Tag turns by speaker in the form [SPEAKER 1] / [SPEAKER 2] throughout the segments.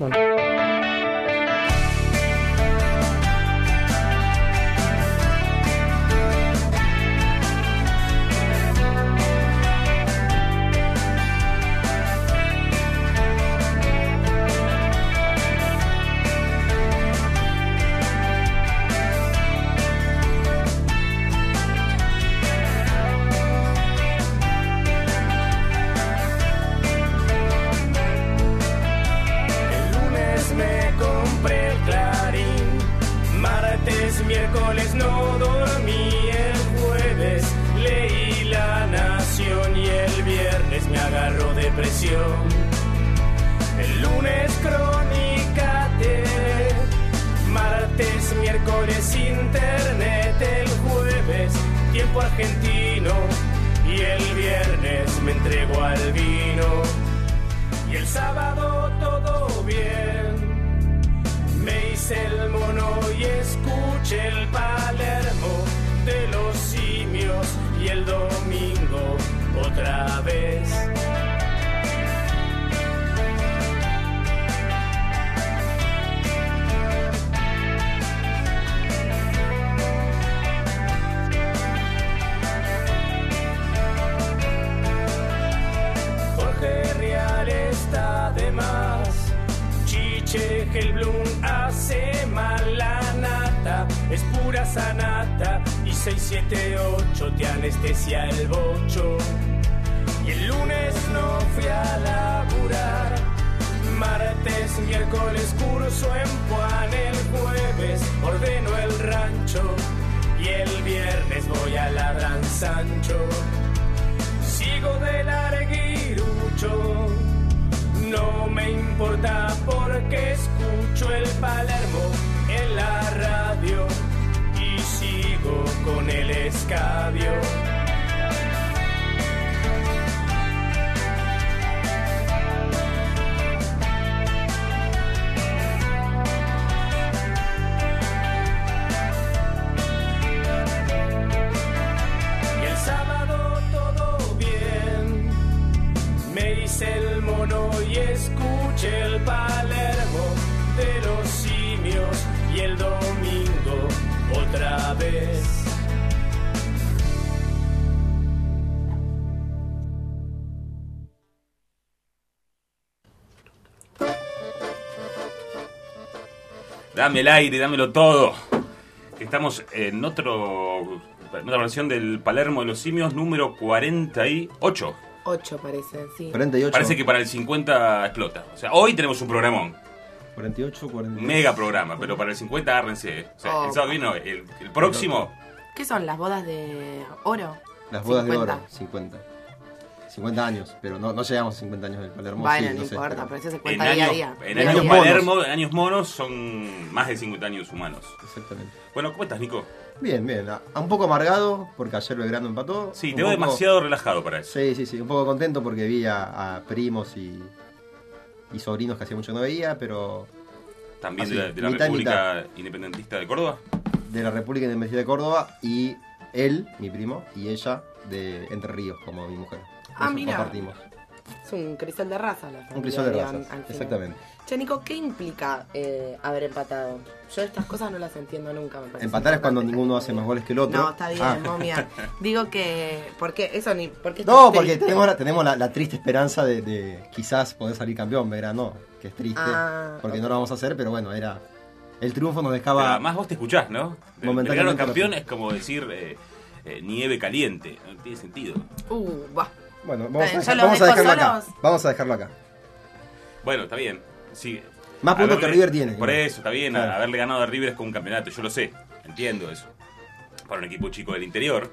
[SPEAKER 1] El Y el sábado todo bien. Me hice el mono y escuché el Palermo de los simios. Y el domingo otra vez. Chiche Helblum hace mal la nata. Es pura sanata. Y 678 te anestesia el bocho. Y el lunes no fui a laburar. Martes, miércoles curso en Juan. El jueves ordeno el rancho. Y el viernes voy a Ladran Sancho. Sigo de larguirucho. No me importa porque el Palermo en la radio y sigo con el escabio. Otra vez.
[SPEAKER 2] Dame el aire, dámelo todo. Estamos en otro en otra versión del Palermo de los Simios número 48.
[SPEAKER 3] 8 parece, sí.
[SPEAKER 4] 48.
[SPEAKER 2] Parece que para el 50 explota. O sea, hoy tenemos un programón.
[SPEAKER 4] 48, 49.
[SPEAKER 2] Mega programa, pero para el 50 agárrense. O sea,
[SPEAKER 3] Oh.
[SPEAKER 2] el sábado que viene, no, el, el próximo.
[SPEAKER 3] ¿Qué son las bodas de oro?
[SPEAKER 4] Las bodas
[SPEAKER 3] 50.
[SPEAKER 4] de oro, 50. 50 años, pero no, no llegamos a 50 años del Palermo.
[SPEAKER 3] Bueno,
[SPEAKER 4] sí,
[SPEAKER 3] no
[SPEAKER 4] sé,
[SPEAKER 3] importa,
[SPEAKER 4] pero-
[SPEAKER 3] pero ese se
[SPEAKER 2] En
[SPEAKER 3] cuenta día a
[SPEAKER 2] años,
[SPEAKER 3] día.
[SPEAKER 2] en años
[SPEAKER 3] día.
[SPEAKER 2] Palermo, en años monos, son más de 50 años humanos.
[SPEAKER 4] Exactamente.
[SPEAKER 2] Bueno, ¿cómo estás, Nico?
[SPEAKER 4] Bien, bien. A- un poco amargado porque ayer Belgrano empató.
[SPEAKER 2] Sí,
[SPEAKER 4] Un
[SPEAKER 2] te veo
[SPEAKER 4] poco-
[SPEAKER 2] demasiado relajado para eso.
[SPEAKER 4] Sí, sí, sí. Un poco contento porque vi a, a primos y, y sobrinos que hacía mucho que no veía, pero
[SPEAKER 2] También
[SPEAKER 4] Así,
[SPEAKER 2] de la, de la
[SPEAKER 4] mitad y
[SPEAKER 2] República Independentista de Córdoba.
[SPEAKER 4] de la República Independiente de Córdoba y él, mi primo, y ella de Entre Ríos, como mi mujer.
[SPEAKER 3] Ah,
[SPEAKER 4] Eso
[SPEAKER 3] mira.
[SPEAKER 4] compartimos.
[SPEAKER 3] Es un crisol de raza la
[SPEAKER 4] Un crisol de razas, exactamente.
[SPEAKER 3] Che, Nico, ¿qué implica eh, haber empatado? Yo estas cosas no las entiendo nunca, me parece.
[SPEAKER 4] Empatar es cuando ninguno hace más goles que el otro.
[SPEAKER 3] No, está bien,
[SPEAKER 4] Ah.
[SPEAKER 3] momia. Digo que. ¿Por qué? Eso ni. ¿por qué
[SPEAKER 4] No,
[SPEAKER 3] estás
[SPEAKER 4] porque
[SPEAKER 3] triste?
[SPEAKER 4] tenemos, la, tenemos la, la triste esperanza de, de quizás poder salir campeón, Belgrano, que es triste,
[SPEAKER 3] Ah,
[SPEAKER 4] porque no lo vamos a hacer, pero bueno, era el triunfo nos
[SPEAKER 2] Pero
[SPEAKER 4] dejaba...
[SPEAKER 2] además vos te escuchás, ¿no?
[SPEAKER 4] Momentáneamente
[SPEAKER 2] Belgrano
[SPEAKER 4] lo
[SPEAKER 2] campeón es como decir eh, eh, nieve caliente. No tiene sentido.
[SPEAKER 3] Uh, va.
[SPEAKER 4] Bueno, vamos, a, dejar-
[SPEAKER 3] ¿ya los
[SPEAKER 4] vamos a dejarlo acá. Vamos a dejarlo acá.
[SPEAKER 2] Bueno, está bien. Sí.
[SPEAKER 4] Más puntos que River tiene.
[SPEAKER 2] Por eso, está bien.
[SPEAKER 4] Claro.
[SPEAKER 2] Haberle ganado a River es como un campeonato. Yo lo sé. Entiendo eso. Para un equipo chico del interior.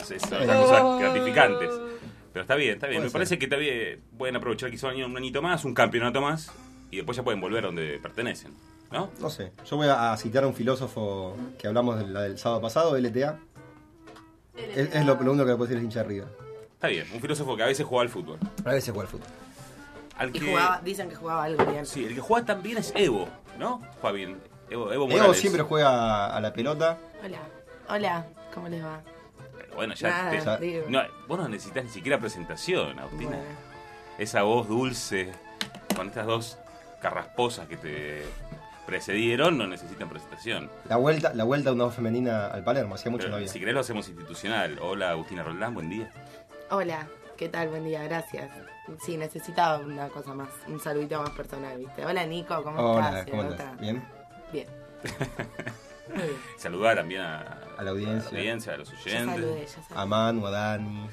[SPEAKER 2] Es, es- son cosas gratificantes. Pero está bien, está bien.
[SPEAKER 4] Puede
[SPEAKER 2] Me
[SPEAKER 4] ser.
[SPEAKER 2] parece que también pueden aprovechar quizá un un añito más, un campeonato más. Y después ya pueden volver a donde pertenecen. ¿No?
[SPEAKER 4] No sé, yo voy a, citar a un filósofo que hablamos del, la del sábado pasado, LTA. Es, es lo, lo único que puedo decir es hincha de River.
[SPEAKER 2] Está bien. Un filósofo que a veces juega al fútbol.
[SPEAKER 4] A veces juega al fútbol.
[SPEAKER 2] Al
[SPEAKER 3] Y
[SPEAKER 2] que,
[SPEAKER 3] jugaba, dicen que jugaba algo bien.
[SPEAKER 2] Sí, el que juega también es Evo, ¿no? Juega bien. Evo, Evo
[SPEAKER 4] Evo siempre juega a la pelota.
[SPEAKER 3] Hola. Hola, ¿cómo les va?
[SPEAKER 2] Pero bueno, ya,
[SPEAKER 3] Nada,
[SPEAKER 2] te-
[SPEAKER 4] ya-
[SPEAKER 3] digo.
[SPEAKER 2] no, vos no necesitas ni siquiera presentación, Agustina.
[SPEAKER 3] Bueno.
[SPEAKER 2] Esa voz dulce, con estas dos carrasposas que te precedieron no necesitan presentación.
[SPEAKER 4] La vuelta, la vuelta de una voz femenina al Palermo, hacía mucho
[SPEAKER 2] Pero
[SPEAKER 4] no había.
[SPEAKER 2] si querés lo hacemos institucional. Hola Agustina Roldán, buen día.
[SPEAKER 3] Hola, ¿qué tal? Buen día, gracias. Sí, necesitaba una cosa más, un saludito más personal, ¿viste? Hola Nico, ¿cómo
[SPEAKER 4] Hola,
[SPEAKER 3] estás?
[SPEAKER 4] ¿Bien?
[SPEAKER 3] Bien.
[SPEAKER 2] Saludar también a,
[SPEAKER 4] A la audiencia.
[SPEAKER 2] a, la audiencia, a los
[SPEAKER 3] Ya
[SPEAKER 2] oyentes.
[SPEAKER 3] saludé, ya saludé.
[SPEAKER 4] A Manu, a Dani,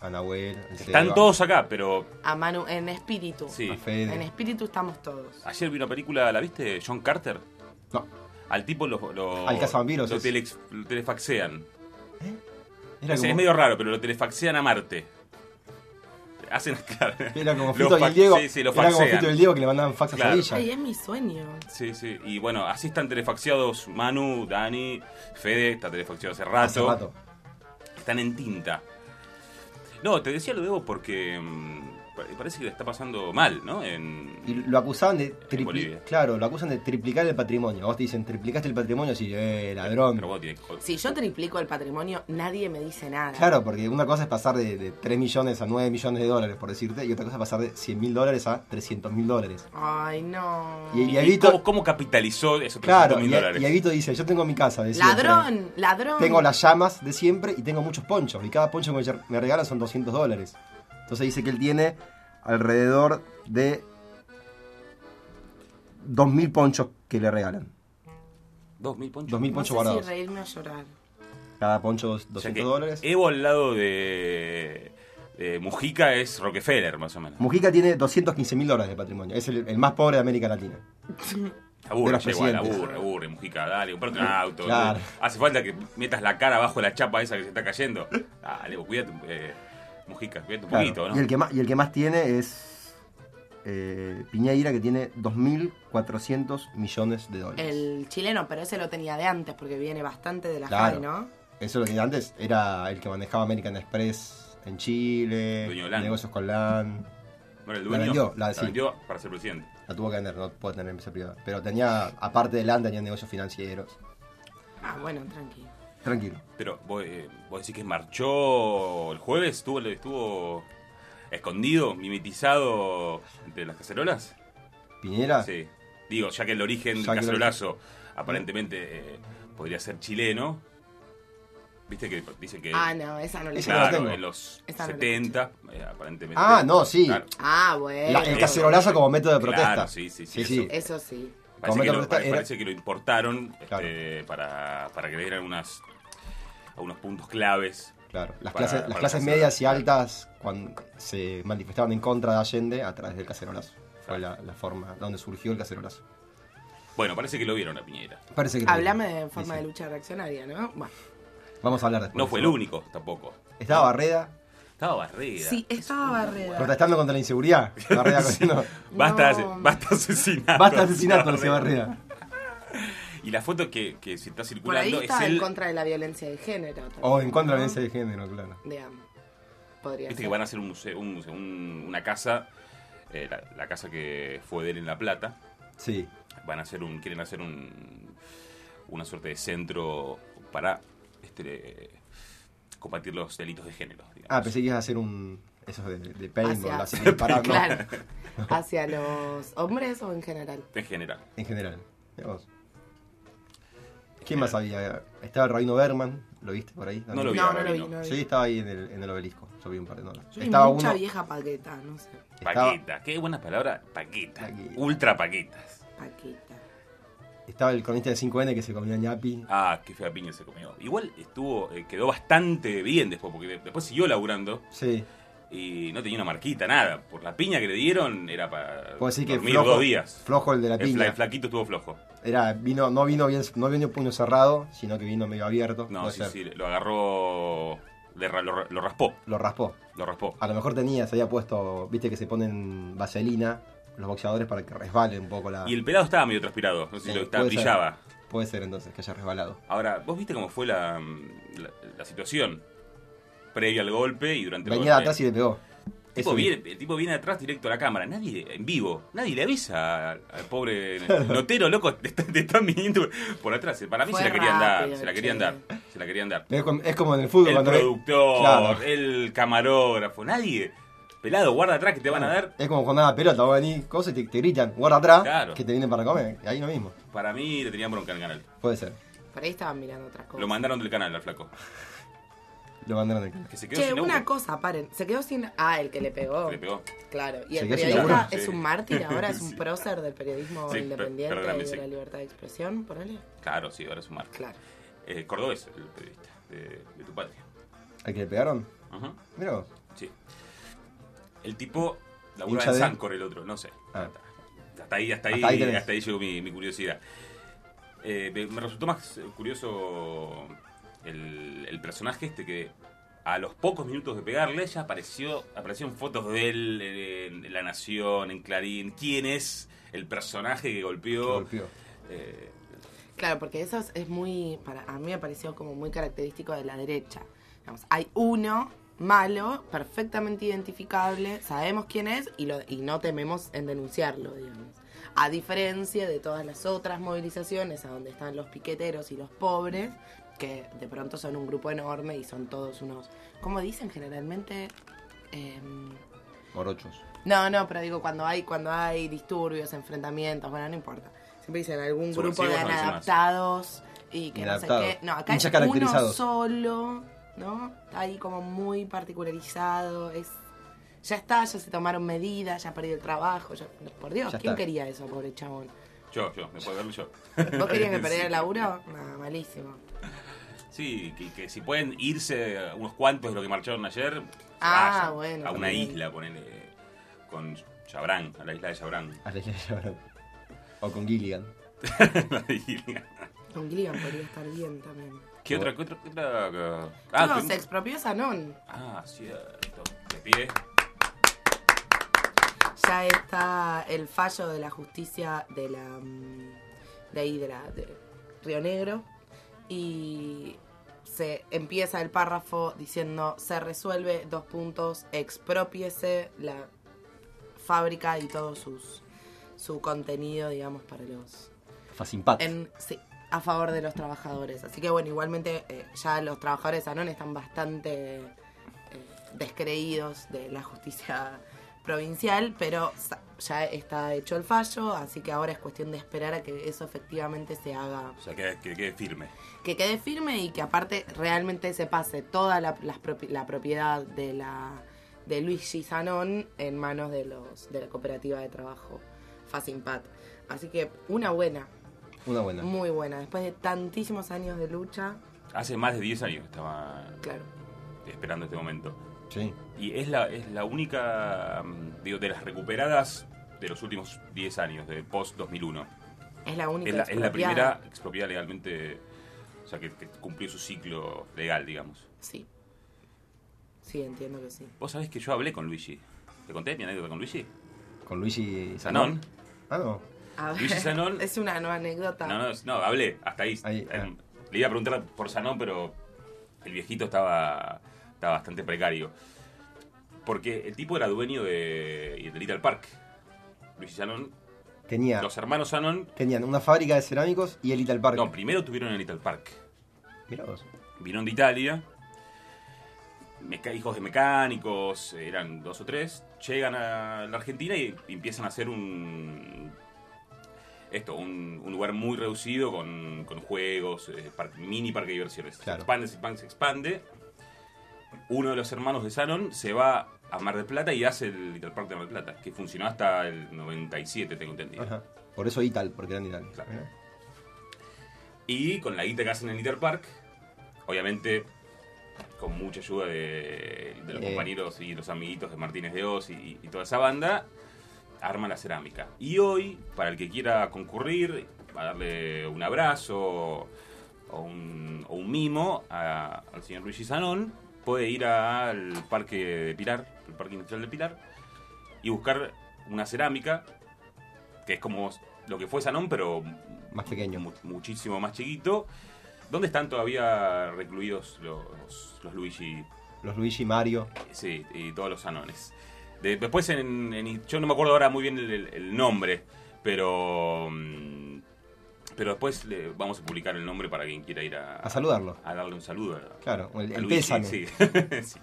[SPEAKER 4] a Nahuel,
[SPEAKER 2] Están
[SPEAKER 4] Seba,
[SPEAKER 2] todos acá, pero
[SPEAKER 3] A Manu, en espíritu.
[SPEAKER 2] sí.
[SPEAKER 4] a Fede.
[SPEAKER 3] En espíritu estamos todos.
[SPEAKER 2] Ayer vi una película, ¿la viste? John Carter.
[SPEAKER 4] No,
[SPEAKER 2] Al tipo lo, lo,
[SPEAKER 4] Al cazavampiros
[SPEAKER 2] lo, lo telefaxean.
[SPEAKER 4] Era
[SPEAKER 2] Es,
[SPEAKER 4] como,
[SPEAKER 2] es medio raro, pero lo telefaxean a Marte. Hacen, claro.
[SPEAKER 4] era como Fito y el Diego.
[SPEAKER 2] Sí, sí, lo
[SPEAKER 4] era como. Fito y el Diego que le mandaban fax a
[SPEAKER 2] Claro.
[SPEAKER 4] Sevilla.
[SPEAKER 3] Ay, es mi sueño.
[SPEAKER 2] Sí, sí. Y bueno, así están telefaxeados Manu, Dani, Fede, está telefaxeado hace rato.
[SPEAKER 4] Hace rato.
[SPEAKER 2] Están en tinta. No, te decía lo debo porque mm, parece que le está pasando mal, ¿no? En,
[SPEAKER 4] Y lo acusaban de
[SPEAKER 2] Bolivia.
[SPEAKER 4] triplicar. Claro, lo acusan de triplicar el patrimonio. Vos te dicen, triplicaste el patrimonio, sí, eh, ladrón.
[SPEAKER 2] Pero vos tienes-
[SPEAKER 3] Si yo triplico el patrimonio, nadie me dice nada.
[SPEAKER 4] Claro, porque una cosa es pasar de, de 3 millones a 9 millones de dólares, por decirte, y otra cosa es pasar de 100 mil dólares a 300 mil dólares.
[SPEAKER 3] Ay, no.
[SPEAKER 4] Y- y
[SPEAKER 2] ¿Y
[SPEAKER 4] Evito-
[SPEAKER 2] cómo, cómo capitalizó esos 300
[SPEAKER 4] Claro,
[SPEAKER 2] mil
[SPEAKER 4] y,
[SPEAKER 2] dólares?
[SPEAKER 4] y Evito dice, yo tengo mi casa de siempre.
[SPEAKER 3] ladrón, ladrón.
[SPEAKER 4] Tengo las llamas de siempre y tengo muchos ponchos. Y cada poncho que me- me regalan son 200 dólares. Entonces dice que él tiene alrededor de 2.000 ponchos que le regalan.
[SPEAKER 2] Dos mil ponchos.
[SPEAKER 4] 2.000
[SPEAKER 3] no
[SPEAKER 4] ponchos
[SPEAKER 3] sé
[SPEAKER 4] guardados.
[SPEAKER 3] si reírme o llorar.
[SPEAKER 4] Cada poncho dos-
[SPEAKER 2] O sea
[SPEAKER 4] 200
[SPEAKER 2] que
[SPEAKER 4] dólares.
[SPEAKER 2] Evo al lado de, de Mujica es Rockefeller, más o menos.
[SPEAKER 4] Mujica tiene 215 mil dólares de patrimonio. Es el, el más pobre de América Latina.
[SPEAKER 2] Aburre, igual, aburre, aburre, Mujica, dale, comprate un auto.
[SPEAKER 4] Claro.
[SPEAKER 2] Hace falta que metas la cara abajo de la chapa esa que se está cayendo. Dale, vos cuídate, eh, Mujica, un
[SPEAKER 4] Claro.
[SPEAKER 2] poquito, ¿no?
[SPEAKER 4] y, el que más, y el que más tiene es eh, Piñeira, que tiene 2.400 millones de dólares.
[SPEAKER 3] El chileno, pero ese lo tenía de antes porque viene bastante de la
[SPEAKER 4] Claro.
[SPEAKER 3] JAI, ¿no?
[SPEAKER 4] Eso lo que antes era el que manejaba American Express en Chile, negocios con LAN.
[SPEAKER 2] Bueno, el
[SPEAKER 4] La
[SPEAKER 2] dueño
[SPEAKER 4] vendió, la- sí.
[SPEAKER 2] vendió para ser presidente.
[SPEAKER 4] La tuvo que vender, no puede tener empresa privada. Pero tenía, aparte de LAN, tenía negocios financieros.
[SPEAKER 3] Ah, bueno, tranquilo.
[SPEAKER 4] Tranquilo.
[SPEAKER 2] Pero vos, eh, vos decís que marchó el jueves, estuvo, estuvo escondido, mimetizado entre las cacerolas.
[SPEAKER 4] Piñera,
[SPEAKER 2] Sí. Digo, ya que el origen
[SPEAKER 4] Ya
[SPEAKER 2] del cacerolazo aparentemente eh, podría ser chileno. Viste que dicen que.
[SPEAKER 3] Ah, no, esa no le
[SPEAKER 2] claro,
[SPEAKER 4] tengo.
[SPEAKER 2] en los
[SPEAKER 3] Esa no la
[SPEAKER 2] 70, eh, aparentemente.
[SPEAKER 4] Ah, no, sí.
[SPEAKER 2] Claro.
[SPEAKER 3] Ah, bueno.
[SPEAKER 4] La- el cacerolazo como método de protesta.
[SPEAKER 2] Claro, sí, sí, sí.
[SPEAKER 4] Sí.
[SPEAKER 2] Eso
[SPEAKER 3] sí.
[SPEAKER 2] Parece, que lo,
[SPEAKER 4] de protesta era-
[SPEAKER 2] parece que lo importaron este,
[SPEAKER 4] Claro.
[SPEAKER 2] para, para que le dieran unas, a unos puntos claves.
[SPEAKER 4] Claro, las
[SPEAKER 2] Para-
[SPEAKER 4] clases, las medias y altas cuando se manifestaban en contra de Allende a través del cacerolazo. Fue la, la forma donde surgió el cacerolazo.
[SPEAKER 2] Bueno, parece que lo vieron a Piñera.
[SPEAKER 4] Parece que
[SPEAKER 3] Hablame de forma
[SPEAKER 4] Sí,
[SPEAKER 3] de lucha reaccionaria, ¿no? Bueno.
[SPEAKER 4] Vamos a hablar después.
[SPEAKER 2] No fue el único tampoco.
[SPEAKER 4] Estaba Barreda
[SPEAKER 2] Estaba Barrera.
[SPEAKER 3] Sí, estaba Barreda.
[SPEAKER 4] protestando contra la inseguridad. Barreda diciendo,
[SPEAKER 2] Basta,
[SPEAKER 3] No.
[SPEAKER 2] basta asesinato.
[SPEAKER 4] basta asesinato, decía
[SPEAKER 2] Barrera.
[SPEAKER 4] Barreda.
[SPEAKER 2] Y la foto que, que se está
[SPEAKER 3] Por ahí
[SPEAKER 2] circulando es
[SPEAKER 3] en contra de la violencia de género. también,
[SPEAKER 4] O en contra de la violencia de género, claro.
[SPEAKER 3] Digamos. Podría
[SPEAKER 2] Viste
[SPEAKER 3] ser.
[SPEAKER 2] que van a hacer un museo, un museo, un- una casa, eh, la, la casa que fue de él en La Plata.
[SPEAKER 4] Sí.
[SPEAKER 2] Van a hacer un, quieren hacer un, una suerte de centro para este, combatir los delitos de género. digamos.
[SPEAKER 4] Ah, pensé que ibas a hacer un. Esos de, de paintball,
[SPEAKER 3] Hacia-. Claro. ¿Hacia los hombres o en general?
[SPEAKER 2] En general.
[SPEAKER 4] En general. Vos. ¿Quién más había? Estaba el Rabino Berman, ¿lo viste por ahí?
[SPEAKER 2] No lo vi.
[SPEAKER 3] No, no lo vi, no lo vi.
[SPEAKER 4] Sí, estaba ahí en el, en el obelisco. Yo vi un par de notas. Estaba
[SPEAKER 3] mucha
[SPEAKER 4] uno.
[SPEAKER 3] vieja paqueta, no sé.
[SPEAKER 4] Estaba,
[SPEAKER 2] Paqueta, qué buena palabra, paqueta.
[SPEAKER 4] Paqueta.
[SPEAKER 2] Ultra paquetas.
[SPEAKER 3] Paqueta.
[SPEAKER 4] Estaba el cronista de 5N que se comía ñapi.
[SPEAKER 2] Ah, qué fea piña se comió. Igual estuvo, eh, quedó bastante bien después, porque de- después siguió laburando
[SPEAKER 4] Sí.
[SPEAKER 2] y no tenía una marquita, nada. Por la piña que le dieron era para
[SPEAKER 4] Puedo decir que
[SPEAKER 2] dormir
[SPEAKER 4] flojo,
[SPEAKER 2] dos días.
[SPEAKER 4] flojo el de la
[SPEAKER 2] El,
[SPEAKER 4] piña.
[SPEAKER 2] el flaquito estuvo flojo.
[SPEAKER 4] Era, vino, no vino bien, no vino puño cerrado, sino que vino medio abierto.
[SPEAKER 2] No,
[SPEAKER 4] Puede
[SPEAKER 2] sí,
[SPEAKER 4] ser.
[SPEAKER 2] sí, lo agarró, le lo raspó,
[SPEAKER 4] Lo raspó.
[SPEAKER 2] lo raspó.
[SPEAKER 4] A lo mejor tenía, se había puesto, viste que se ponen vaselina los boxeadores para que resbale un poco la.
[SPEAKER 2] Y el pelado estaba medio transpirado, no sé si
[SPEAKER 4] Sí,
[SPEAKER 2] lo estaba,
[SPEAKER 4] puede ser.
[SPEAKER 2] brillaba.
[SPEAKER 4] Puede ser entonces que haya resbalado.
[SPEAKER 2] Ahora, ¿vos viste cómo fue la, la, la situación? Previa al golpe y durante el
[SPEAKER 4] Venía de
[SPEAKER 2] golpe.
[SPEAKER 4] atrás y le pegó.
[SPEAKER 2] El tipo, viene, el tipo viene atrás directo a la cámara, nadie en vivo, nadie le avisa al, al pobre notero, loco, te, están- te están viniendo por atrás. Para mí
[SPEAKER 3] Fue
[SPEAKER 2] se la querían dar, se la querían dar, se la querían dar.
[SPEAKER 4] Es como, en el fútbol
[SPEAKER 2] El
[SPEAKER 4] cuando
[SPEAKER 2] productor,
[SPEAKER 4] Claro.
[SPEAKER 2] el camarógrafo, nadie. Pelado, guarda atrás que te van a dar.
[SPEAKER 4] Es como cuando la pelota, vos venís, cosas y te, te gritan, guarda atrás,
[SPEAKER 2] Claro.
[SPEAKER 4] que te vienen para comer. Ahí lo mismo.
[SPEAKER 2] Para mí le tenían bronca al canal.
[SPEAKER 4] Puede ser.
[SPEAKER 3] Por ahí estaban mirando otras cosas.
[SPEAKER 2] Lo mandaron del canal al flaco.
[SPEAKER 4] Lo mandaron de
[SPEAKER 2] Que se quedó
[SPEAKER 3] Che,
[SPEAKER 2] sin
[SPEAKER 3] una cosa, paren. Se quedó sin. Ah, el que le pegó.
[SPEAKER 2] Que le pegó.
[SPEAKER 3] Claro. Y
[SPEAKER 4] Se
[SPEAKER 3] el periodista es
[SPEAKER 2] Sí.
[SPEAKER 3] un mártir ahora, es un
[SPEAKER 2] Sí.
[SPEAKER 3] prócer del periodismo
[SPEAKER 2] Sí,
[SPEAKER 3] independiente y de
[SPEAKER 2] sí.
[SPEAKER 3] la libertad de expresión, ponele.
[SPEAKER 2] Claro, sí, ahora es un marco.
[SPEAKER 3] Claro.
[SPEAKER 2] Eh, Cordobés, el periodista de, de tu patria.
[SPEAKER 4] ¿Al que le pegaron?
[SPEAKER 2] Ajá.
[SPEAKER 4] Mira vos.
[SPEAKER 2] Sí. El tipo
[SPEAKER 4] Hincha
[SPEAKER 2] en
[SPEAKER 4] de-
[SPEAKER 2] Sancor, el otro, no sé.
[SPEAKER 4] Ah.
[SPEAKER 2] Hasta ahí, hasta ahí,
[SPEAKER 4] Hasta ahí tenés.
[SPEAKER 2] hasta ahí llegó mi, mi curiosidad. Eh, me, me resultó más eh, curioso el, el personaje este que a los pocos minutos de pegarle ya apareció aparecieron fotos de él en La Nación, en Clarín. ¿Quién es el personaje que golpeó?
[SPEAKER 4] Que golpeó.
[SPEAKER 2] Eh,
[SPEAKER 3] Claro, porque eso es, es muy, para a mí me pareció como muy característico de la derecha. Digamos, hay uno malo, perfectamente identificable, sabemos quién es y, lo, y no tememos en denunciarlo, digamos. A diferencia de todas las otras movilizaciones a donde están los piqueteros y los pobres, que de pronto son un grupo enorme y son todos unos, ¿cómo dicen generalmente?
[SPEAKER 4] Morochos.
[SPEAKER 3] no, no, pero digo, cuando hay, cuando hay disturbios, enfrentamientos, bueno, no importa. Siempre dicen algún grupo de
[SPEAKER 2] no
[SPEAKER 3] inadaptados y que no sé qué. No, acá es uno solo, ¿no? Está ahí como muy particularizado, es... Ya está, ya se tomaron medidas, ya perdió el trabajo, ya- por Dios,
[SPEAKER 4] Ya
[SPEAKER 3] ¿quién
[SPEAKER 4] está.
[SPEAKER 3] quería eso, pobre chabón?
[SPEAKER 2] yo, yo, me puedo verlo yo.
[SPEAKER 3] ¿Vos querías que
[SPEAKER 2] Sí.
[SPEAKER 3] perdiera el laburo? No, malísimo.
[SPEAKER 2] Sí, que, que si pueden irse unos cuantos de los que marcharon ayer,
[SPEAKER 3] Ah, bueno,
[SPEAKER 2] a una
[SPEAKER 3] también.
[SPEAKER 2] isla, ponele, con Chabrán, a la isla de Chabrán.
[SPEAKER 4] A la isla de Chabrán. O con Gilligan.
[SPEAKER 2] Isla.
[SPEAKER 3] Con Gilligan podría estar bien también.
[SPEAKER 2] ¿Qué otra? ¿Qué otra? qué otra?
[SPEAKER 3] Ah,
[SPEAKER 2] Ah,
[SPEAKER 3] se expropió Sanón.
[SPEAKER 2] ah, cierto. De pie.
[SPEAKER 3] ya está el fallo de la justicia de la mm, de ahí de la de Río Negro y se empieza el párrafo diciendo se resuelve dos puntos expropiese la fábrica y todo sus su contenido digamos para los
[SPEAKER 4] Facimpat.
[SPEAKER 3] en, sí, a favor de los trabajadores. Así que bueno, igualmente eh, ya los trabajadores de Anón están bastante eh, descreídos de la justicia provincial, pero ya está hecho el fallo, así que ahora es cuestión de esperar a que eso efectivamente se haga,
[SPEAKER 2] O sea, que, que quede firme.
[SPEAKER 3] que quede firme y que aparte realmente se pase toda la, propiedad de la de Luigi Sanón en manos de los de la cooperativa de trabajo Facimpat. Así que una buena,
[SPEAKER 4] Una buena.
[SPEAKER 3] muy buena. Después de tantísimos años de lucha,
[SPEAKER 2] Hace más de 10 años que estaba
[SPEAKER 3] claro.
[SPEAKER 2] esperando este momento.
[SPEAKER 4] Sí.
[SPEAKER 2] Y es la, es la única, mm, digo, de las recuperadas de los últimos 10 años, de post-2001.
[SPEAKER 3] Es la única.
[SPEAKER 2] Es la, es la
[SPEAKER 3] expropiada.
[SPEAKER 2] primera expropiada legalmente, o sea, que, que cumplió su ciclo legal, digamos.
[SPEAKER 3] Sí. Sí, entiendo que sí.
[SPEAKER 2] Vos sabés que yo hablé con Luigi. ¿Te conté mi anécdota con Luigi?
[SPEAKER 4] Con Luigi
[SPEAKER 2] Sanón.
[SPEAKER 4] Ah, no.
[SPEAKER 3] A ver,
[SPEAKER 2] Luigi Sanón-
[SPEAKER 3] Es una nueva anécdota.
[SPEAKER 2] No, no, no, hablé, hasta ahí.
[SPEAKER 4] Ahí,
[SPEAKER 2] Eh. Le iba a preguntar por Sanón, pero el viejito estaba, estaba bastante precario. Porque el tipo era dueño de, de Little Park. Luigi Sanón.
[SPEAKER 4] Tenía,
[SPEAKER 2] Los hermanos Sanón.
[SPEAKER 4] tenían una fábrica de cerámicos y el Little Park.
[SPEAKER 2] No, primero tuvieron el Little Park.
[SPEAKER 4] Mirá vos.
[SPEAKER 2] Vinieron de Italia. meca- hijos de mecánicos, eran dos o tres. Llegan a la Argentina y empiezan a hacer un. Esto, un, un lugar muy reducido con, con juegos, eh, par- mini parque de diversiones. Se
[SPEAKER 4] Claro.
[SPEAKER 2] expande, se expande, se expande. Uno de los hermanos de Sanon se va a Mar del Plata y hace el Little Park de Mar del Plata, que funcionó hasta el 97, tengo entendido.
[SPEAKER 4] Ajá. Por eso Ital, porque eran Ital.
[SPEAKER 2] Claro. Y con la guita que hacen en Little Park, obviamente con mucha ayuda de, de los
[SPEAKER 4] Eh.
[SPEAKER 2] compañeros y los amiguitos de Martínez de Oz y, y toda esa banda, arma la cerámica. Y hoy, para el que quiera concurrir, a darle un abrazo o un, o un mimo a- al señor Luigi Sanón, puede ir al parque de Pilar, el parque industrial de Pilar, y buscar una cerámica que es como lo que fue Sanón, pero
[SPEAKER 4] Más pequeño.
[SPEAKER 2] mu- muchísimo más chiquito. ¿Dónde están todavía recluidos los, los Luigi?
[SPEAKER 4] Los Luigi Mario.
[SPEAKER 2] Sí, y todos los Sanones. De- después, en, en- yo no me acuerdo ahora muy bien el, el- el nombre, pero mm, Pero después le, vamos a publicar el nombre para quien quiera ir a,
[SPEAKER 4] A saludarlo.
[SPEAKER 2] A darle un saludo. a-
[SPEAKER 4] Claro, el, el pésame.
[SPEAKER 2] sí. Sí.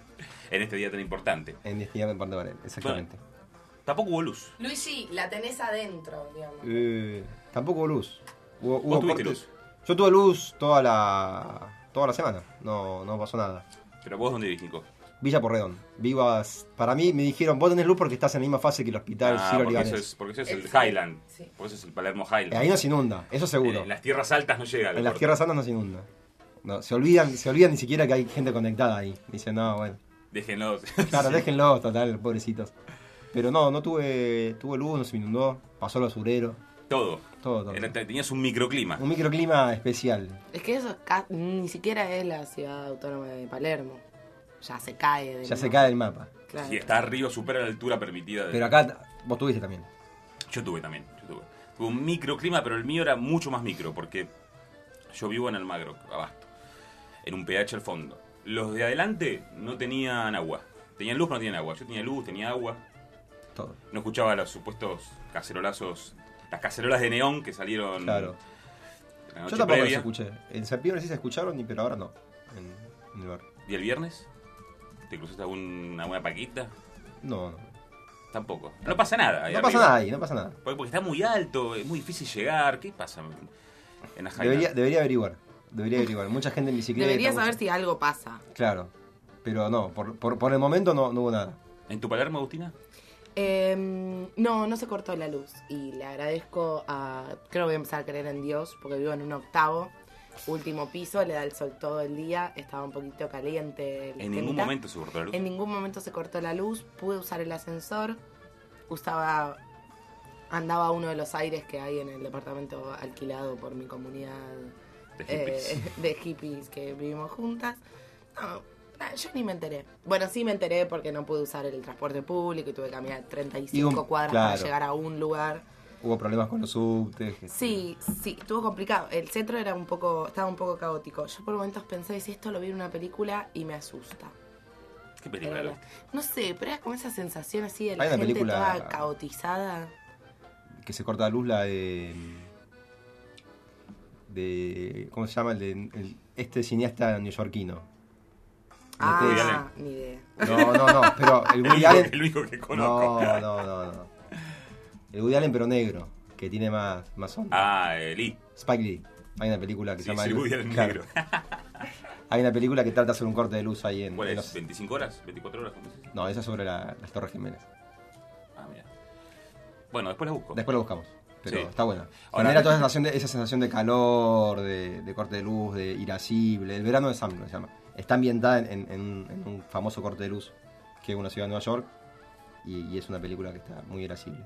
[SPEAKER 2] En este día tan importante.
[SPEAKER 4] En este día para él, exactamente.
[SPEAKER 2] Tampoco hubo luz.
[SPEAKER 3] Luigi, la tenés adentro, digamos.
[SPEAKER 4] Eh, tampoco hubo luz. Hubo,
[SPEAKER 2] ¿Vos
[SPEAKER 4] hubo
[SPEAKER 2] tuviste luz?
[SPEAKER 4] Yo tuve luz toda la toda la semana. No, no pasó nada.
[SPEAKER 2] Pero vos, ¿dónde vivís, Nico?
[SPEAKER 4] Villa Porredón. Vivas. Para mí me dijeron, vos tenés luz porque estás en la misma fase que el hospital
[SPEAKER 2] Ah,
[SPEAKER 4] Ciro
[SPEAKER 2] porque, eso es, porque eso es
[SPEAKER 3] El
[SPEAKER 2] el,
[SPEAKER 3] Hi-
[SPEAKER 2] Highland.
[SPEAKER 3] sí.
[SPEAKER 2] Porque eso es el Palermo Highland.
[SPEAKER 4] Eh, Ahí no se inunda, eso seguro.
[SPEAKER 2] Eh, en las tierras altas no llega.
[SPEAKER 4] en las tierras santas no se inunda. No, se olvidan, se olvidan ni siquiera que hay gente conectada ahí. Dicen, no, bueno.
[SPEAKER 2] Déjenlos.
[SPEAKER 4] Claro,
[SPEAKER 2] Sí.
[SPEAKER 4] déjenlo, total, pobrecitos. Pero no, no tuve, tuve luz, no se me inundó, pasó el basurero,
[SPEAKER 2] Todo.
[SPEAKER 4] todo, todo.
[SPEAKER 2] Era- tenías un microclima.
[SPEAKER 4] Un microclima especial.
[SPEAKER 3] Es que eso ni siquiera es la ciudad autónoma de Palermo. Ya se cae. del
[SPEAKER 4] Ya se
[SPEAKER 3] mapa.
[SPEAKER 4] cae del mapa.
[SPEAKER 3] Claro.
[SPEAKER 2] Si está arriba, supera la altura permitida. de-
[SPEAKER 4] Pero acá vos tuviste también.
[SPEAKER 2] Yo tuve también. Yo tuve. Tuve un microclima, pero el mío era mucho más micro, porque yo vivo en Almagro, abasto. En un pH al fondo. Los de adelante no tenían agua. Tenían luz, pero no tenían agua. Yo tenía luz, tenía agua.
[SPEAKER 4] Todo.
[SPEAKER 2] No escuchaba los supuestos cacerolazos, las cacerolas de neón que salieron
[SPEAKER 4] Claro.
[SPEAKER 2] la noche
[SPEAKER 4] Yo tampoco los
[SPEAKER 2] previa.
[SPEAKER 4] escuché. En septiembre sí se escucharon, pero ahora no. En, en el barrio.
[SPEAKER 2] ¿Y el viernes? ¿Te cruzaste algún, alguna paquita?
[SPEAKER 4] No, no.
[SPEAKER 2] Tampoco. No pasa nada. ahí
[SPEAKER 4] No pasa
[SPEAKER 2] arriba.
[SPEAKER 4] nada ahí, no pasa nada.
[SPEAKER 2] Porque, porque está muy alto, es muy difícil llegar. ¿Qué pasa en la?
[SPEAKER 4] Debería, debería averiguar. Debería averiguar. Mucha gente en bicicleta.
[SPEAKER 3] Debería saber
[SPEAKER 4] mucha-
[SPEAKER 3] si algo pasa.
[SPEAKER 4] Claro. Pero no, por, por, por el momento no, no hubo nada.
[SPEAKER 2] ¿En tu Palermo, Agustina?
[SPEAKER 3] Eh, no, no se cortó la luz. Y le agradezco a. Creo que voy a empezar a creer en Dios porque vivo en un octavo. Último piso, le da el sol todo el día. Estaba un poquito caliente. la
[SPEAKER 2] En ningún momento se cortó la luz.
[SPEAKER 3] En ningún momento se cortó la luz. Pude usar el ascensor. Usaba. Andaba uno de los aires que hay en el departamento alquilado por mi comunidad
[SPEAKER 2] De hippies.
[SPEAKER 3] eh, de hippies que vivimos juntas. No, yo ni me enteré. Bueno, sí me enteré porque no pude usar el transporte público y tuve que caminar 35
[SPEAKER 4] Y un-
[SPEAKER 3] cuadras para llegar a un lugar.
[SPEAKER 4] Hubo problemas con los subtes.
[SPEAKER 3] Sí, sí, estuvo complicado. El centro era un poco, estaba un poco caótico. Yo por momentos pensé, si esto lo vi en una película y me asusta.
[SPEAKER 2] ¿Qué película?
[SPEAKER 3] Era-
[SPEAKER 2] viste?
[SPEAKER 3] no sé, pero era como esa sensación así de la gente
[SPEAKER 4] película-
[SPEAKER 3] toda caotizada.
[SPEAKER 4] Que se corta la luz, la de. de ¿Cómo se llama? El de, el- este cineasta neoyorquino.
[SPEAKER 3] Ah, ni idea.
[SPEAKER 4] No, no, no, pero el Woody Allen.
[SPEAKER 2] el único que conozco.
[SPEAKER 4] No, no, no, no. El Woody Allen, pero negro, que tiene más, más onda.
[SPEAKER 2] Ah, eh, Lee.
[SPEAKER 4] Spike Lee. Hay una película que
[SPEAKER 2] Sí,
[SPEAKER 4] se llama.
[SPEAKER 2] sí, Woody Allen
[SPEAKER 4] Claro.
[SPEAKER 2] negro.
[SPEAKER 4] Hay una película que trata de hacer un corte de luz ahí en.
[SPEAKER 2] ¿Cuál
[SPEAKER 4] en
[SPEAKER 2] es?
[SPEAKER 4] los-
[SPEAKER 2] ¿25 horas? ¿24 horas? ¿Cómo se dice?
[SPEAKER 4] No, esa es sobre la- las Torres Gemelas.
[SPEAKER 2] Ah, mira. Bueno, después la busco.
[SPEAKER 4] Después lo buscamos. Pero
[SPEAKER 2] Sí.
[SPEAKER 4] está buena.
[SPEAKER 2] Ahora-
[SPEAKER 4] Genera toda esa sensación, de, esa sensación de calor, de, de corte de luz, de irascible. El verano de Sam se llama. Está ambientada en, en- en un famoso corte de luz, que es una ciudad de Nueva York. Y, y es una película que está muy irascible.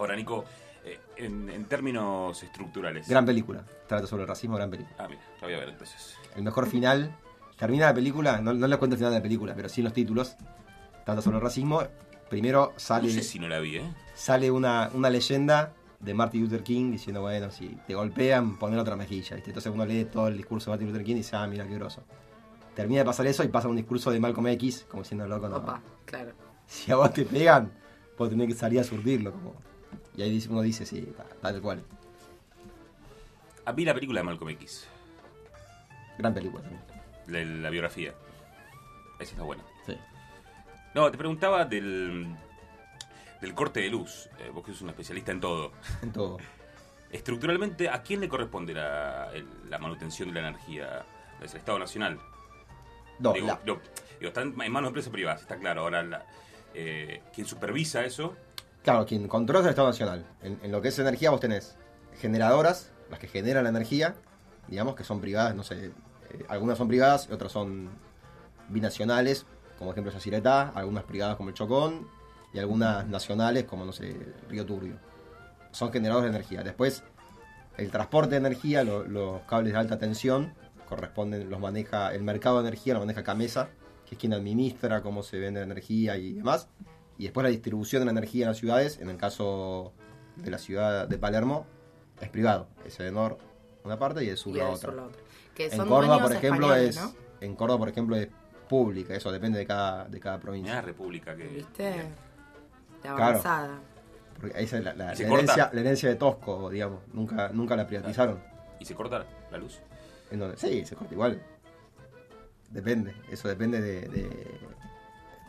[SPEAKER 2] Ahora, Nico, eh, en, en términos estructurales.
[SPEAKER 4] Gran película. Trata sobre el racismo, gran película.
[SPEAKER 2] Ah, mira, la voy a ver entonces.
[SPEAKER 4] El mejor final. Termina la película, no, no les cuento el final de la película, pero sí en los títulos. Trata sobre el racismo. Primero
[SPEAKER 2] No
[SPEAKER 4] sale,
[SPEAKER 2] sé si no la vi, ¿eh?
[SPEAKER 4] sale una, una leyenda de Martin Luther King diciendo, bueno, si te golpean, poner otra mejilla. ¿viste? Entonces uno lee todo el discurso de Martin Luther King y dice, ah, mira qué groso. Termina de pasar eso y pasa un discurso de Malcolm X, como siendo loco, no.
[SPEAKER 3] Opa, claro.
[SPEAKER 4] Si a vos te pegan, vos tenés que salir a surtirlo. Como... Y ahí uno dice, sí, ta- tal cual.
[SPEAKER 2] Vi la película de Malcolm X,
[SPEAKER 4] Gran película también.
[SPEAKER 2] la, la biografía. Esa está buena.
[SPEAKER 4] Sí.
[SPEAKER 2] No, te preguntaba del, del corte de luz. Eh, vos que sos un especialista en todo.
[SPEAKER 4] En todo.
[SPEAKER 2] Estructuralmente, ¿a quién le corresponde la, el- la manutención de la energía? ¿Es el Estado Nacional?
[SPEAKER 4] No,
[SPEAKER 2] digo,
[SPEAKER 4] la-
[SPEAKER 2] digo, están en manos de empresas privadas, está claro. Ahora, la, eh, quien supervisa eso,
[SPEAKER 4] Claro, quien controla es el Estado Nacional. En, en lo que es energía vos tenés generadoras, las que generan la energía, digamos que son privadas, no sé, eh, algunas son privadas y otras son binacionales, como ejemplo Yacyretá, algunas privadas como el Chocón y algunas nacionales como, no sé, Río Turbio. Son generadores de energía. Después, el transporte de energía, lo- los cables de alta tensión, corresponden, los maneja, el mercado de energía lo maneja Camesa, que es quien administra cómo se vende la energía y demás. Y después la distribución de la energía en las ciudades, en el caso de la ciudad de Palermo, es privado. Es Edenor una parte y el sur
[SPEAKER 3] Y
[SPEAKER 4] la
[SPEAKER 3] el
[SPEAKER 4] otra.
[SPEAKER 3] sur la otra. Que
[SPEAKER 4] En
[SPEAKER 3] son
[SPEAKER 4] Córdoba, por ejemplo, es
[SPEAKER 3] ¿no?
[SPEAKER 4] en Córdoba, por ejemplo, es pública. Eso depende de cada, de cada provincia.
[SPEAKER 2] la República que...
[SPEAKER 3] ¿Viste? La
[SPEAKER 4] Claro.
[SPEAKER 3] avanzada.
[SPEAKER 4] Porque esa es la, herencia, la herencia de Tosco, digamos. Nunca, nunca la privatizaron.
[SPEAKER 2] ¿Y se corta la luz?
[SPEAKER 4] En donde, sí, se corta igual. Depende, eso depende de, de,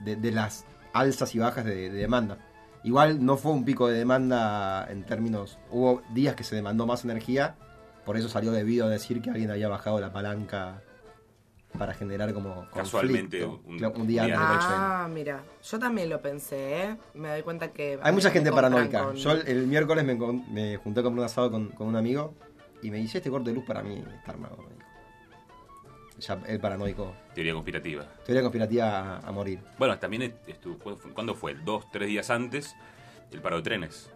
[SPEAKER 4] de- de las alzas y bajas de, de demanda. Igual no fue un pico de demanda en términos. Hubo días que se demandó más energía, por eso salió debido a decir que alguien había bajado la palanca para generar como.
[SPEAKER 2] Casualmente,
[SPEAKER 4] conflicto.
[SPEAKER 2] un-
[SPEAKER 4] un día
[SPEAKER 2] un
[SPEAKER 4] antes
[SPEAKER 2] día
[SPEAKER 4] del 8
[SPEAKER 3] Ah, mira, yo también lo pensé, ¿eh? Me doy cuenta que...
[SPEAKER 4] Hay mucha gente paranoica.
[SPEAKER 3] con-
[SPEAKER 4] Yo el, el miércoles me, junté con un asado con, con un amigo y me dice: Este corte de luz para mí está armado. Ya el paranoico.
[SPEAKER 2] Teoría conspirativa.
[SPEAKER 4] Teoría conspirativa a, a morir.
[SPEAKER 2] Bueno, también est- estuvo, ¿cuándo fue-. Dos, tres días antes, el paro de trenes.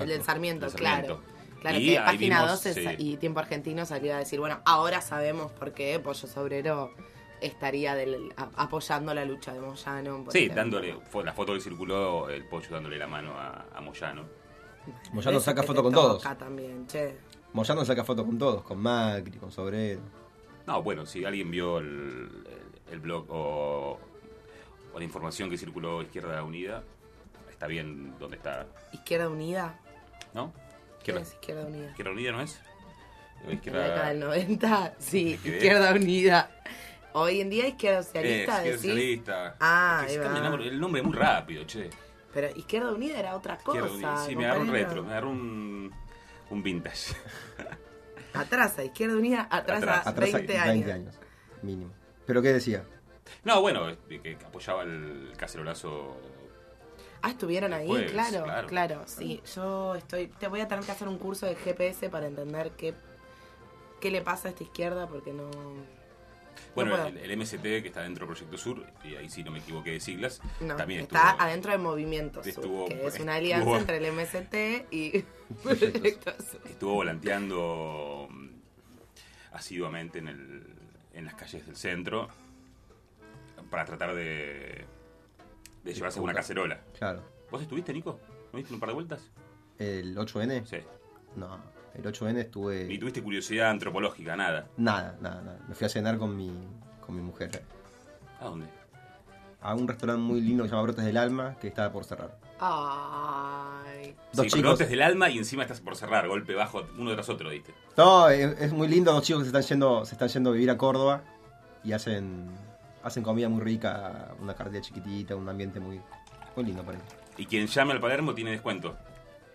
[SPEAKER 3] El del Sarmiento,
[SPEAKER 2] El Sarmiento.
[SPEAKER 3] claro. Claro,
[SPEAKER 2] Y
[SPEAKER 3] que Página
[SPEAKER 2] vimos,
[SPEAKER 3] 12
[SPEAKER 2] sí.
[SPEAKER 3] y Tiempo Argentino salió a decir, bueno, ahora sabemos por qué Pollo Sobrero estaría del- a- apoyando la lucha de Moyano. por
[SPEAKER 2] Sí,
[SPEAKER 3] ejemplo.
[SPEAKER 2] dándole, fue la foto que circuló, el pollo dándole la mano a, a Moyano.
[SPEAKER 4] Moyano saca
[SPEAKER 3] que
[SPEAKER 4] foto con todos.
[SPEAKER 3] toca también, che.
[SPEAKER 4] Moyano saca foto con todos, con Macri, con Sobrero.
[SPEAKER 2] No, bueno, si alguien vio el, el- el blog o, o la información que circuló Izquierda Unida, está bien donde está,
[SPEAKER 3] Izquierda Unida.
[SPEAKER 2] ¿no?
[SPEAKER 3] ¿Qué
[SPEAKER 2] Izquierda,
[SPEAKER 3] es Izquierda Unida?
[SPEAKER 2] Izquierda Unida no es?
[SPEAKER 3] En la década del
[SPEAKER 2] Izquierda,
[SPEAKER 3] 90, sí. Izquierda Unida. Hoy en día Izquierda
[SPEAKER 2] Eh,
[SPEAKER 3] Socialista,
[SPEAKER 2] Izquierda
[SPEAKER 3] decís.
[SPEAKER 2] Socialista.
[SPEAKER 3] Ah,
[SPEAKER 2] Es que el nombre- nombre muy rápido, che.
[SPEAKER 3] Pero Izquierda Unida era otra cosa.
[SPEAKER 2] Izquierda Unida. Sí, me agarró un retro, me agarró un, un vintage.
[SPEAKER 3] Atrasa, Izquierda Unida atrasa,
[SPEAKER 2] Atrás.
[SPEAKER 4] Atrás
[SPEAKER 3] 20,
[SPEAKER 4] hay
[SPEAKER 3] años.
[SPEAKER 4] 20 años. Mínimo. ¿Pero qué decía?
[SPEAKER 2] No, bueno, que apoyaba el cacerolazo.
[SPEAKER 3] Ah, estuvieron ahí,
[SPEAKER 2] Jueves,
[SPEAKER 3] claro,
[SPEAKER 2] claro.
[SPEAKER 3] claro, sí. Yo estoy, te voy a tener que hacer un curso de GPS para entender qué, qué le pasa a esta izquierda porque no.
[SPEAKER 2] Bueno, el, el MST que está dentro del Proyecto Sur, y ahí sí no me equivoqué de siglas,
[SPEAKER 3] No,
[SPEAKER 2] también
[SPEAKER 3] está
[SPEAKER 2] estuvo,
[SPEAKER 3] adentro de Movimiento Sur,
[SPEAKER 2] estuvo-
[SPEAKER 3] que es una alianza entre el MST y Proyecto Sur.
[SPEAKER 2] estuvo volanteando mm, asiduamente en, el, en las calles del centro para tratar de, de llevarse una cacerola.
[SPEAKER 4] Claro.
[SPEAKER 2] ¿Vos estuviste, Nico? ¿No viste un par de vueltas?
[SPEAKER 4] ¿El 8N?
[SPEAKER 2] Sí.
[SPEAKER 4] No. El 8N estuve.
[SPEAKER 2] Ni tuviste curiosidad antropológica, nada.
[SPEAKER 4] Nada, nada, nada. Me fui a cenar con mi, con mi mujer.
[SPEAKER 2] ¿A dónde?
[SPEAKER 4] A un restaurante muy lindo que se llama Brotes del Alma, que estaba por cerrar.
[SPEAKER 3] Ay.
[SPEAKER 4] Dos
[SPEAKER 2] sí,
[SPEAKER 4] chicos.
[SPEAKER 2] brotes del alma y encima estás por cerrar, golpe bajo, uno tras otro, ¿viste?
[SPEAKER 4] No, es, es muy lindo. Dos chicos que se están yendo, se están yendo a vivir a Córdoba y hacen, hacen comida muy rica, una cartilla chiquitita, un ambiente muy, muy lindo por ahí.
[SPEAKER 2] Y quien llame al Palermo tiene descuento.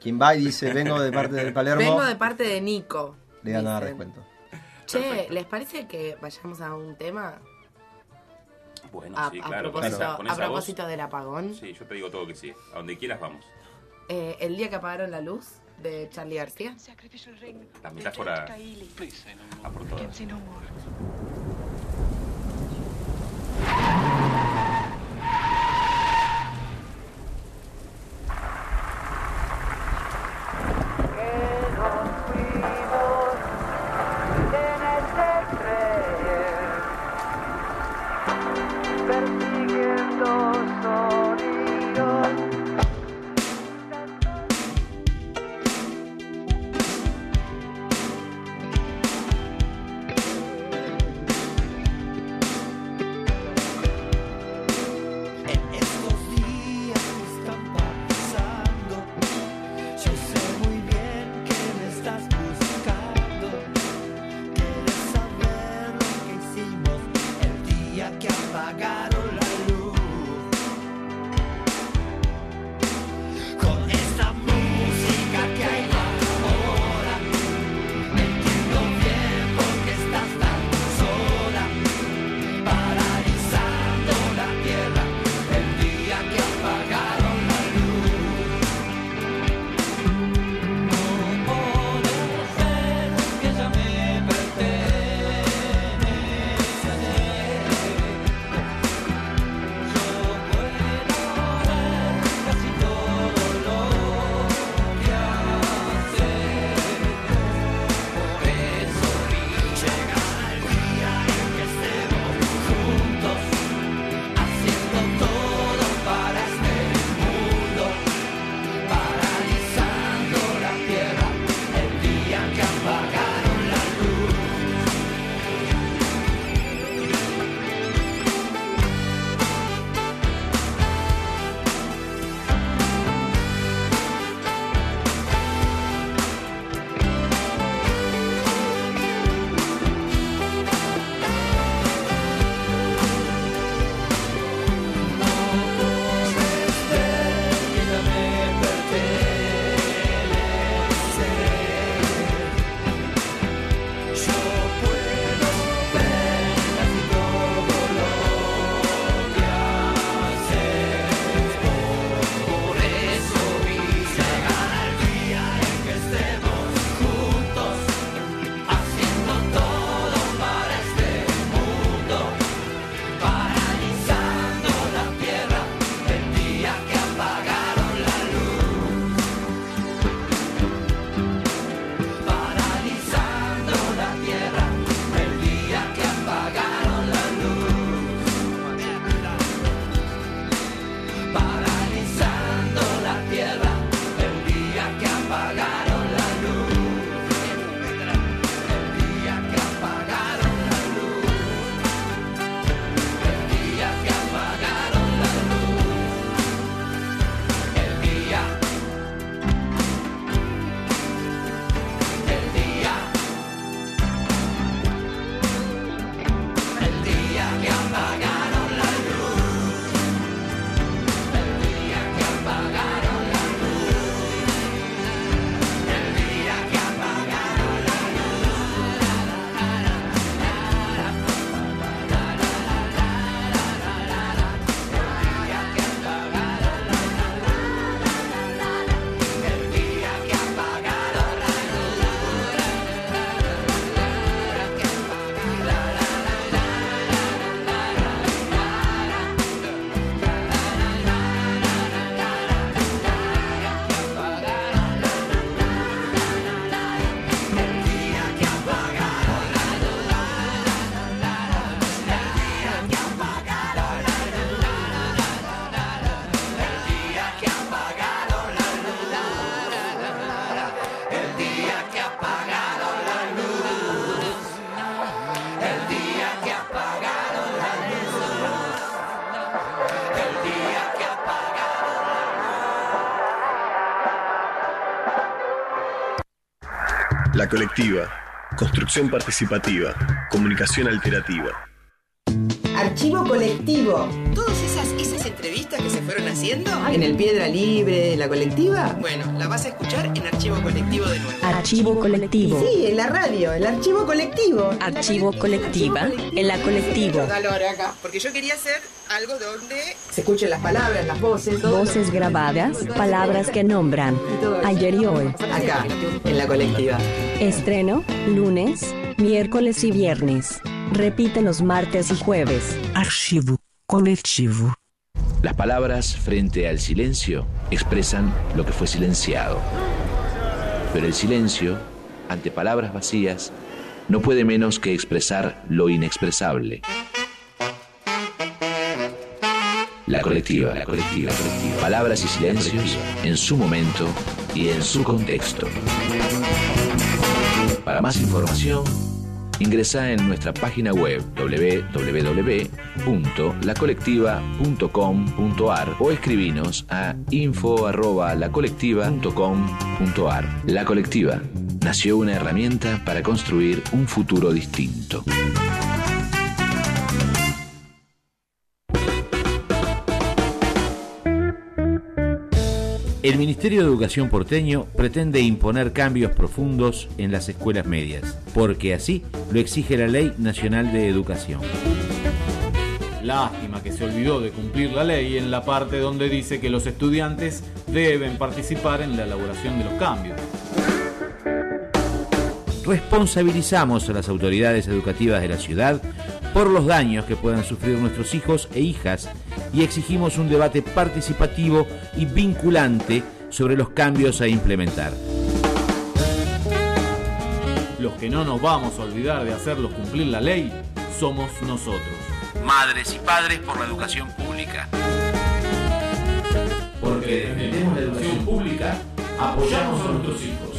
[SPEAKER 4] Quien va y dice vengo de parte del Palermo,
[SPEAKER 3] Vengo de parte de Nico.
[SPEAKER 4] le dan a dar descuento.
[SPEAKER 3] Che,
[SPEAKER 2] Perfecto.
[SPEAKER 3] ¿les parece que vayamos a un tema?
[SPEAKER 2] Bueno,
[SPEAKER 3] A,
[SPEAKER 2] sí,
[SPEAKER 3] a
[SPEAKER 2] claro.
[SPEAKER 3] propósito, a
[SPEAKER 2] voz.
[SPEAKER 3] propósito del apagón.
[SPEAKER 2] Sí, yo te digo todo que sí. A donde quieras vamos.
[SPEAKER 3] Eh, el día que apagaron la luz de Charlie García.
[SPEAKER 2] La metáfora a por todas.
[SPEAKER 5] Colectiva. Construcción participativa. Comunicación alterativa.
[SPEAKER 6] Archivo colectivo.
[SPEAKER 7] Todas esas, esas entrevistas que se fueron haciendo en el Piedra Libre, en la colectiva, bueno, la vas a escuchar en Archivo Colectivo de nuevo.
[SPEAKER 8] Archivo colectivo.
[SPEAKER 6] Sí, en la radio, el archivo colectivo.
[SPEAKER 8] Archivo colectiva en la colectivo.
[SPEAKER 7] calor acá, porque yo quería hacer algo donde se escuchen las palabras, las voces, todo.
[SPEAKER 8] Voces grabadas, palabras que nombran. Ayer y hoy.
[SPEAKER 7] Acá, en la colectiva.
[SPEAKER 8] Estreno, lunes, miércoles y viernes. Repite los martes y jueves.
[SPEAKER 9] Archivo colectivo.
[SPEAKER 10] Las palabras frente al silencio expresan lo que fue silenciado. Pero el silencio, ante palabras vacías, no puede menos que expresar lo inexpresable. La colectiva, la colectiva, colectiva. Palabras y silencios en su momento y en su contexto. Para más información, ingresa en nuestra página web www.lacolectiva.com.ar o escribinos a info@lacolectiva.com.ar. La colectiva nació una herramienta para construir un futuro distinto.
[SPEAKER 11] El Ministerio de Educación porteño pretende imponer cambios profundos en las escuelas medias, porque así lo exige la Ley Nacional de Educación.
[SPEAKER 12] Lástima que se olvidó de cumplir la ley en la parte donde dice que los estudiantes deben participar en la elaboración de los cambios.
[SPEAKER 11] Responsabilizamos a las autoridades educativas de la ciudad por los daños que puedan sufrir nuestros hijos e hijas y exigimos un debate participativo y vinculante sobre los cambios a implementar.
[SPEAKER 12] Los que no nos vamos a olvidar de hacerlos cumplir la ley somos nosotros.
[SPEAKER 11] Madres y padres por la educación pública. Porque defendemos la educación pública, apoyamos a nuestros hijos.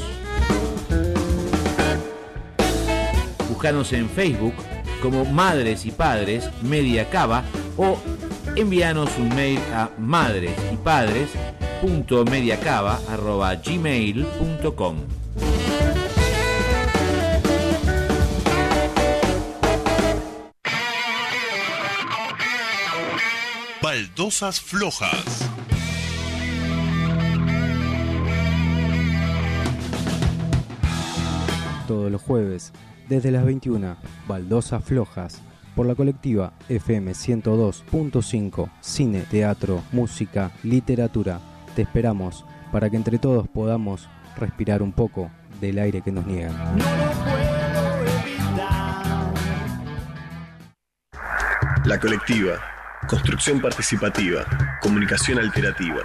[SPEAKER 11] Búscanos en Facebook como Madres y Padres Media Cava o envíanos un mail a madres y padres gmail.com
[SPEAKER 13] Baldosas flojas.
[SPEAKER 14] Todos los jueves, desde las 21, Baldosas flojas por la colectiva FM 102.5, cine, teatro, música, literatura. Te esperamos para que entre todos podamos respirar un poco del aire que nos niegan.
[SPEAKER 5] La colectiva. Construcción participativa. Comunicación alterativa.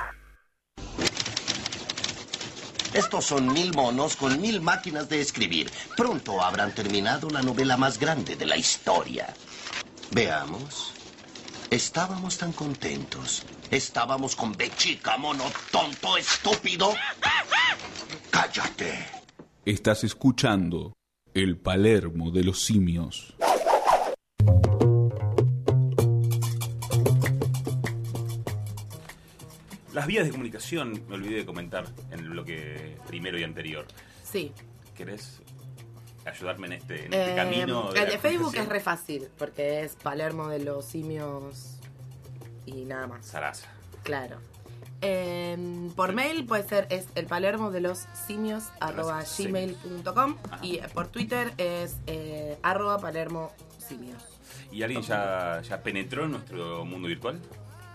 [SPEAKER 15] Estos son mil monos con mil máquinas de escribir. Pronto habrán terminado la novela más grande de la historia. Veamos. Estábamos tan contentos. Estábamos con Bechica, mono tonto, estúpido. Cállate.
[SPEAKER 16] Estás escuchando el Palermo de los simios.
[SPEAKER 2] Las vías de comunicación, me olvidé de comentar en el bloque primero y anterior.
[SPEAKER 3] Sí.
[SPEAKER 2] ¿Querés ayudarme en este, en este camino?
[SPEAKER 3] el
[SPEAKER 2] la
[SPEAKER 3] de Facebook es re fácil, porque es Palermo de los simios y nada más.
[SPEAKER 2] Sarasa.
[SPEAKER 3] Claro. Eh, por mail puede ser es el palermo de los simios arroba gmail.com y por Twitter es eh, arroba palermo simios.
[SPEAKER 2] ¿Y alguien ya, ya penetró en nuestro mundo virtual?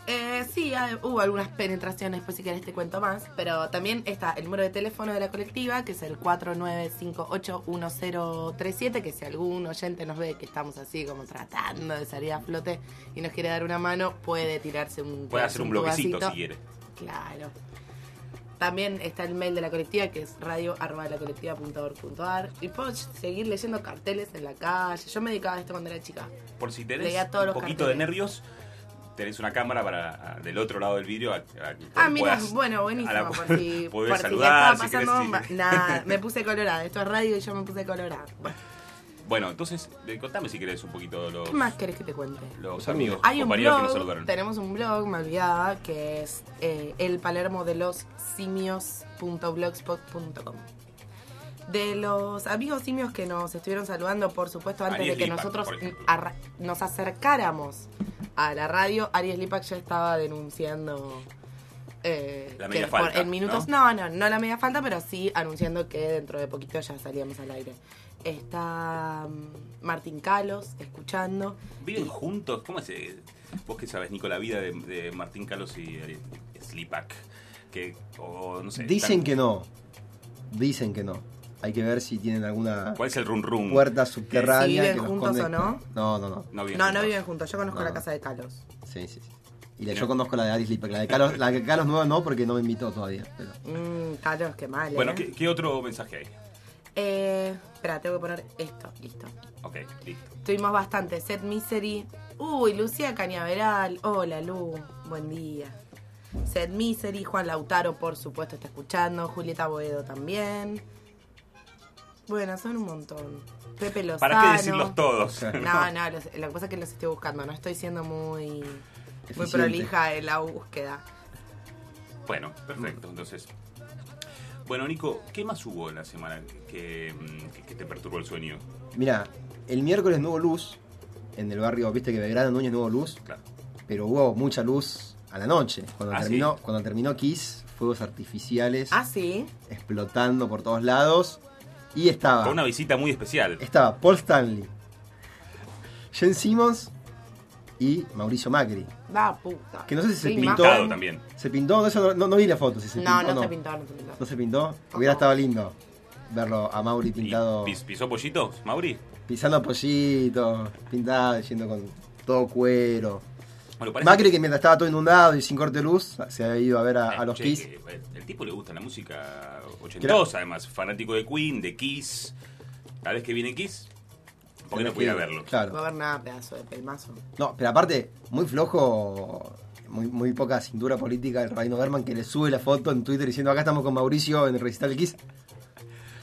[SPEAKER 3] Eh, sí, hay- hubo algunas penetraciones, pues si querés te cuento más, pero también está el número de teléfono de la colectiva, que es el 49581037, que si algún oyente nos ve que estamos así como tratando de salir a flote y nos quiere dar una mano, puede tirarse un
[SPEAKER 2] Puede hacer un bloquecito
[SPEAKER 3] tubacito.
[SPEAKER 2] si quiere.
[SPEAKER 3] Claro. También está el mail de la colectiva que es radio arroba la y puedo seguir leyendo carteles en la calle. Yo me dedicaba a esto cuando era chica.
[SPEAKER 2] Por si tenés
[SPEAKER 3] Leía todos
[SPEAKER 2] un
[SPEAKER 3] los
[SPEAKER 2] poquito de nervios, tenés una cámara para a- del otro lado del vidrio. a- a- que
[SPEAKER 3] Ah, mira, bueno, buenísimo.
[SPEAKER 2] la-
[SPEAKER 3] por si, por si
[SPEAKER 2] saludar,
[SPEAKER 3] estaba
[SPEAKER 2] si querés,
[SPEAKER 3] pasando bomba. Nada, me puse colorada. Esto es radio y yo me puse colorada. Bueno,
[SPEAKER 2] Bueno, entonces, contame si querés un poquito los,
[SPEAKER 3] ¿qué más querés que te cuente?
[SPEAKER 2] los amigos,
[SPEAKER 3] Hay un
[SPEAKER 2] compañeros que nos
[SPEAKER 3] blog,
[SPEAKER 2] saludaron.
[SPEAKER 3] tenemos un blog, me olvidaba, que es eh, el palermo de los simios.blogspot.com. De los amigos simios que nos estuvieron saludando, por supuesto, antes de que nosotros nos acercáramos a la radio, Aries Lipac ya estaba denunciando. eh,
[SPEAKER 2] La
[SPEAKER 3] que
[SPEAKER 2] media
[SPEAKER 3] por-
[SPEAKER 2] falta,
[SPEAKER 3] en minutos,
[SPEAKER 2] ¿no?
[SPEAKER 3] ¿no? no, no, la media falta, pero sí anunciando que dentro de poquito ya salíamos al aire. Está mm, Martín Calos escuchando.
[SPEAKER 2] ¿Viven juntos? ¿Cómo es? eh? Vos que sabés, Nico, la vida de, de Martín Carlos y Ariel Slipak. Que, o no sé.
[SPEAKER 4] Dicen
[SPEAKER 2] están-
[SPEAKER 4] que no. Dicen que no. Hay que ver si tienen alguna
[SPEAKER 2] ¿Cuál es el run run?
[SPEAKER 4] puerta subterránea.
[SPEAKER 3] Si viven
[SPEAKER 4] que los
[SPEAKER 3] juntos o no.
[SPEAKER 4] No, no, no.
[SPEAKER 2] No,
[SPEAKER 3] No, no viven juntos. Yo conozco
[SPEAKER 4] No.
[SPEAKER 3] la casa de Calos.
[SPEAKER 4] Sí, sí, sí. Y la, yo conozco la de Aris Lipac. La de Carlos, la de Carlos Nueva no, porque no me invitó todavía. Pero...
[SPEAKER 3] Mm, Calos, qué mal.
[SPEAKER 2] Bueno,
[SPEAKER 3] ¿eh?
[SPEAKER 2] ¿qué, qué otro mensaje hay?
[SPEAKER 3] Eh, espera, tengo que poner esto. Listo.
[SPEAKER 2] Ok, listo.
[SPEAKER 3] Tuvimos bastante. Set Misery. Uy, Lucía Cañaveral. Hola, Lu. Buen día. Set Misery. Juan Lautaro, por supuesto, está escuchando. Julieta Boedo también. Bueno, son un montón. Pepe Lozano.
[SPEAKER 2] ¿Para qué decirlos todos?
[SPEAKER 3] No, no, los- lo que pasa es que los estoy buscando. No estoy siendo muy, muy prolija en la búsqueda.
[SPEAKER 2] Bueno, perfecto. Entonces. Bueno, Nico, ¿qué más hubo en la semana que, mm, que- que te perturbó el sueño?
[SPEAKER 4] Mira, el miércoles no hubo luz. En el barrio, viste que Belgrano Núñez no hubo luz. Pero hubo mucha luz a la noche. Cuando,
[SPEAKER 2] Ah,
[SPEAKER 4] terminó,
[SPEAKER 2] ¿sí?
[SPEAKER 4] cuando terminó Kiss, fuegos artificiales
[SPEAKER 3] Ah, sí.
[SPEAKER 4] explotando por todos lados. Y estaba.
[SPEAKER 2] Fue una visita muy especial.
[SPEAKER 4] Estaba Paul Stanley, Jen Simmons y Mauricio Macri.
[SPEAKER 3] Da puta.
[SPEAKER 4] Que no sé si se pintó.
[SPEAKER 2] también.
[SPEAKER 4] Se pintó, no, eso no, no- no vi la foto. Si se
[SPEAKER 3] No,
[SPEAKER 4] pintó,
[SPEAKER 3] no se pintó, no se pintó.
[SPEAKER 4] ¿No se pintó? Hubiera estado lindo verlo a Mauri pintado.
[SPEAKER 2] ¿Pis- ¿Pisó pollitos, Mauri?
[SPEAKER 4] Pisando pollitos, pintado, yendo con todo cuero.
[SPEAKER 2] Bueno, parece
[SPEAKER 4] Macri que mientras estaba todo inundado y sin corte de luz, se había ido a ver a, a los
[SPEAKER 2] Che,
[SPEAKER 4] Kiss.
[SPEAKER 2] que, eh, el tipo le gusta la música ochentosa, además, fanático de Queen, de Kiss. Cada vez que viene Kiss, ¿por qué no pudiera verlo?
[SPEAKER 4] Claro.
[SPEAKER 3] No va a haber nada, pedazo de pelmazo.
[SPEAKER 4] No, pero aparte, muy flojo, muy, muy poca cintura política el Reino Berman que le sube la foto en Twitter diciendo acá estamos con Mauricio en el recital de Kiss.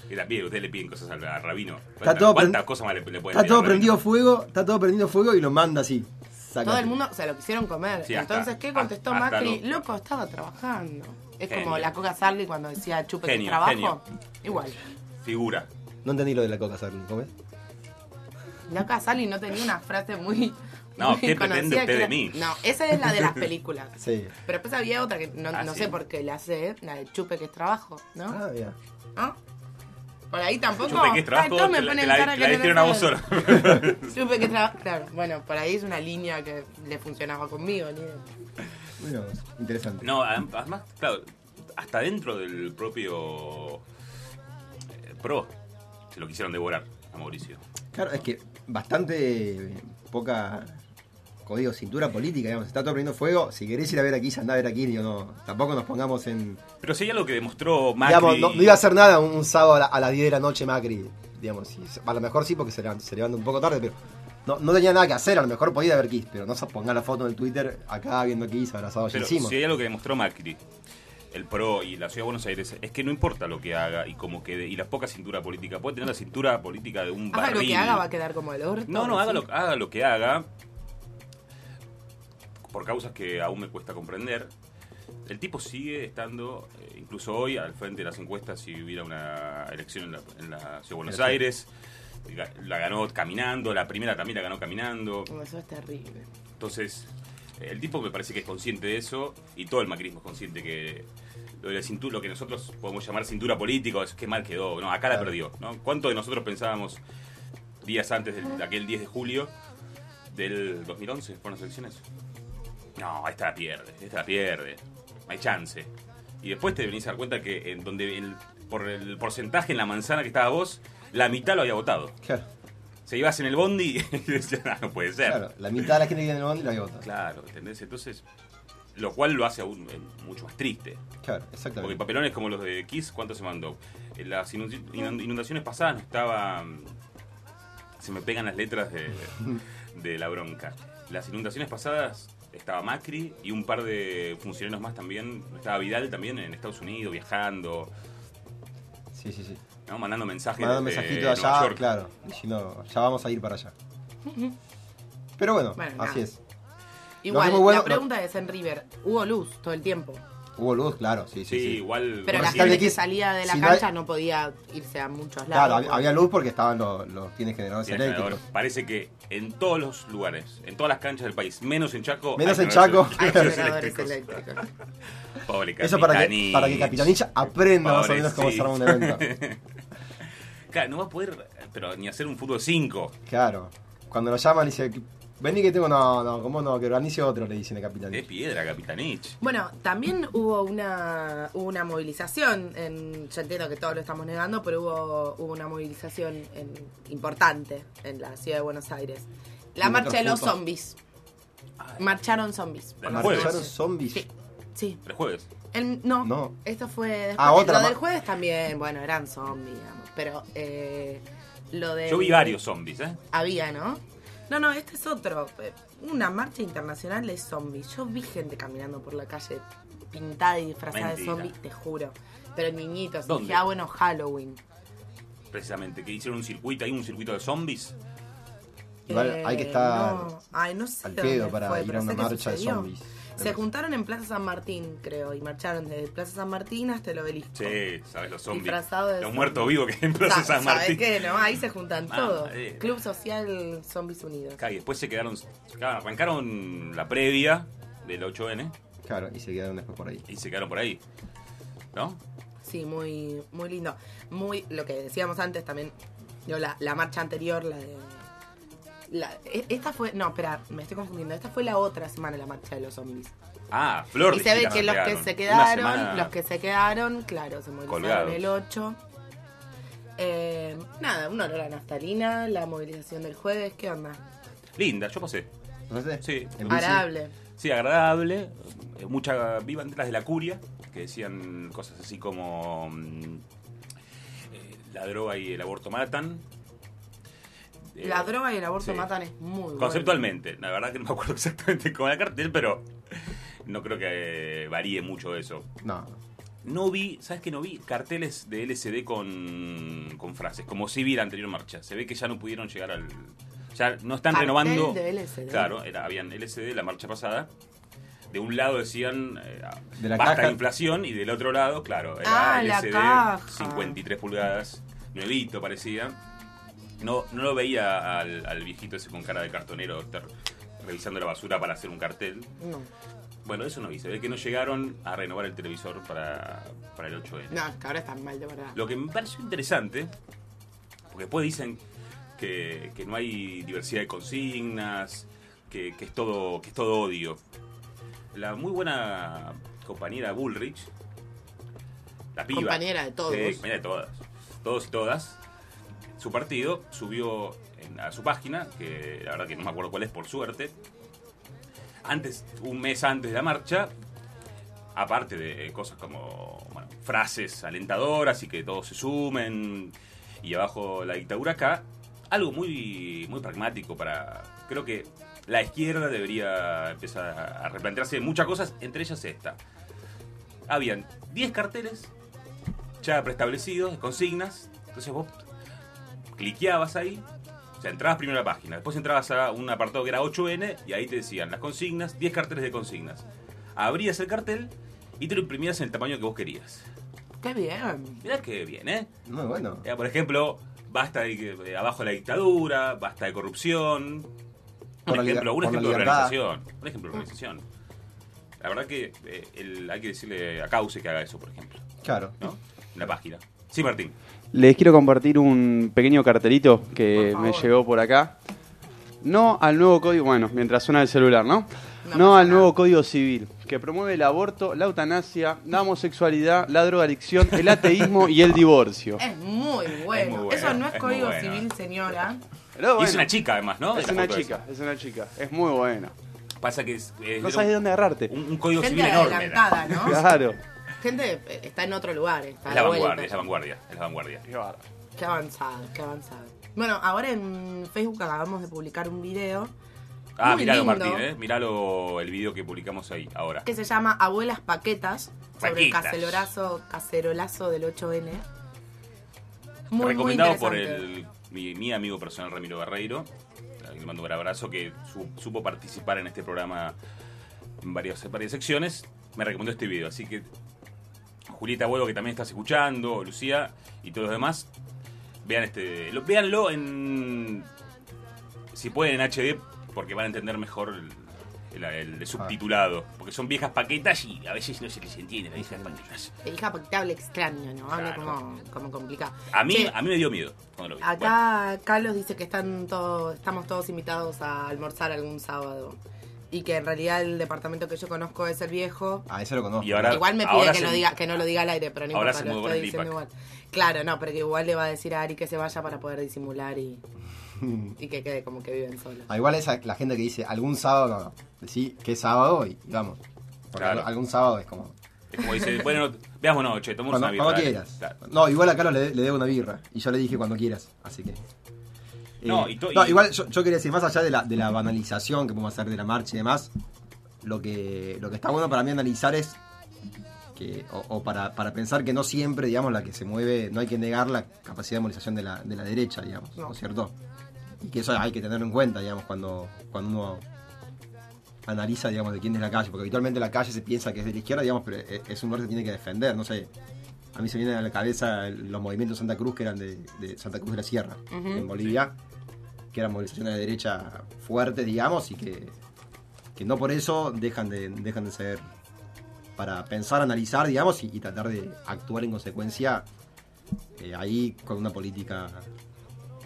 [SPEAKER 2] Y también ustedes le piden cosas al, rabino.
[SPEAKER 4] Está todo
[SPEAKER 2] ¿Cuántas cosas más le, le pueden
[SPEAKER 4] Está todo
[SPEAKER 2] rabino?
[SPEAKER 4] prendido fuego, está todo prendido fuego y lo manda así. Sácate.
[SPEAKER 3] Todo el mundo se lo quisieron comer.
[SPEAKER 2] Sí, hasta-
[SPEAKER 3] Entonces, ¿qué contestó
[SPEAKER 2] hasta
[SPEAKER 3] Macri?
[SPEAKER 2] lo-
[SPEAKER 3] Loco, estaba trabajando. Es
[SPEAKER 2] Genio.
[SPEAKER 3] como la Coca Sarli cuando decía chupe que es
[SPEAKER 2] Genio,
[SPEAKER 3] trabajo.
[SPEAKER 2] genio.
[SPEAKER 3] Igual.
[SPEAKER 2] Figura.
[SPEAKER 4] No entendí lo de la coca, Sarli, ¿cómo es?
[SPEAKER 3] La Coca Sarli no tenía una frase muy.
[SPEAKER 2] No,
[SPEAKER 3] muy
[SPEAKER 2] ¿qué
[SPEAKER 3] conocida
[SPEAKER 2] pretende
[SPEAKER 3] que
[SPEAKER 2] usted de mí?
[SPEAKER 3] No, esa es la de las películas.
[SPEAKER 4] Sí.
[SPEAKER 3] Pero después había otra que no,
[SPEAKER 2] Ah,
[SPEAKER 3] no
[SPEAKER 2] sí.
[SPEAKER 3] sé por qué la sé, la de chupe que es trabajo, ¿no?
[SPEAKER 4] Ah, ya.
[SPEAKER 3] ¿No? Por ahí tampoco.
[SPEAKER 2] Chupe que es trabajo,
[SPEAKER 3] Ay, me
[SPEAKER 2] la-
[SPEAKER 3] ponen
[SPEAKER 2] la-
[SPEAKER 3] cara
[SPEAKER 2] te
[SPEAKER 3] que
[SPEAKER 2] la
[SPEAKER 3] no
[SPEAKER 2] diste
[SPEAKER 3] la
[SPEAKER 2] una voz
[SPEAKER 3] saben.
[SPEAKER 2] sola.
[SPEAKER 3] Chupe que trabajo. Claro, bueno, por ahí es una línea que le funcionaba conmigo, ni idea.
[SPEAKER 4] Bueno, interesante.
[SPEAKER 2] No, adem- además, claro, hasta dentro del propio eh, Pro se lo quisieron devorar a Mauricio.
[SPEAKER 4] Claro, es que bastante poca código cintura política, digamos. Está todo prendiendo fuego. Si querés ir a ver aquí, andá a ver aquí. Digo, no, tampoco nos pongamos en.
[SPEAKER 2] Pero si hay algo que demostró Macri...
[SPEAKER 4] Digamos, no, no iba a hacer nada un, un sábado a, la- a las 10 de la noche Macri. Digamos, y a lo mejor sí, porque se levanta, se levanta un poco tarde, pero no, no tenía nada que hacer. A lo mejor podía ver Kiss, pero no se ponga la foto en el Twitter acá viendo Kiss abrazado allí
[SPEAKER 2] Pero si hay algo que demostró Macri, el PRO y la Ciudad de Buenos Aires, es que no importa lo que haga y cómo quede, y la poca cintura política, puede tener la cintura política de un
[SPEAKER 3] Haga lo
[SPEAKER 2] barril.
[SPEAKER 3] que haga, va a quedar como el orto.
[SPEAKER 2] No, no, haga lo, haga lo que haga, por causas que aún me cuesta comprender. El tipo sigue estando, eh, incluso hoy, al frente de las encuestas, si hubiera una elección en la, en la Ciudad de Buenos. Aires. La ganó caminando, la primera también la ganó caminando.
[SPEAKER 3] Eso es terrible.
[SPEAKER 2] Entonces, el tipo me parece que es consciente de eso y todo el macrismo es consciente que lo de la cintura, lo que nosotros podemos llamar cintura política, es que mal quedó, no, acá la perdió, ¿no? ¿Cuánto de nosotros pensábamos días antes del- de aquel 10 de julio del 2011, fueron las elecciones? No, esta la pierde, esta la pierde, hay chance. Y después te venís a dar cuenta que en donde el- por el porcentaje en la manzana que estaba vos, la mitad lo había votado.
[SPEAKER 4] Claro.
[SPEAKER 2] Se ibas en el bondi y decías, "Ah, no puede ser.
[SPEAKER 4] Claro, la mitad de la gente que viene en el bondi la había votado.
[SPEAKER 2] Claro, ¿entendés? Entonces, lo cual lo hace aún eh, mucho más triste.
[SPEAKER 4] Claro,
[SPEAKER 2] Porque
[SPEAKER 4] exactamente.
[SPEAKER 2] papelones como los de Kiss, ¿cuánto se mandó? En las inund- inund- inundaciones pasadas no estaba... mm, Se me pegan las letras de, de la bronca. Las inundaciones pasadas estaba Macri y un par de funcionarios más también. Estaba Vidal también en Estados Unidos, viajando,
[SPEAKER 4] Sí, sí, sí.
[SPEAKER 2] ¿No? mandando mensajes
[SPEAKER 4] Mandando mensajitos
[SPEAKER 2] Nueva
[SPEAKER 4] allá,
[SPEAKER 2] York.
[SPEAKER 4] claro, diciendo, ya vamos a ir para allá. Pero bueno,
[SPEAKER 3] Bueno,
[SPEAKER 4] así
[SPEAKER 3] nada.
[SPEAKER 4] es.
[SPEAKER 3] Igual,
[SPEAKER 4] Lo que es muy bueno-
[SPEAKER 3] la pregunta es en River, ¿hubo luz todo el tiempo?
[SPEAKER 4] Hubo luz, claro, sí, sí.
[SPEAKER 2] Sí,
[SPEAKER 4] sí.
[SPEAKER 2] igual.
[SPEAKER 3] Pero
[SPEAKER 4] Bueno,
[SPEAKER 3] la gente que salía de la
[SPEAKER 4] si no hay-
[SPEAKER 3] cancha no podía irse a muchos lados.
[SPEAKER 4] Claro, había, había luz porque estaban los, los tienes generadores
[SPEAKER 2] Sí,
[SPEAKER 4] eléctricos.
[SPEAKER 2] generador. Parece que en todos los lugares, en todas las canchas del país, menos en Chaco.
[SPEAKER 4] Menos
[SPEAKER 2] hay
[SPEAKER 4] en Chaco.
[SPEAKER 2] generadores
[SPEAKER 3] Hay generadores
[SPEAKER 2] eléctricos.
[SPEAKER 3] eléctricos.
[SPEAKER 2] Pobre
[SPEAKER 4] Eso para que,
[SPEAKER 2] Capitanich.
[SPEAKER 4] para que Capitanich aprenda más o menos cómo se arma un evento.
[SPEAKER 2] claro, no va a poder, pero ni hacer un fútbol 5.
[SPEAKER 4] Claro. Cuando lo llaman dice, vení que tengo, no, no, ¿cómo no? Que organice otro, le dicen a Capitanich.
[SPEAKER 2] Es piedra, Capitanich.
[SPEAKER 3] Bueno, también hubo una, hubo una movilización, en, yo entiendo que todos lo estamos negando, pero hubo, hubo una movilización en- importante en la ciudad de Buenos Aires. La marcha de los zombies. Marcharon zombies.
[SPEAKER 4] ¿Marcharon zombies?
[SPEAKER 3] Sí, sí.
[SPEAKER 2] El jueves.
[SPEAKER 3] El- no,
[SPEAKER 4] No.
[SPEAKER 3] esto fue después.
[SPEAKER 4] Ah, otra
[SPEAKER 3] lo del jueves también, bueno, eran zombies, digamos. Pero eh, lo de.
[SPEAKER 2] Yo vi varios zombies, ¿eh?
[SPEAKER 3] Había, ¿no? No, no, este es otro. eh, Una marcha internacional de zombies. Yo vi gente caminando por la calle pintada y disfrazada de zombies, te juro. Pero niñitos.
[SPEAKER 2] ¿Dónde?
[SPEAKER 3] Dije, ah, bueno, Halloween.
[SPEAKER 2] Precisamente, que hicieron un circuito, hay un circuito de zombies.
[SPEAKER 4] Igual hay que
[SPEAKER 3] Eh,
[SPEAKER 4] estar
[SPEAKER 3] no. Ay, no sé
[SPEAKER 4] al pedo para
[SPEAKER 3] fue,
[SPEAKER 4] ir a una marcha de zombies.
[SPEAKER 3] Se juntaron en Plaza San Martín, creo, y marcharon desde Plaza San Martín hasta el obelisco.
[SPEAKER 2] Sí, ¿sabes? Los zombies. Los muertos vivos que hay en Plaza
[SPEAKER 3] Sa-
[SPEAKER 2] San
[SPEAKER 3] ¿sabes
[SPEAKER 2] Martín.
[SPEAKER 3] qué, no? Ahí se juntan
[SPEAKER 2] Ah,
[SPEAKER 3] todos. Club Social Zombies Unidos.
[SPEAKER 2] Claro, y después se quedaron. claro, arrancaron la previa del 8N
[SPEAKER 4] Claro, y se quedaron después por ahí.
[SPEAKER 2] y se quedaron por ahí. ¿No?
[SPEAKER 3] Sí, muy, muy lindo. Muy, lo que decíamos antes también, yo, la, la marcha anterior, la de... la- e- esta fue, no, espera, me estoy confundiendo. Esta fue la otra semana, la marcha de los zombies.
[SPEAKER 2] Ah, Flor.
[SPEAKER 3] y se ve que los que se
[SPEAKER 2] Una
[SPEAKER 3] quedaron,
[SPEAKER 2] semana
[SPEAKER 3] los que se quedaron, claro, se movilizaron el 8. Eh, nada, un olor a naftalina, la movilización del jueves, ¿qué onda?
[SPEAKER 2] Linda, yo pasé.
[SPEAKER 4] ¿No sé?
[SPEAKER 2] Sí.
[SPEAKER 3] Agradable.
[SPEAKER 2] Sí, agradable. Eh, Mucha, vi banderas de la curia que decían cosas así como mm, eh, la droga y el aborto matan. Eh,
[SPEAKER 3] La droga y el aborto
[SPEAKER 2] sí.
[SPEAKER 3] matan es muy bueno.
[SPEAKER 2] Conceptualmente, la verdad que no me acuerdo exactamente cómo era el cartel, pero no creo que eh, varíe mucho eso.
[SPEAKER 4] No.
[SPEAKER 2] No vi, ¿sabes qué no vi? Carteles de LCD con, con frases, como si vi la anterior marcha. Se ve que ya no pudieron llegar al... Ya no están
[SPEAKER 3] Cartel
[SPEAKER 2] renovando...
[SPEAKER 3] de LCD.
[SPEAKER 2] Claro, era, habían LCD la marcha pasada. De un lado decían eh,
[SPEAKER 4] De la
[SPEAKER 2] basta
[SPEAKER 4] caja.
[SPEAKER 2] de inflación y del otro lado, claro, era
[SPEAKER 3] Ah, la
[SPEAKER 2] LCD
[SPEAKER 3] caja.
[SPEAKER 2] 53 pulgadas, nuevito parecía. No, no lo veía al, al viejito ese con cara de cartonero estar revisando la basura para hacer un cartel.
[SPEAKER 3] No,
[SPEAKER 2] Bueno, eso no vi. Se ve que no llegaron a renovar el televisor para, para el 8N.
[SPEAKER 3] no, es que ahora están mal de verdad.
[SPEAKER 2] Lo que me pareció interesante, porque después dicen que, que no hay diversidad de consignas, que, que es todo, que es todo odio. La muy buena compañera Bullrich, la piba.
[SPEAKER 3] Compañera de todos.
[SPEAKER 2] Sí, compañera de todas. Todos y todas. Su partido subió en- a su página, que la verdad que no me acuerdo cuál es por suerte. Antes, un mes antes de la marcha, aparte de cosas como frases alentadoras y que todos se sumen y abajo la dictadura acá, algo muy, muy pragmático para... Creo que la izquierda debería empezar a a replantearse muchas cosas, entre ellas esta. Habían 10 carteles ya preestablecidos, consignas, entonces vos cliqueabas ahí, o sea, entrabas primero a la página, después entrabas a un apartado que era 8N y ahí te decían las consignas, 10 carteles de consignas. Abrías el cartel y te lo imprimías en el tamaño que vos querías.
[SPEAKER 3] Qué bien.
[SPEAKER 2] Mirá qué bien, ¿eh?
[SPEAKER 4] Muy bueno.
[SPEAKER 2] Eh, por ejemplo, basta de, de abajo la dictadura, basta de corrupción.
[SPEAKER 4] Por
[SPEAKER 2] Un ejemplo, un ejemplo de organización. Un ejemplo de organización. La verdad que eh, el- hay que decirle a Cauce que haga eso, por ejemplo,
[SPEAKER 4] Claro.
[SPEAKER 2] ¿no? En la página. Sí, Martín.
[SPEAKER 17] Les quiero compartir un pequeño cartelito que me llegó por acá. No al nuevo código, bueno, mientras suena el celular, ¿no?
[SPEAKER 3] No
[SPEAKER 17] al nuevo código civil, que promueve el aborto, la eutanasia, la homosexualidad, la drogadicción, el ateísmo y el divorcio.
[SPEAKER 3] Es muy bueno.
[SPEAKER 2] muy bueno,
[SPEAKER 3] Eso no es, código
[SPEAKER 2] bueno.
[SPEAKER 3] civil, señora.
[SPEAKER 17] Pero
[SPEAKER 2] Y es una chica, además, ¿no?
[SPEAKER 17] es una chica, es una chica, es muy buena.
[SPEAKER 2] Pasa que es, es-
[SPEAKER 17] No sabes de dónde agarrarte.
[SPEAKER 2] un, un código
[SPEAKER 3] Gente
[SPEAKER 2] civil enorme.
[SPEAKER 3] ¿no?
[SPEAKER 17] Claro.
[SPEAKER 3] Gente eh, está en otro lugar. Está
[SPEAKER 2] Es la vanguardia, es la vanguardia, es la vanguardia.
[SPEAKER 3] Qué avanzado, qué avanzado. Bueno, ahora en Facebook acabamos de publicar un video
[SPEAKER 2] Ah,
[SPEAKER 3] Muy
[SPEAKER 2] miralo,
[SPEAKER 3] lindo.
[SPEAKER 2] Martín, ¿eh? Miralo el video que publicamos ahí, ahora.
[SPEAKER 3] que se llama Abuelas Paquetas sobre el cacerolazo, cacerolazo del 8N. Muy, muy
[SPEAKER 2] Recomendado por el, mi, mi amigo personal Ramiro Barreiro. Le mando un abrazo que su- supo participar en este programa en varias, varias secciones. me recomendó este video. Así que, Julieta Huevo, que también estás escuchando, Lucía y todos los demás, vean este. Lo, véanlo en. Si pueden en HD, porque van a entender mejor el, el- el subtitulado. Porque son viejas paquetas y a veces no se les entiende las viejas paquetas.
[SPEAKER 3] El hija porque te habla extraño, ¿no? Habla
[SPEAKER 2] Claro.
[SPEAKER 3] como, como complicado.
[SPEAKER 2] A mí,
[SPEAKER 3] Che,
[SPEAKER 2] a mí me dio miedo cuando lo vi. Bueno,
[SPEAKER 3] Acá Carlos dice que están todos, estamos todos invitados a almorzar algún sábado. Y que en realidad el departamento que yo conozco es el viejo.
[SPEAKER 4] Ah, ese lo conozco.
[SPEAKER 2] Y ahora-
[SPEAKER 3] igual me pide
[SPEAKER 2] ahora
[SPEAKER 3] que,
[SPEAKER 2] se-
[SPEAKER 3] lo diga, que no lo diga al aire, pero no
[SPEAKER 2] ahora
[SPEAKER 3] importa,
[SPEAKER 2] se
[SPEAKER 3] lo estoy
[SPEAKER 2] el
[SPEAKER 3] diciendo igual. Claro, no, pero que igual le va a decir a Ari que se vaya para poder disimular y, y que quede como que viven solos.
[SPEAKER 4] Ah, igual esa la gente que dice algún sábado, no, no. Decí que es sábado y, vamos. Porque
[SPEAKER 2] Claro.
[SPEAKER 4] algún sábado es como.
[SPEAKER 2] es como dice, bueno, veamos noche, tomamos
[SPEAKER 4] Cuando,
[SPEAKER 2] una birra.
[SPEAKER 4] cuando quieras.
[SPEAKER 2] Claro.
[SPEAKER 4] No, igual a Carlos le, le debo una birra. Y yo le dije cuando quieras. Así que.
[SPEAKER 2] No,
[SPEAKER 4] Eh,
[SPEAKER 2] y to-
[SPEAKER 4] no,
[SPEAKER 2] y-
[SPEAKER 4] igual yo, yo quería decir, más allá de la, de la banalización que podemos hacer de la marcha y demás, lo que, lo que está bueno para mí analizar es que, o, o para, para pensar que no siempre, digamos, la que se mueve, no hay que negar la capacidad de movilización de la, de la derecha, digamos, ¿no,
[SPEAKER 3] No.
[SPEAKER 4] es cierto? Y que eso hay que tenerlo en cuenta, digamos, cuando, cuando uno analiza, digamos, de quién es la calle, porque habitualmente la calle se piensa que es de la izquierda, digamos, pero es, es un lugar que tiene que defender, no sé. A mí se vienen a la cabeza los movimientos Santa Cruz que eran de, de Santa Cruz de la Sierra, en Bolivia, que eran movilizaciones de derecha fuertes, digamos, y que, que no por eso dejan de, dejan de ser para pensar, analizar, digamos, y, y tratar de actuar en consecuencia eh, ahí con una política.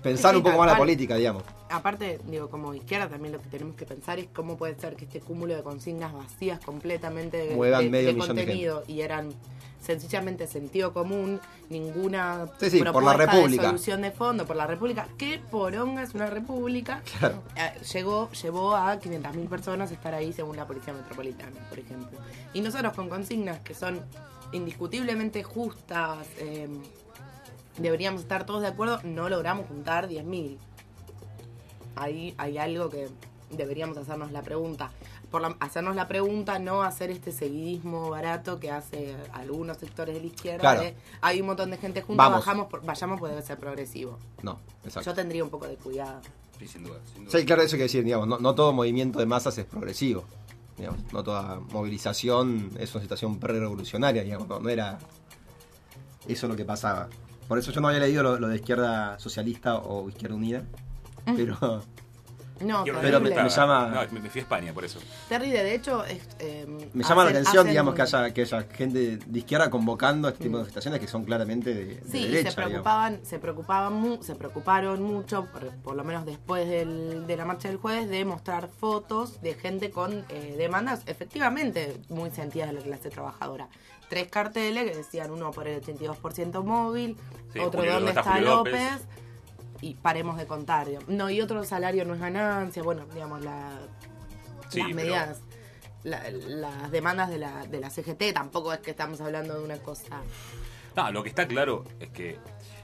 [SPEAKER 4] Pensar
[SPEAKER 3] Sí,
[SPEAKER 4] un poco más la política, digamos.
[SPEAKER 3] Aparte, digo, como izquierda también lo que tenemos que pensar es cómo puede ser que este cúmulo de consignas vacías completamente de,
[SPEAKER 4] Muevan
[SPEAKER 3] de-
[SPEAKER 4] medio
[SPEAKER 3] de contenido y eran sencillamente sentido común, ninguna
[SPEAKER 4] Sí, sí, por la
[SPEAKER 3] propuesta
[SPEAKER 4] República.
[SPEAKER 3] de solución de fondo por la República, que poronga es una república,
[SPEAKER 4] Claro.
[SPEAKER 3] eh, llegó, llevó a 500.000 personas a estar ahí según la Policía Metropolitana, por ejemplo. Y nosotros con consignas que son indiscutiblemente justas, eh, deberíamos estar todos de acuerdo, no logramos juntar 10.000 ahí hay algo que deberíamos hacernos la pregunta. Por la- hacernos la pregunta, no hacer este seguidismo barato que hace algunos sectores de la izquierda.
[SPEAKER 4] Claro.
[SPEAKER 3] de, hay un montón de gente junta,
[SPEAKER 4] Vamos.
[SPEAKER 3] bajamos, por- vayamos, puede ser progresivo.
[SPEAKER 4] No, exacto.
[SPEAKER 3] Yo tendría un poco de cuidado.
[SPEAKER 2] Sí, sin duda. sin duda.
[SPEAKER 4] Sí, claro, eso que decir, digamos, no, no todo movimiento de masas es progresivo. Digamos, no toda movilización es una situación pre-revolucionaria, digamos, no, no era eso lo que pasaba. Por eso yo no había leído lo, lo de izquierda socialista o izquierda unida, pero
[SPEAKER 3] No,
[SPEAKER 4] Pero me- llama-
[SPEAKER 2] No, me, fui a España por eso.
[SPEAKER 3] Terrible, de hecho, es, eh,
[SPEAKER 4] me llama la atención, digamos, que haya, que haya gente de izquierda convocando este tipo de manifestaciones que son claramente de, de
[SPEAKER 3] Sí, y
[SPEAKER 4] derecha.
[SPEAKER 3] se
[SPEAKER 4] digamos.
[SPEAKER 3] preocupaban, se preocupaban, mu- se preocuparon mucho, por, por lo menos después del- de la marcha del jueves, de mostrar fotos de gente con eh, demandas efectivamente muy sentidas de la clase trabajadora. Tres carteles que decían uno por el 82% móvil,
[SPEAKER 2] Sí,
[SPEAKER 3] otro
[SPEAKER 2] Julio-
[SPEAKER 3] dónde
[SPEAKER 2] está Julio
[SPEAKER 3] López?
[SPEAKER 2] López.
[SPEAKER 3] y paremos de contar. digamos. No, y otro salario no es ganancia, bueno, digamos, la,
[SPEAKER 2] Sí,
[SPEAKER 3] las
[SPEAKER 2] pero-
[SPEAKER 3] medidas, la- las demandas de la, de la CGT, tampoco es que estamos hablando de una cosa...
[SPEAKER 2] No, lo que está claro es que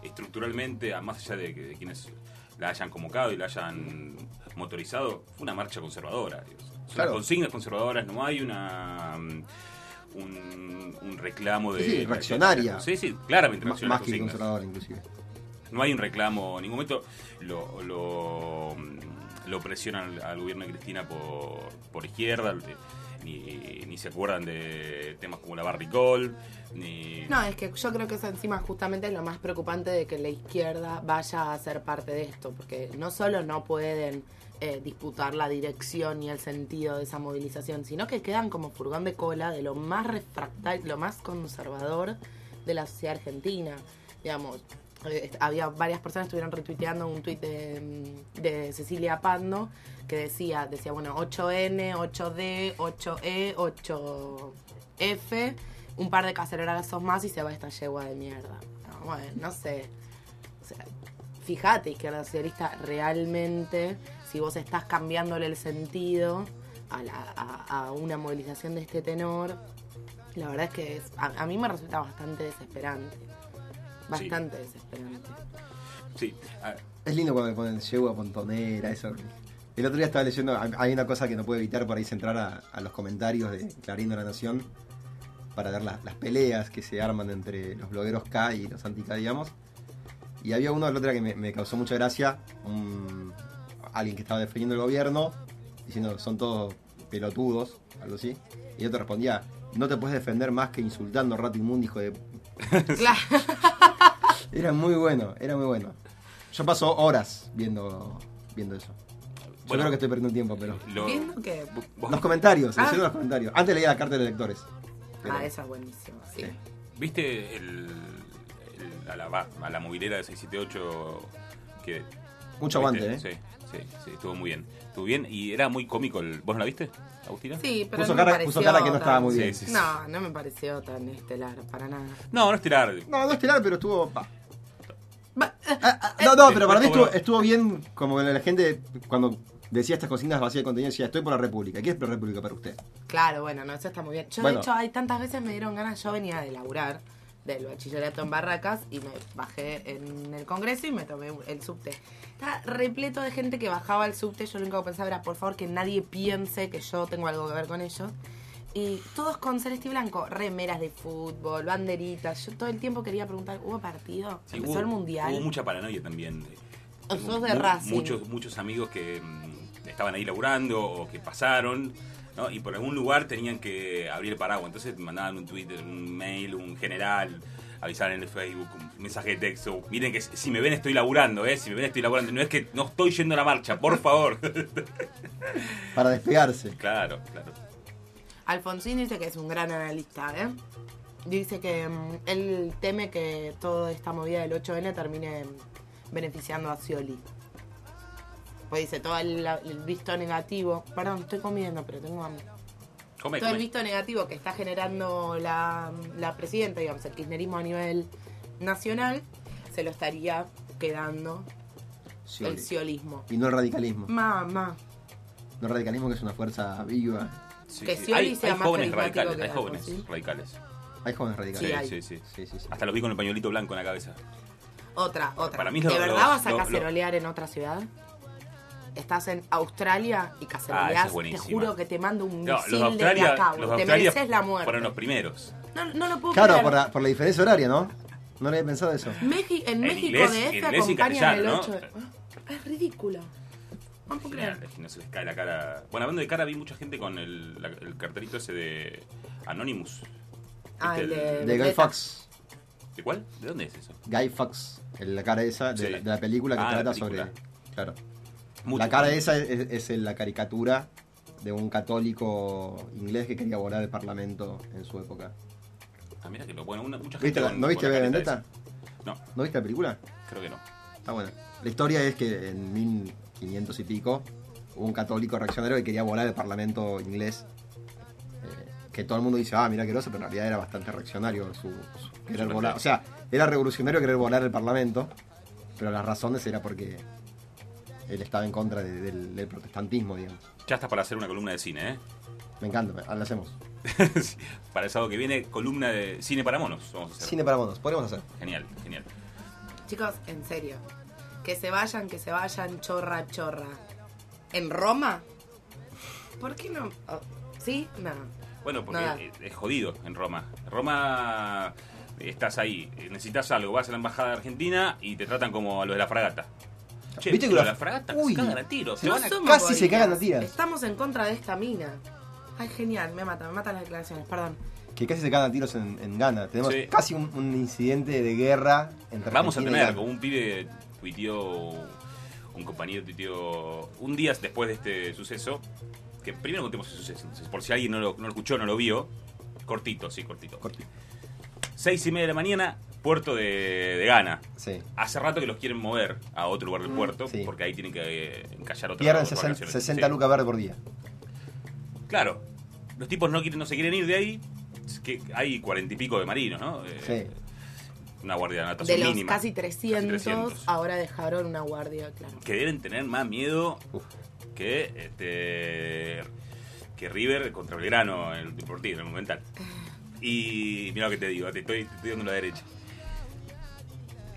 [SPEAKER 2] estructuralmente, a más allá de, que- de quienes la hayan convocado y la hayan motorizado, fue una marcha conservadora. Son
[SPEAKER 4] Claro.
[SPEAKER 2] consignas conservadoras, no hay una mm, un, un reclamo de...
[SPEAKER 4] Sí, sí, reaccionaria.
[SPEAKER 2] Sí, sí, claramente
[SPEAKER 4] M-
[SPEAKER 2] reaccionaria
[SPEAKER 4] más que
[SPEAKER 2] consignas.
[SPEAKER 4] conservador, inclusive.
[SPEAKER 2] No hay un reclamo, en ningún momento lo, lo, lo presionan al, al gobierno de Cristina por, por izquierda, ni, ni se acuerdan de temas como la Barricol, ni...
[SPEAKER 3] No, es que yo creo que eso encima justamente es lo más preocupante de que la izquierda vaya a ser parte de esto, porque no solo no pueden eh, disputar la dirección y el sentido de esa movilización, sino que quedan como furgón de cola de lo más refractario, lo más conservador de la sociedad argentina. Digamos, eh, había varias personas que estuvieron retuiteando un tuit de, mm, Cecilia Pando que decía, decía, bueno, 8N, 8D, 8E, 8F, un par de cacerolazos más y se va esta yegua de mierda. No, bueno, no sé. O sea, fíjate, izquierda socialista, realmente, si vos estás cambiándole el sentido a, la- a- a una movilización de este tenor, la verdad es que es- a, a mí me resulta bastante desesperante. Bastante desesperante.
[SPEAKER 2] Sí,
[SPEAKER 4] Es lindo cuando le ponen yegua pontonera, eso. El otro día estaba leyendo, hay una cosa que no puedo evitar por ahí es entrar a, a los comentarios de Clarín de la Nación para ver las, las peleas que se arman entre los blogueros K y los anti-K, digamos. Y había uno el otro día que me, me causó mucha gracia, un- alguien que estaba defendiendo el gobierno, diciendo son todos pelotudos, algo así. Y otro respondía, no te puedes defender más que insultando rato inmundo, hijo de...
[SPEAKER 3] Claro.
[SPEAKER 4] Era muy bueno, era muy bueno. Yo paso horas viendo, viendo eso. Yo
[SPEAKER 2] Bueno.
[SPEAKER 4] creo que estoy perdiendo tiempo, pero...
[SPEAKER 2] Lo-
[SPEAKER 3] ¿Viendo qué?
[SPEAKER 4] Los comentarios,
[SPEAKER 3] Ah.
[SPEAKER 4] los comentarios. Antes leía la carta de lectores. Pero-
[SPEAKER 3] Ah, esa es buenísima, sí.
[SPEAKER 2] ¿Viste el, el- a, la, a la movilera de 678 que...
[SPEAKER 4] Mucho aguante, ¿eh?
[SPEAKER 2] Sí, sí, sí, estuvo muy bien. Estuvo bien y era muy cómico. El, ¿Vos no la viste, Agustina?
[SPEAKER 3] Sí, pero
[SPEAKER 4] Puso
[SPEAKER 3] no
[SPEAKER 4] cara-
[SPEAKER 3] me
[SPEAKER 4] puso cara que no estaba muy bien.
[SPEAKER 2] Sí, sí, sí.
[SPEAKER 3] No, no me pareció tan estelar, para nada.
[SPEAKER 2] No, no es tirar.
[SPEAKER 4] No, no estelar, pero estuvo... pa.
[SPEAKER 3] eh,
[SPEAKER 4] No, no, pero para mí estuvo, estuvo bien como la gente cuando decía estas consignas vacías de contenido, decía, estoy por la República. ¿Qué es la República para usted?
[SPEAKER 3] Claro, bueno, no, eso está muy bien. Yo,
[SPEAKER 4] Bueno.
[SPEAKER 3] de hecho, hay tantas veces me dieron ganas. Yo venía de laburar del bachillerato en Barracas y me bajé en el Congreso y me tomé el subte. Estaba repleto de gente que bajaba el subte. Yo lo único que pensaba era, por favor, que nadie piense que yo tengo algo que ver con ellos. Y todos con celeste y blanco, remeras de fútbol, banderitas. Yo todo el tiempo quería preguntar, ¿hubo partido?
[SPEAKER 2] Sí,
[SPEAKER 3] ¿Empezó
[SPEAKER 2] hubo-
[SPEAKER 3] el mundial?
[SPEAKER 2] Hubo mucha paranoia también. Tengo
[SPEAKER 3] sos de
[SPEAKER 2] mu-
[SPEAKER 3] Racing.
[SPEAKER 2] Muchos, muchos amigos que mm, estaban ahí laburando o que pasaron, ¿no? Y por algún lugar tenían que abrir el paraguas. Entonces mandaban un Twitter, un mail, un general, avisaban en el Facebook, un mensaje de texto. Miren que si me ven estoy laburando, ¿eh? Si me ven estoy laburando. No es que no estoy yendo a la marcha, por favor.
[SPEAKER 4] Para despegarse.
[SPEAKER 2] claro, claro.
[SPEAKER 3] Alfonsín dice que es un gran analista, ¿eh? Dice que mm, él teme que toda esta movida del 8N termine beneficiando a Scioli. Pues dice, todo el, el visto negativo. Perdón, estoy comiendo, pero tengo hambre.
[SPEAKER 2] Come,
[SPEAKER 3] todo el visto negativo que está generando la, la presidenta, digamos, el kirchnerismo a nivel nacional, se lo estaría quedando el ciolismo.
[SPEAKER 4] Y no el radicalismo.
[SPEAKER 3] Mamá.
[SPEAKER 4] No el radicalismo que es una fuerza viva.
[SPEAKER 2] Sí,
[SPEAKER 3] Que
[SPEAKER 2] sí. Hay,
[SPEAKER 3] sea
[SPEAKER 2] hay
[SPEAKER 3] más
[SPEAKER 2] jóvenes radicales,
[SPEAKER 3] que
[SPEAKER 2] hay jóvenes radicales.
[SPEAKER 4] Hay jóvenes radicales.
[SPEAKER 3] Sí, hay.
[SPEAKER 2] sí, sí.
[SPEAKER 4] Sí, sí, sí.
[SPEAKER 2] Hasta los vi con el pañuelito blanco en la cabeza.
[SPEAKER 3] Otra, otra.
[SPEAKER 2] Para mí
[SPEAKER 3] ¿De
[SPEAKER 2] lo-
[SPEAKER 3] verdad
[SPEAKER 2] lo-
[SPEAKER 3] vas a
[SPEAKER 2] lo-
[SPEAKER 3] cacerolear en otra ciudad? Estás en Australia y
[SPEAKER 2] Ah,
[SPEAKER 3] caceroleás.
[SPEAKER 2] es
[SPEAKER 3] te juro que te mando un
[SPEAKER 2] No,
[SPEAKER 3] misil
[SPEAKER 2] los de
[SPEAKER 3] desde
[SPEAKER 2] Australia,
[SPEAKER 3] acá.
[SPEAKER 2] los
[SPEAKER 3] te
[SPEAKER 2] Australia
[SPEAKER 3] mereces la muerte.
[SPEAKER 2] fueron los primeros.
[SPEAKER 3] No, no lo puedo
[SPEAKER 4] Claro,
[SPEAKER 3] creer.
[SPEAKER 4] por la, por la diferencia horaria, ¿no? No le había pensado eso.
[SPEAKER 3] Meji- en
[SPEAKER 2] En
[SPEAKER 3] México
[SPEAKER 2] inglés-
[SPEAKER 3] de este acompañan el
[SPEAKER 2] castellano,
[SPEAKER 3] 8. Ah, Es ridículo. No puedo creer.
[SPEAKER 2] Genial, es que no se les cae la cara. Bueno, hablando de cara, vi mucha gente con el, la- el cartelito ese de Anonymous.
[SPEAKER 3] Ah,
[SPEAKER 2] ¿Viste
[SPEAKER 3] el de-
[SPEAKER 4] De Guy. Fox.
[SPEAKER 2] ¿De cuál? ¿De dónde es eso?
[SPEAKER 4] Guy Fox. La cara esa de,
[SPEAKER 2] Sí.
[SPEAKER 4] la, de la película que
[SPEAKER 2] Ah, la
[SPEAKER 4] trata
[SPEAKER 2] película.
[SPEAKER 4] sobre. Claro.
[SPEAKER 2] Mucho.
[SPEAKER 4] La cara esa es, es la caricatura de un católico inglés que quería volar el parlamento en su época.
[SPEAKER 2] Ah, mira que lo bueno, una, mucha gente.
[SPEAKER 4] ¿Viste la-
[SPEAKER 2] con-
[SPEAKER 4] ¿No viste
[SPEAKER 2] la
[SPEAKER 4] Vendetta?
[SPEAKER 2] No,
[SPEAKER 4] ¿No viste la película?
[SPEAKER 2] creo que no.
[SPEAKER 4] Está buena. La historia es que en 1500 y pico hubo un católico reaccionario que quería volar el parlamento inglés. eh, que todo el mundo dice, ah, mira que groso, pero en realidad era bastante reaccionario su, su querer volar. O sea, era revolucionario querer volar el parlamento, pero las razones era porque él estaba en contra de- del, del protestantismo, digamos.
[SPEAKER 2] Ya está para hacer una columna de cine, ¿eh?
[SPEAKER 4] Me encanta, lo hacemos.
[SPEAKER 2] Para el sábado que viene, columna de cine para monos. Vamos a hacer.
[SPEAKER 4] Cine para monos, podríamos hacer.
[SPEAKER 2] Genial, genial.
[SPEAKER 3] Chicos, en serio. Que se vayan, que se vayan, chorra, chorra. ¿En Roma? ¿Por qué no? Oh, ¿Sí? No.
[SPEAKER 2] Bueno, porque
[SPEAKER 3] Nada.
[SPEAKER 2] es- jodido en Roma. Roma, estás ahí, eh, necesitas algo, vas a la embajada de Argentina y te tratan como a los de la fragata. Che,
[SPEAKER 4] ¿Viste que
[SPEAKER 2] pero
[SPEAKER 4] la-
[SPEAKER 2] la fragata
[SPEAKER 4] Uy.
[SPEAKER 2] se cagan a tiros.
[SPEAKER 3] No
[SPEAKER 4] casi se cagan a tiras.
[SPEAKER 3] Estamos en contra de esta mina. Ay, genial, me mata, me matan las declaraciones, perdón.
[SPEAKER 4] Que casi se cagan a tiros en, en Ghana. Tenemos
[SPEAKER 2] Sí.
[SPEAKER 4] casi un, un incidente de guerra entre
[SPEAKER 2] Vamos a
[SPEAKER 4] Argentina
[SPEAKER 2] tener, como un pibe tuiteó, un compañero tuiteó un día después de este suceso, que primero contemos el suceso, por si alguien no lo, no lo escuchó, no lo vio, cortito, sí, cortito. Seis y media de la mañana, puerto de, de Ghana.
[SPEAKER 4] Sí.
[SPEAKER 2] Hace rato que los quieren mover a otro lugar del puerto,
[SPEAKER 4] Sí.
[SPEAKER 2] porque ahí tienen que eh, encallar otra
[SPEAKER 4] Pierden
[SPEAKER 2] otras
[SPEAKER 4] 60,
[SPEAKER 2] vacaciones.
[SPEAKER 4] 60
[SPEAKER 2] Sí.
[SPEAKER 4] lucas verdes por día.
[SPEAKER 2] Claro, los tipos no quieren, no se quieren ir de ahí, es que hay cuarenta y pico de marinos, ¿no? Eh,
[SPEAKER 4] Sí.
[SPEAKER 2] Una guardia de
[SPEAKER 3] De
[SPEAKER 2] natación
[SPEAKER 3] los
[SPEAKER 2] mínima.
[SPEAKER 3] casi 300,
[SPEAKER 2] Casi 300.
[SPEAKER 3] ahora dejaron una guardia, claro.
[SPEAKER 2] que deben tener más miedo que este que River contra Belgrano en el deportivo, en el Monumental. Y mira lo que te digo, te estoy, te estoy dando la derecha.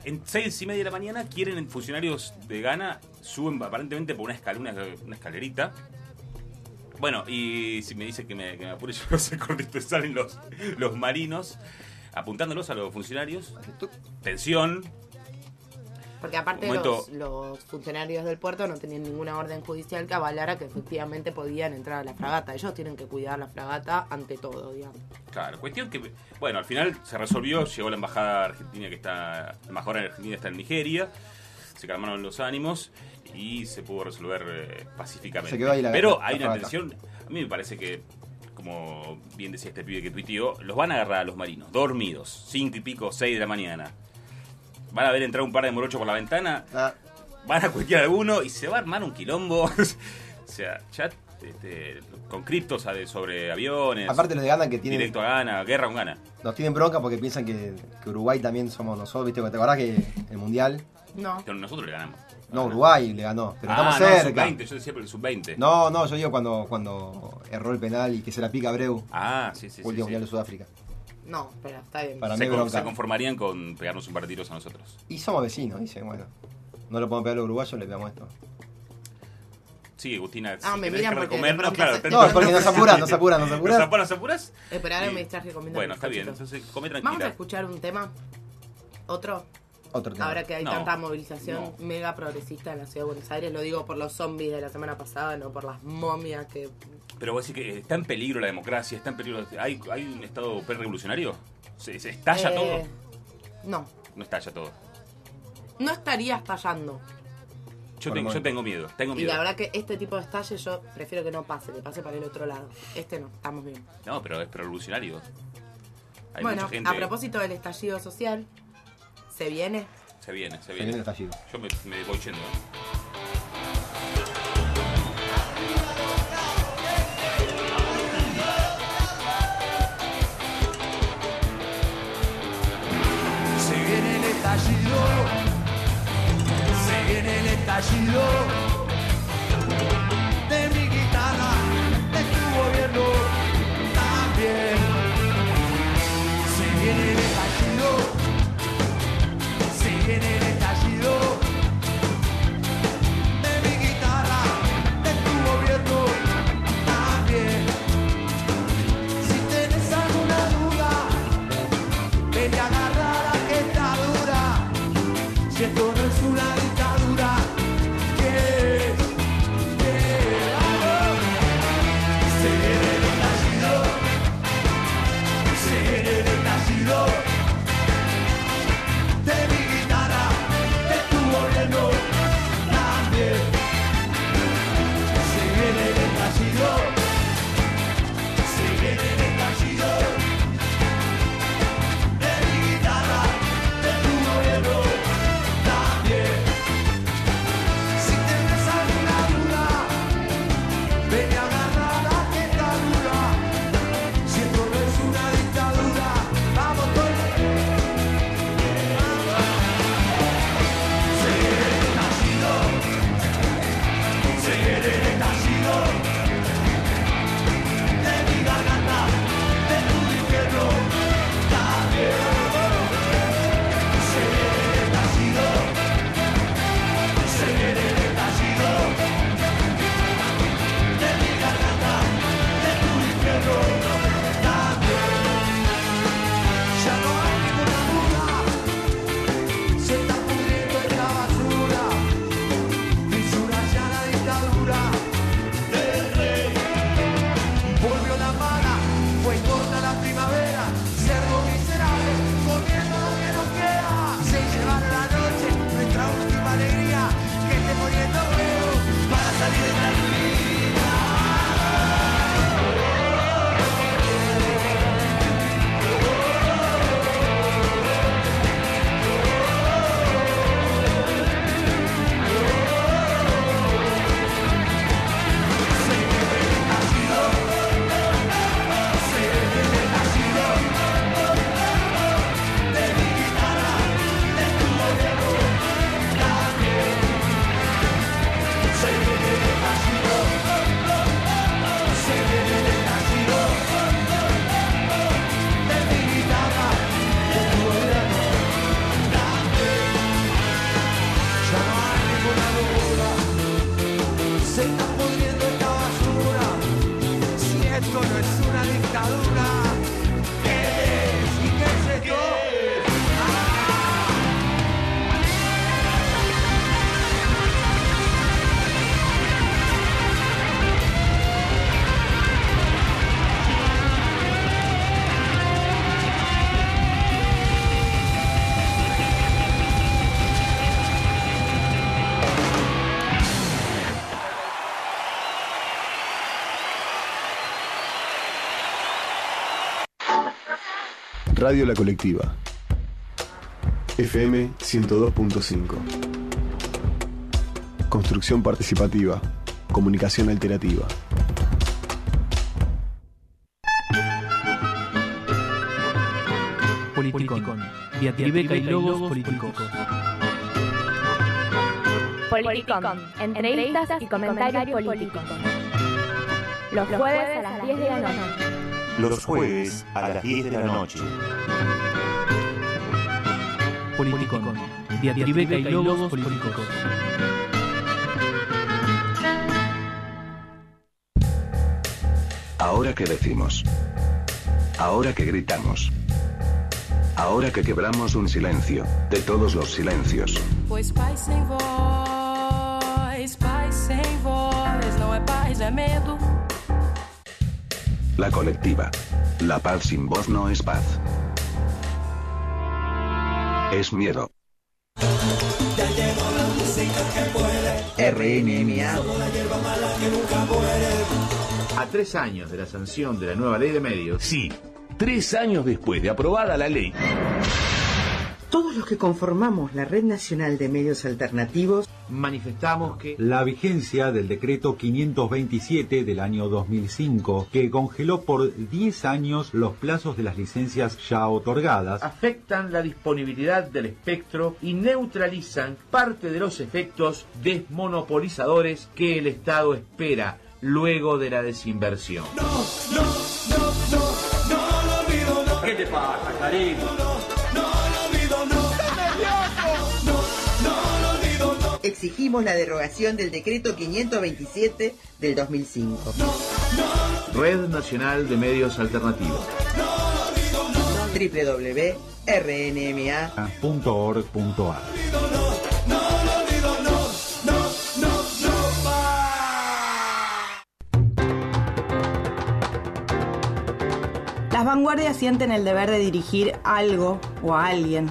[SPEAKER 2] En seis y media de la mañana quieren funcionarios de Ghana, suben aparentemente por una, escal- una, una escalerita. Bueno, y si me dice que me, que me apure, yo no sé cortito, salen los, los marinos apuntándolos a los funcionarios. Tensión.
[SPEAKER 3] Porque aparte los, los funcionarios del puerto no tenían ninguna orden judicial que avalara que efectivamente podían entrar a la fragata. Ellos tienen que cuidar la fragata ante todo, digamos.
[SPEAKER 2] Claro, cuestión que, bueno, al final se resolvió, llegó la embajada argentina que está, la embajadora argentina está en Nigeria, se calmaron los ánimos y se pudo resolver eh, pacíficamente.
[SPEAKER 4] Se quedó ahí la-
[SPEAKER 2] Pero
[SPEAKER 4] la
[SPEAKER 2] hay una
[SPEAKER 4] fragata.
[SPEAKER 2] tensión, a mí me parece que, como bien decía este pibe que tuiteó, los van a agarrar a los marinos, dormidos, cinco y pico, seis de la mañana. Van a ver entrar un par de morochos por la ventana,
[SPEAKER 4] Ah.
[SPEAKER 2] van a cuestionar a alguno y se va a armar un quilombo. o sea, ya este, con criptos sabe, sobre aviones.
[SPEAKER 4] Aparte los de Ghana que tienen-
[SPEAKER 2] Directo a Gana, guerra con Gana.
[SPEAKER 4] Nos tienen bronca porque piensan que, que Uruguay también somos nosotros, ¿viste? ¿Te acordás que el Mundial?
[SPEAKER 3] No.
[SPEAKER 2] Pero nosotros le ganamos.
[SPEAKER 4] No, Uruguay le ganó, pero
[SPEAKER 2] ah,
[SPEAKER 4] estamos
[SPEAKER 2] no,
[SPEAKER 4] cerca.
[SPEAKER 2] sub-20, yo decía por el sub-20.
[SPEAKER 4] No, no, yo digo cuando, cuando erró el penal y que se la pica Abreu.
[SPEAKER 2] Ah, sí, sí, sí,
[SPEAKER 4] Último
[SPEAKER 2] sí.
[SPEAKER 4] Mundial de Sudáfrica.
[SPEAKER 3] No, pero está bien.
[SPEAKER 4] Para
[SPEAKER 2] se, con-
[SPEAKER 4] bronca.
[SPEAKER 2] se conformarían con pegarnos un par de tiros a nosotros.
[SPEAKER 4] Y somos vecinos, dice, bueno. No lo podemos pegar a los uruguayos, le pegamos esto.
[SPEAKER 2] Sí, Agustina.
[SPEAKER 3] Ah,
[SPEAKER 2] si
[SPEAKER 3] me
[SPEAKER 2] querés
[SPEAKER 3] miran porque
[SPEAKER 2] comer,
[SPEAKER 3] de
[SPEAKER 2] no,
[SPEAKER 3] pronto
[SPEAKER 2] claro.
[SPEAKER 3] se-
[SPEAKER 4] No, porque nos apuras, nos apuras, nos apuras.
[SPEAKER 2] ¿Nos apuras, nos apuras?
[SPEAKER 3] Eh, pero ahora me distraje comiendo
[SPEAKER 2] Bueno, está bien,
[SPEAKER 3] bizcochitos.
[SPEAKER 2] entonces come
[SPEAKER 3] Vamos a
[SPEAKER 2] tranquila.
[SPEAKER 3] escuchar un tema. Otro.
[SPEAKER 4] Otro tema.
[SPEAKER 3] Ahora que hay
[SPEAKER 2] No,
[SPEAKER 3] tanta movilización
[SPEAKER 2] no.
[SPEAKER 3] mega progresista en la ciudad de Buenos Aires, lo digo por los zombies de la semana pasada, no por las momias que.
[SPEAKER 2] Pero vos decís que está en peligro la democracia, está en peligro. ¿Hay, hay un estado pre-revolucionario? ¿Se, se estalla
[SPEAKER 3] Eh,
[SPEAKER 2] todo?
[SPEAKER 3] No,
[SPEAKER 2] No estalla todo.
[SPEAKER 3] no estaría estallando.
[SPEAKER 2] Yo, tengo, yo tengo miedo, tengo
[SPEAKER 3] Y
[SPEAKER 2] miedo.
[SPEAKER 3] la verdad que este tipo de estalle yo prefiero que no pase, que pase para el otro lado. Este no, estamos bien.
[SPEAKER 2] No, pero es pre-revolucionario. Hay
[SPEAKER 3] bueno,
[SPEAKER 2] mucha gente.
[SPEAKER 3] a propósito del estallido social, se viene.
[SPEAKER 2] Se viene, se
[SPEAKER 4] Se
[SPEAKER 2] viene.
[SPEAKER 4] viene el estallido.
[SPEAKER 2] Yo me, me voy yendo.
[SPEAKER 18] Estallido, se viene el estallido
[SPEAKER 5] Radio La Colectiva. FM 102.5. Construcción participativa. Comunicación alternativa.
[SPEAKER 19] Politicón. Diatribeca y logos políticos.
[SPEAKER 20] Politicón. Entrevistas y comentarios políticos. Los jueves a las 10 de la noche.
[SPEAKER 21] Los jueves a las 10 de la noche.
[SPEAKER 19] Politicón. Diatribeca y logos políticos.
[SPEAKER 22] Ahora que decimos. Ahora que gritamos. Ahora que quebramos un silencio, de todos los silencios.
[SPEAKER 23] Pois paz sem voz,
[SPEAKER 22] La colectiva. La paz sin voz no es paz. Es miedo.
[SPEAKER 12] RNMA. A tres años de la sanción de la nueva ley de medios.
[SPEAKER 24] Sí, tres años después de aprobada la ley.
[SPEAKER 7] Todos los que conformamos la Red Nacional de Medios Alternativos
[SPEAKER 12] manifestamos que
[SPEAKER 25] la vigencia del decreto 527 del año 2005, que congeló por 10 años los plazos de las licencias ya otorgadas,
[SPEAKER 12] afectan la disponibilidad del espectro y neutralizan parte de los efectos desmonopolizadores que el Estado espera luego de la desinversión.
[SPEAKER 19] ¿Qué te pasa, Karim?
[SPEAKER 7] Exigimos la derogación del decreto 527 del 2005.
[SPEAKER 12] Red Nacional de Medios Alternativos.
[SPEAKER 25] www.rnma.org.ar
[SPEAKER 26] Las vanguardias sienten el deber de dirigir algo o a alguien.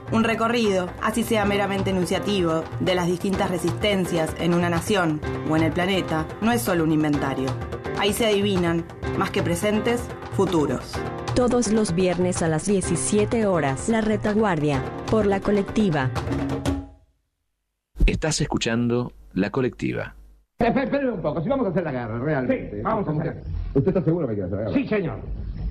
[SPEAKER 26] Un recorrido, así sea meramente enunciativo, de las distintas resistencias en una nación o en el planeta, no es solo un inventario. Ahí se adivinan, más que presentes, futuros.
[SPEAKER 8] Todos los viernes a las 17 horas. La retaguardia. Por la colectiva.
[SPEAKER 22] Estás escuchando La Colectiva.
[SPEAKER 27] Esperen un poco, si vamos a hacer la guerra, realmente.
[SPEAKER 28] Sí, vamos a hacer.
[SPEAKER 27] ¿Usted está seguro que quiere hacer la guerra?
[SPEAKER 28] Sí, señor.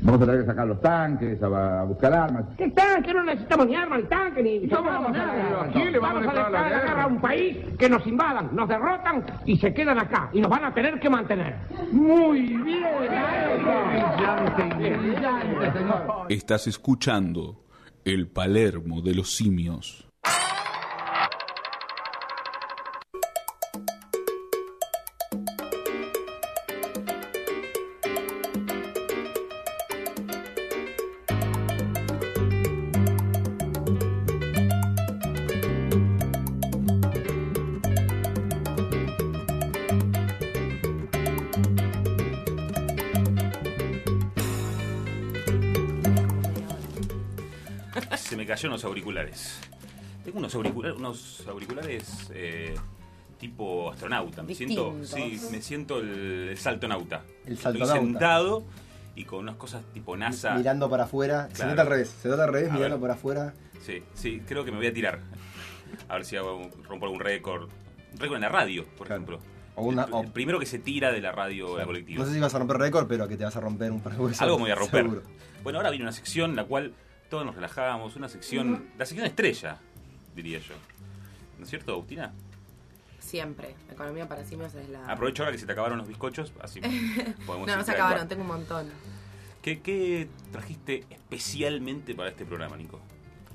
[SPEAKER 27] Vamos a tener que sacar los tanques, a, a buscar armas.
[SPEAKER 28] ¿Qué tanque? No necesitamos ni armas, ni tanques, ni...
[SPEAKER 27] ¿Cómo vamos a
[SPEAKER 28] nada.
[SPEAKER 27] hacer? ¿A quién le vamos a
[SPEAKER 28] vamos a
[SPEAKER 27] declarar la guerra?
[SPEAKER 28] guerra a un país que nos invadan, nos derrotan y se quedan acá. Y nos van a tener que mantener. Muy bien.
[SPEAKER 27] Brillante, brillante, señor.
[SPEAKER 16] Estás escuchando El Palermo de los Simios.
[SPEAKER 2] Cayó unos auriculares. Tengo unos auriculares, unos auriculares eh, tipo astronauta. Me siento, sí, me siento el, el saltonauta.
[SPEAKER 4] El
[SPEAKER 2] Estoy
[SPEAKER 4] saltonauta.
[SPEAKER 2] sentado y con unas cosas tipo NASA.
[SPEAKER 4] Mirando para afuera. Se nota al revés. Se nota al revés,
[SPEAKER 2] A
[SPEAKER 4] mirando
[SPEAKER 2] ver.
[SPEAKER 4] para afuera.
[SPEAKER 2] Sí, sí, creo que me voy a tirar. A ver si hago rompo algún récord. Un récord en la radio, por ejemplo.
[SPEAKER 4] O una-
[SPEAKER 2] el,
[SPEAKER 4] o-
[SPEAKER 2] el primero que se tira de la radio la colectiva.
[SPEAKER 4] No sé si vas a romper récord, pero que te vas a romper un par de huesos.
[SPEAKER 2] Algo me voy a romper.
[SPEAKER 4] seguro.
[SPEAKER 2] Bueno, ahora viene una sección en la cual todos nos relajamos, una sección, la sección estrella, diría yo. ¿No es cierto, Agustina?
[SPEAKER 3] Siempre. Economía para simios es la.
[SPEAKER 2] Aprovecho ahora que se te acabaron los bizcochos, así podemos
[SPEAKER 3] no, no se acabaron, tengo un montón.
[SPEAKER 2] ¿Qué, qué trajiste especialmente para este programa, Nico?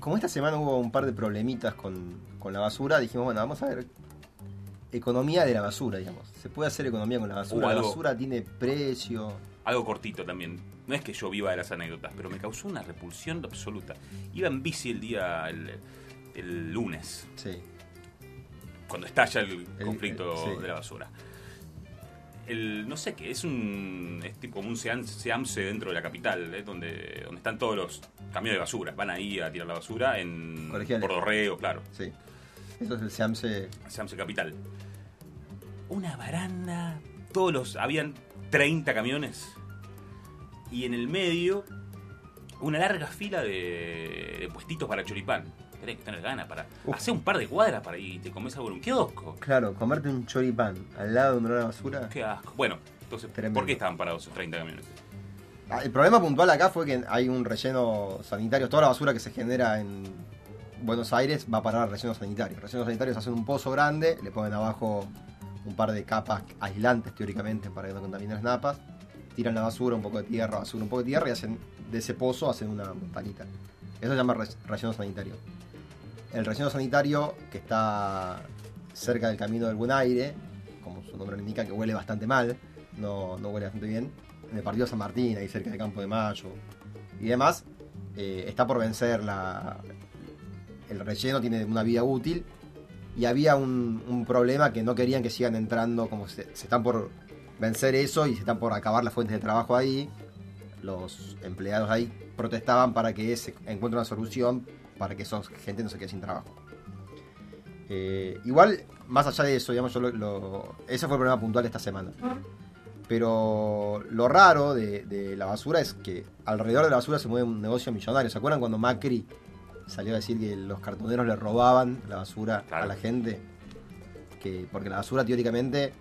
[SPEAKER 4] Como esta semana hubo un par de problemitas con, con la basura, dijimos, bueno, vamos a ver economía de la basura, digamos. Se puede hacer economía con la basura.
[SPEAKER 2] Uh,
[SPEAKER 4] la
[SPEAKER 2] algo.
[SPEAKER 4] basura tiene precio.
[SPEAKER 2] Algo cortito también. No es que yo viva de las anécdotas, pero me causó una repulsión absoluta. Iba en bici el día, el, el lunes.
[SPEAKER 4] Sí.
[SPEAKER 2] Cuando estalla el conflicto
[SPEAKER 4] sí.
[SPEAKER 2] de la basura. el, no sé qué, es un es tipo un seam- seamse dentro de la capital, ¿eh? donde, donde están todos los camiones de basura. Van ahí a tirar la basura en
[SPEAKER 4] Colegiales.
[SPEAKER 2] por Dorrego, claro.
[SPEAKER 4] Sí. Eso es el SEAMSE.
[SPEAKER 2] Seamse Capital. Una baranda, todos los, habían 30 camiones y en el medio una larga fila de, de puestitos para choripán. Tenés que tener ganas para hacer un par de cuadras para ir y te comes algo en un kiosco.
[SPEAKER 4] Claro, comerte un choripán al lado de un olor a basura.
[SPEAKER 2] Qué asco. Bueno, entonces,
[SPEAKER 4] Tremendo.
[SPEAKER 2] ¿por qué estaban parados esos 30 camiones?
[SPEAKER 4] Ah, El problema puntual acá fue que hay un relleno sanitario. Toda la basura que se genera en Buenos Aires va a parar al relleno sanitario. Rellenos sanitarios hacen un pozo grande, le ponen abajo un par de capas aislantes teóricamente para que no contaminen las napas. Tiran la basura, un poco de tierra, basura, un poco de tierra y hacen de ese pozo hacen una montañita. Eso se llama re- relleno sanitario. El relleno sanitario que está cerca del camino del buen aire, como su nombre indica, que huele bastante mal, no, no huele bastante bien, en el partido San Martín, ahí cerca del Campo de Mayo y demás, eh, está por vencer la, el relleno, tiene una vida útil y había un, un problema que no querían que sigan entrando, como se, se están por vencer eso y se están por acabar las fuentes de trabajo ahí, los empleados ahí protestaban para que se encuentre una solución para que esa gente no se quede sin trabajo. Eh, igual, más allá de eso, digamos, yo lo- lo- ese fue el problema puntual de esta semana. Pero lo raro de, de la basura es que alrededor de la basura se mueve un negocio millonario. ¿Se acuerdan cuando Macri salió a decir que los cartoneros le robaban la basura a la gente? Que, porque la basura teóricamente,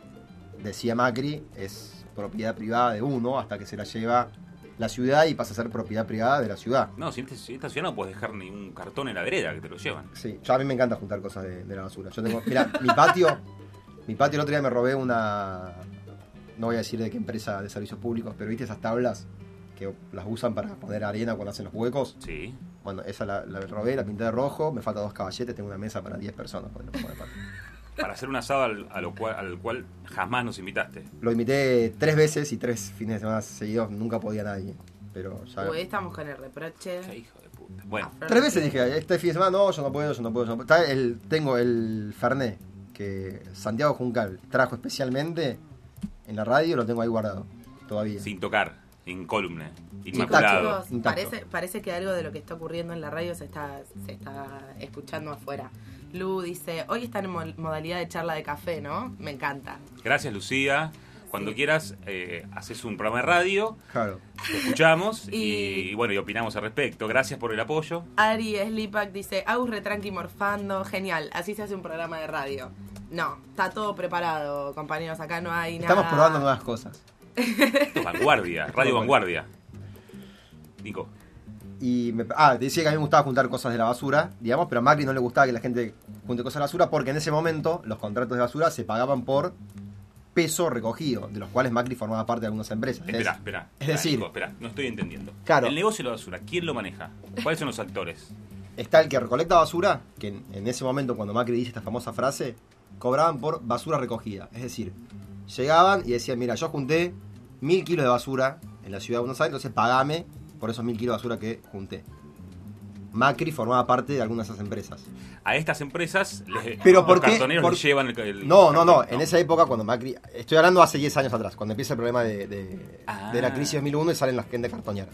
[SPEAKER 4] decía Macri, es propiedad privada de uno hasta que se la lleva la ciudad y pasa a ser propiedad privada de la ciudad.
[SPEAKER 2] No, si en esta, ciudad no puedes dejar ni un cartón en la vereda que te lo llevan.
[SPEAKER 4] Sí, yo a mí me encanta juntar cosas de, de la basura. Yo tengo, mira, mi patio, mi patio el otro día me robé una, no voy a decir de qué empresa de servicios públicos, pero viste esas tablas que las usan para poner arena cuando hacen los huecos.
[SPEAKER 2] Sí.
[SPEAKER 4] Bueno, esa la, la robé, la pinté de rojo, me faltan dos caballetes, tengo una mesa para 10 personas. de patio.
[SPEAKER 2] Para hacer un asado al, a lo cual, al cual jamás nos invitaste.
[SPEAKER 4] Lo imité tres veces y tres fines de semana seguidos, nunca podía nadie. Pero ya...
[SPEAKER 3] Uy, estamos con el reproche.
[SPEAKER 2] Bueno.
[SPEAKER 4] Tres veces dije, este fin de semana no, yo no puedo, yo no puedo. Yo no puedo. Está el, tengo el Fernet que Santiago Juncal trajo especialmente en la radio, lo tengo ahí guardado todavía.
[SPEAKER 2] Sin tocar, incólume, inmaculado.
[SPEAKER 3] chicos, parece, parece que algo de lo que está ocurriendo en la radio se está, se está escuchando afuera. Lu dice, hoy está en mo- modalidad de charla de café, ¿no? Me encanta.
[SPEAKER 2] Gracias, Lucía. Cuando quieras, eh, haces un programa de radio,
[SPEAKER 4] Claro.
[SPEAKER 2] te escuchamos y,
[SPEAKER 3] Y-
[SPEAKER 2] y bueno, y opinamos al respecto. Gracias por el apoyo.
[SPEAKER 3] Ari Slipak dice, Agus retranqui morfando, genial, así se hace un programa de radio. No, está todo preparado, compañeros, acá no hay nada.
[SPEAKER 4] Estamos probando nuevas cosas.
[SPEAKER 2] Esto es vanguardia, radio vanguardia. Nico.
[SPEAKER 4] Y me, ah, te decía que a mí me gustaba juntar cosas de la basura, digamos, pero a Macri no le gustaba que la gente junte cosas de la basura porque en ese momento los contratos de basura se pagaban por peso recogido, de los cuales Macri formaba parte de algunas empresas.
[SPEAKER 2] Espera,
[SPEAKER 4] Es-
[SPEAKER 2] espera.
[SPEAKER 4] Es decir,
[SPEAKER 2] espera, no estoy entendiendo.
[SPEAKER 4] Claro.
[SPEAKER 2] El negocio de la basura, ¿quién lo maneja? ¿Cuáles son los actores?
[SPEAKER 4] está el que recolecta basura, que en, en ese momento cuando Macri dice esta famosa frase, cobraban por basura recogida. Es decir, llegaban y decían, mira, yo junté mil kilos de basura en la ciudad de Buenos Aires, entonces pagame por esos mil kilos de basura que junté. Macri formaba parte de algunas de esas empresas.
[SPEAKER 2] A estas empresas, les,
[SPEAKER 4] Pero
[SPEAKER 2] los
[SPEAKER 4] ¿por qué?
[SPEAKER 2] cartoneros
[SPEAKER 4] Por-
[SPEAKER 2] les llevan el, el
[SPEAKER 4] No, no, no. En esa época, cuando Macri. Estoy hablando hace 10 años atrás, cuando empieza el problema de, de-
[SPEAKER 2] Ah.
[SPEAKER 4] de la crisis de 2001 y salen las gente cartonera.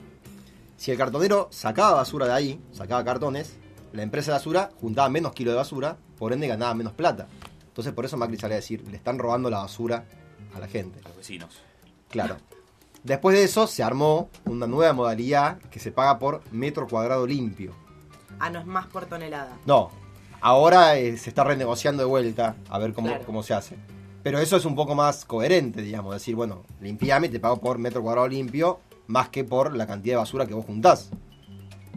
[SPEAKER 4] Si el cartonero sacaba basura de ahí, sacaba cartones, la empresa de basura juntaba menos kilos de basura, por ende ganaba menos plata. Entonces, por eso Macri sale a decir: le están robando la basura a la gente.
[SPEAKER 2] Los vecinos.
[SPEAKER 4] Claro. Después de eso, se armó una nueva modalidad que se paga por metro cuadrado limpio.
[SPEAKER 3] Ah, no es más por tonelada.
[SPEAKER 4] No, ahora eh, se está renegociando de vuelta a ver cómo,
[SPEAKER 3] Claro.
[SPEAKER 4] cómo se hace. Pero eso es un poco más coherente, digamos. Decir, bueno, limpiame y te pago por metro cuadrado limpio, más que por la cantidad de basura que vos juntás.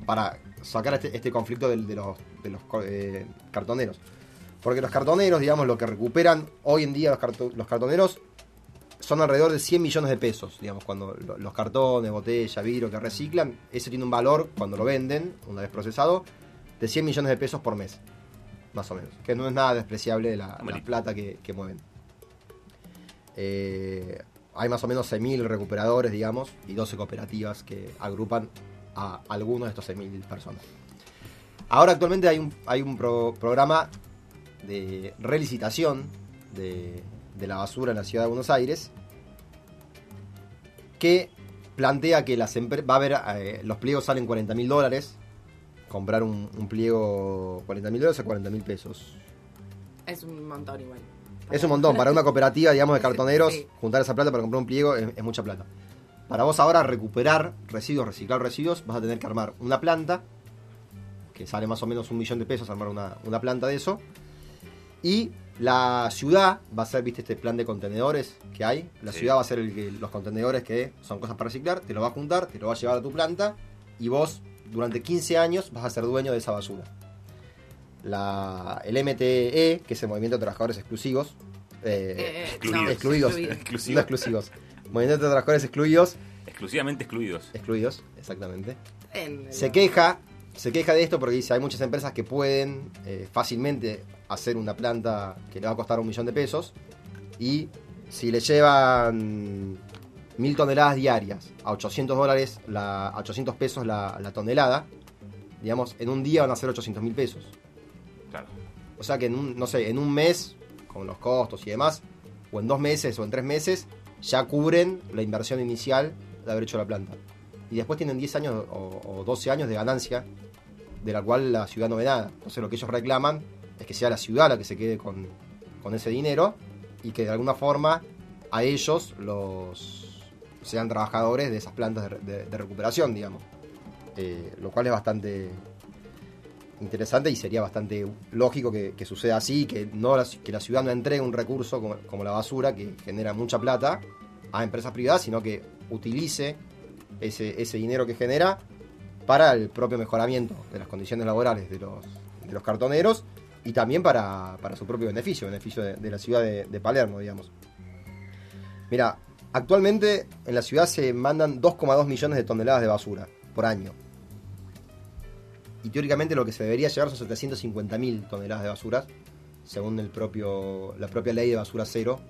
[SPEAKER 4] Para sacar este, este conflicto de, los, de los eh, cartoneros. Porque los cartoneros, digamos, lo que recuperan hoy en día los, carto- los cartoneros son alrededor de 100 millones de pesos, digamos, cuando lo- los cartones, botella, vidrio que reciclan, ese tiene un valor cuando lo venden, una vez procesado, de 100 millones de pesos por mes, más o menos, que no es nada despreciable la, la plata que, que mueven. Eh, hay más o menos 6.000 recuperadores, digamos, y 12 cooperativas que agrupan a algunos de estos 6.000 personas. Ahora actualmente hay un, hay un pro- programa de relicitación de, de la basura en la ciudad de Buenos Aires que plantea que las va a haber, eh, los pliegos salen 40 mil dólares. Comprar un, un pliego 40 mil dólares a 40 mil pesos.
[SPEAKER 3] Es un montón igual.
[SPEAKER 4] Es un montón. Para una cooperativa, digamos, de cartoneros,
[SPEAKER 3] Sí.
[SPEAKER 4] juntar esa plata para comprar un pliego es, es mucha plata. Para vos ahora recuperar residuos, reciclar residuos, vas a tener que armar una planta, que sale más o menos un millón de pesos armar una, una planta de eso. Y la ciudad va a ser, viste, este plan de contenedores que hay. La
[SPEAKER 2] Sí.
[SPEAKER 4] ciudad va a ser el los contenedores que son cosas para reciclar, te lo va a juntar, te lo va a llevar a tu planta y vos durante 15 años vas a ser dueño de esa basura. La, el MTE, que es el Movimiento de Trabajadores Exclusivos, eh,
[SPEAKER 3] Eh,
[SPEAKER 2] Excluidos.
[SPEAKER 3] no,
[SPEAKER 4] excluidos,
[SPEAKER 2] Exclusivos.
[SPEAKER 4] no exclusivos. Movimiento de Trabajadores Excluidos,
[SPEAKER 2] Exclusivamente excluidos.
[SPEAKER 4] excluidos, exactamente.
[SPEAKER 3] En-
[SPEAKER 4] Se queja, se queja de esto porque dice hay muchas empresas que pueden eh, fácilmente hacer una planta que le va a costar un millón de pesos y si le llevan mil toneladas diarias a 800 dólares, la, a 800 pesos la, la tonelada, digamos, en un día van a ser 800 mil pesos.
[SPEAKER 2] Claro.
[SPEAKER 4] O sea que en un, no sé, en un mes, con los costos y demás, o en dos meses o en tres meses, ya cubren la inversión inicial de haber hecho la planta. Y después tienen 10 años o, o 12 años de ganancia, de la cual la ciudad no ve nada. Entonces lo que ellos reclaman es que sea la ciudad la que se quede con, con ese dinero y que de alguna forma a ellos los sean trabajadores de esas plantas de, recuperación, digamos. Eh, lo cual es bastante interesante y sería bastante lógico que, que suceda así, que, no la, que la ciudad no entregue un recurso como, como la basura, que genera mucha plata, a empresas privadas, sino que utilice ese, ese dinero que genera para el propio mejoramiento de las condiciones laborales de los, de los cartoneros y también para, para su propio beneficio, beneficio de, la ciudad de, Palermo, digamos. Mira, actualmente en la ciudad se mandan 2,2 millones de toneladas de basura por año. Y teóricamente lo que se debería llevar son 750.000 toneladas de basura, según el propio, la propia ley de basura cero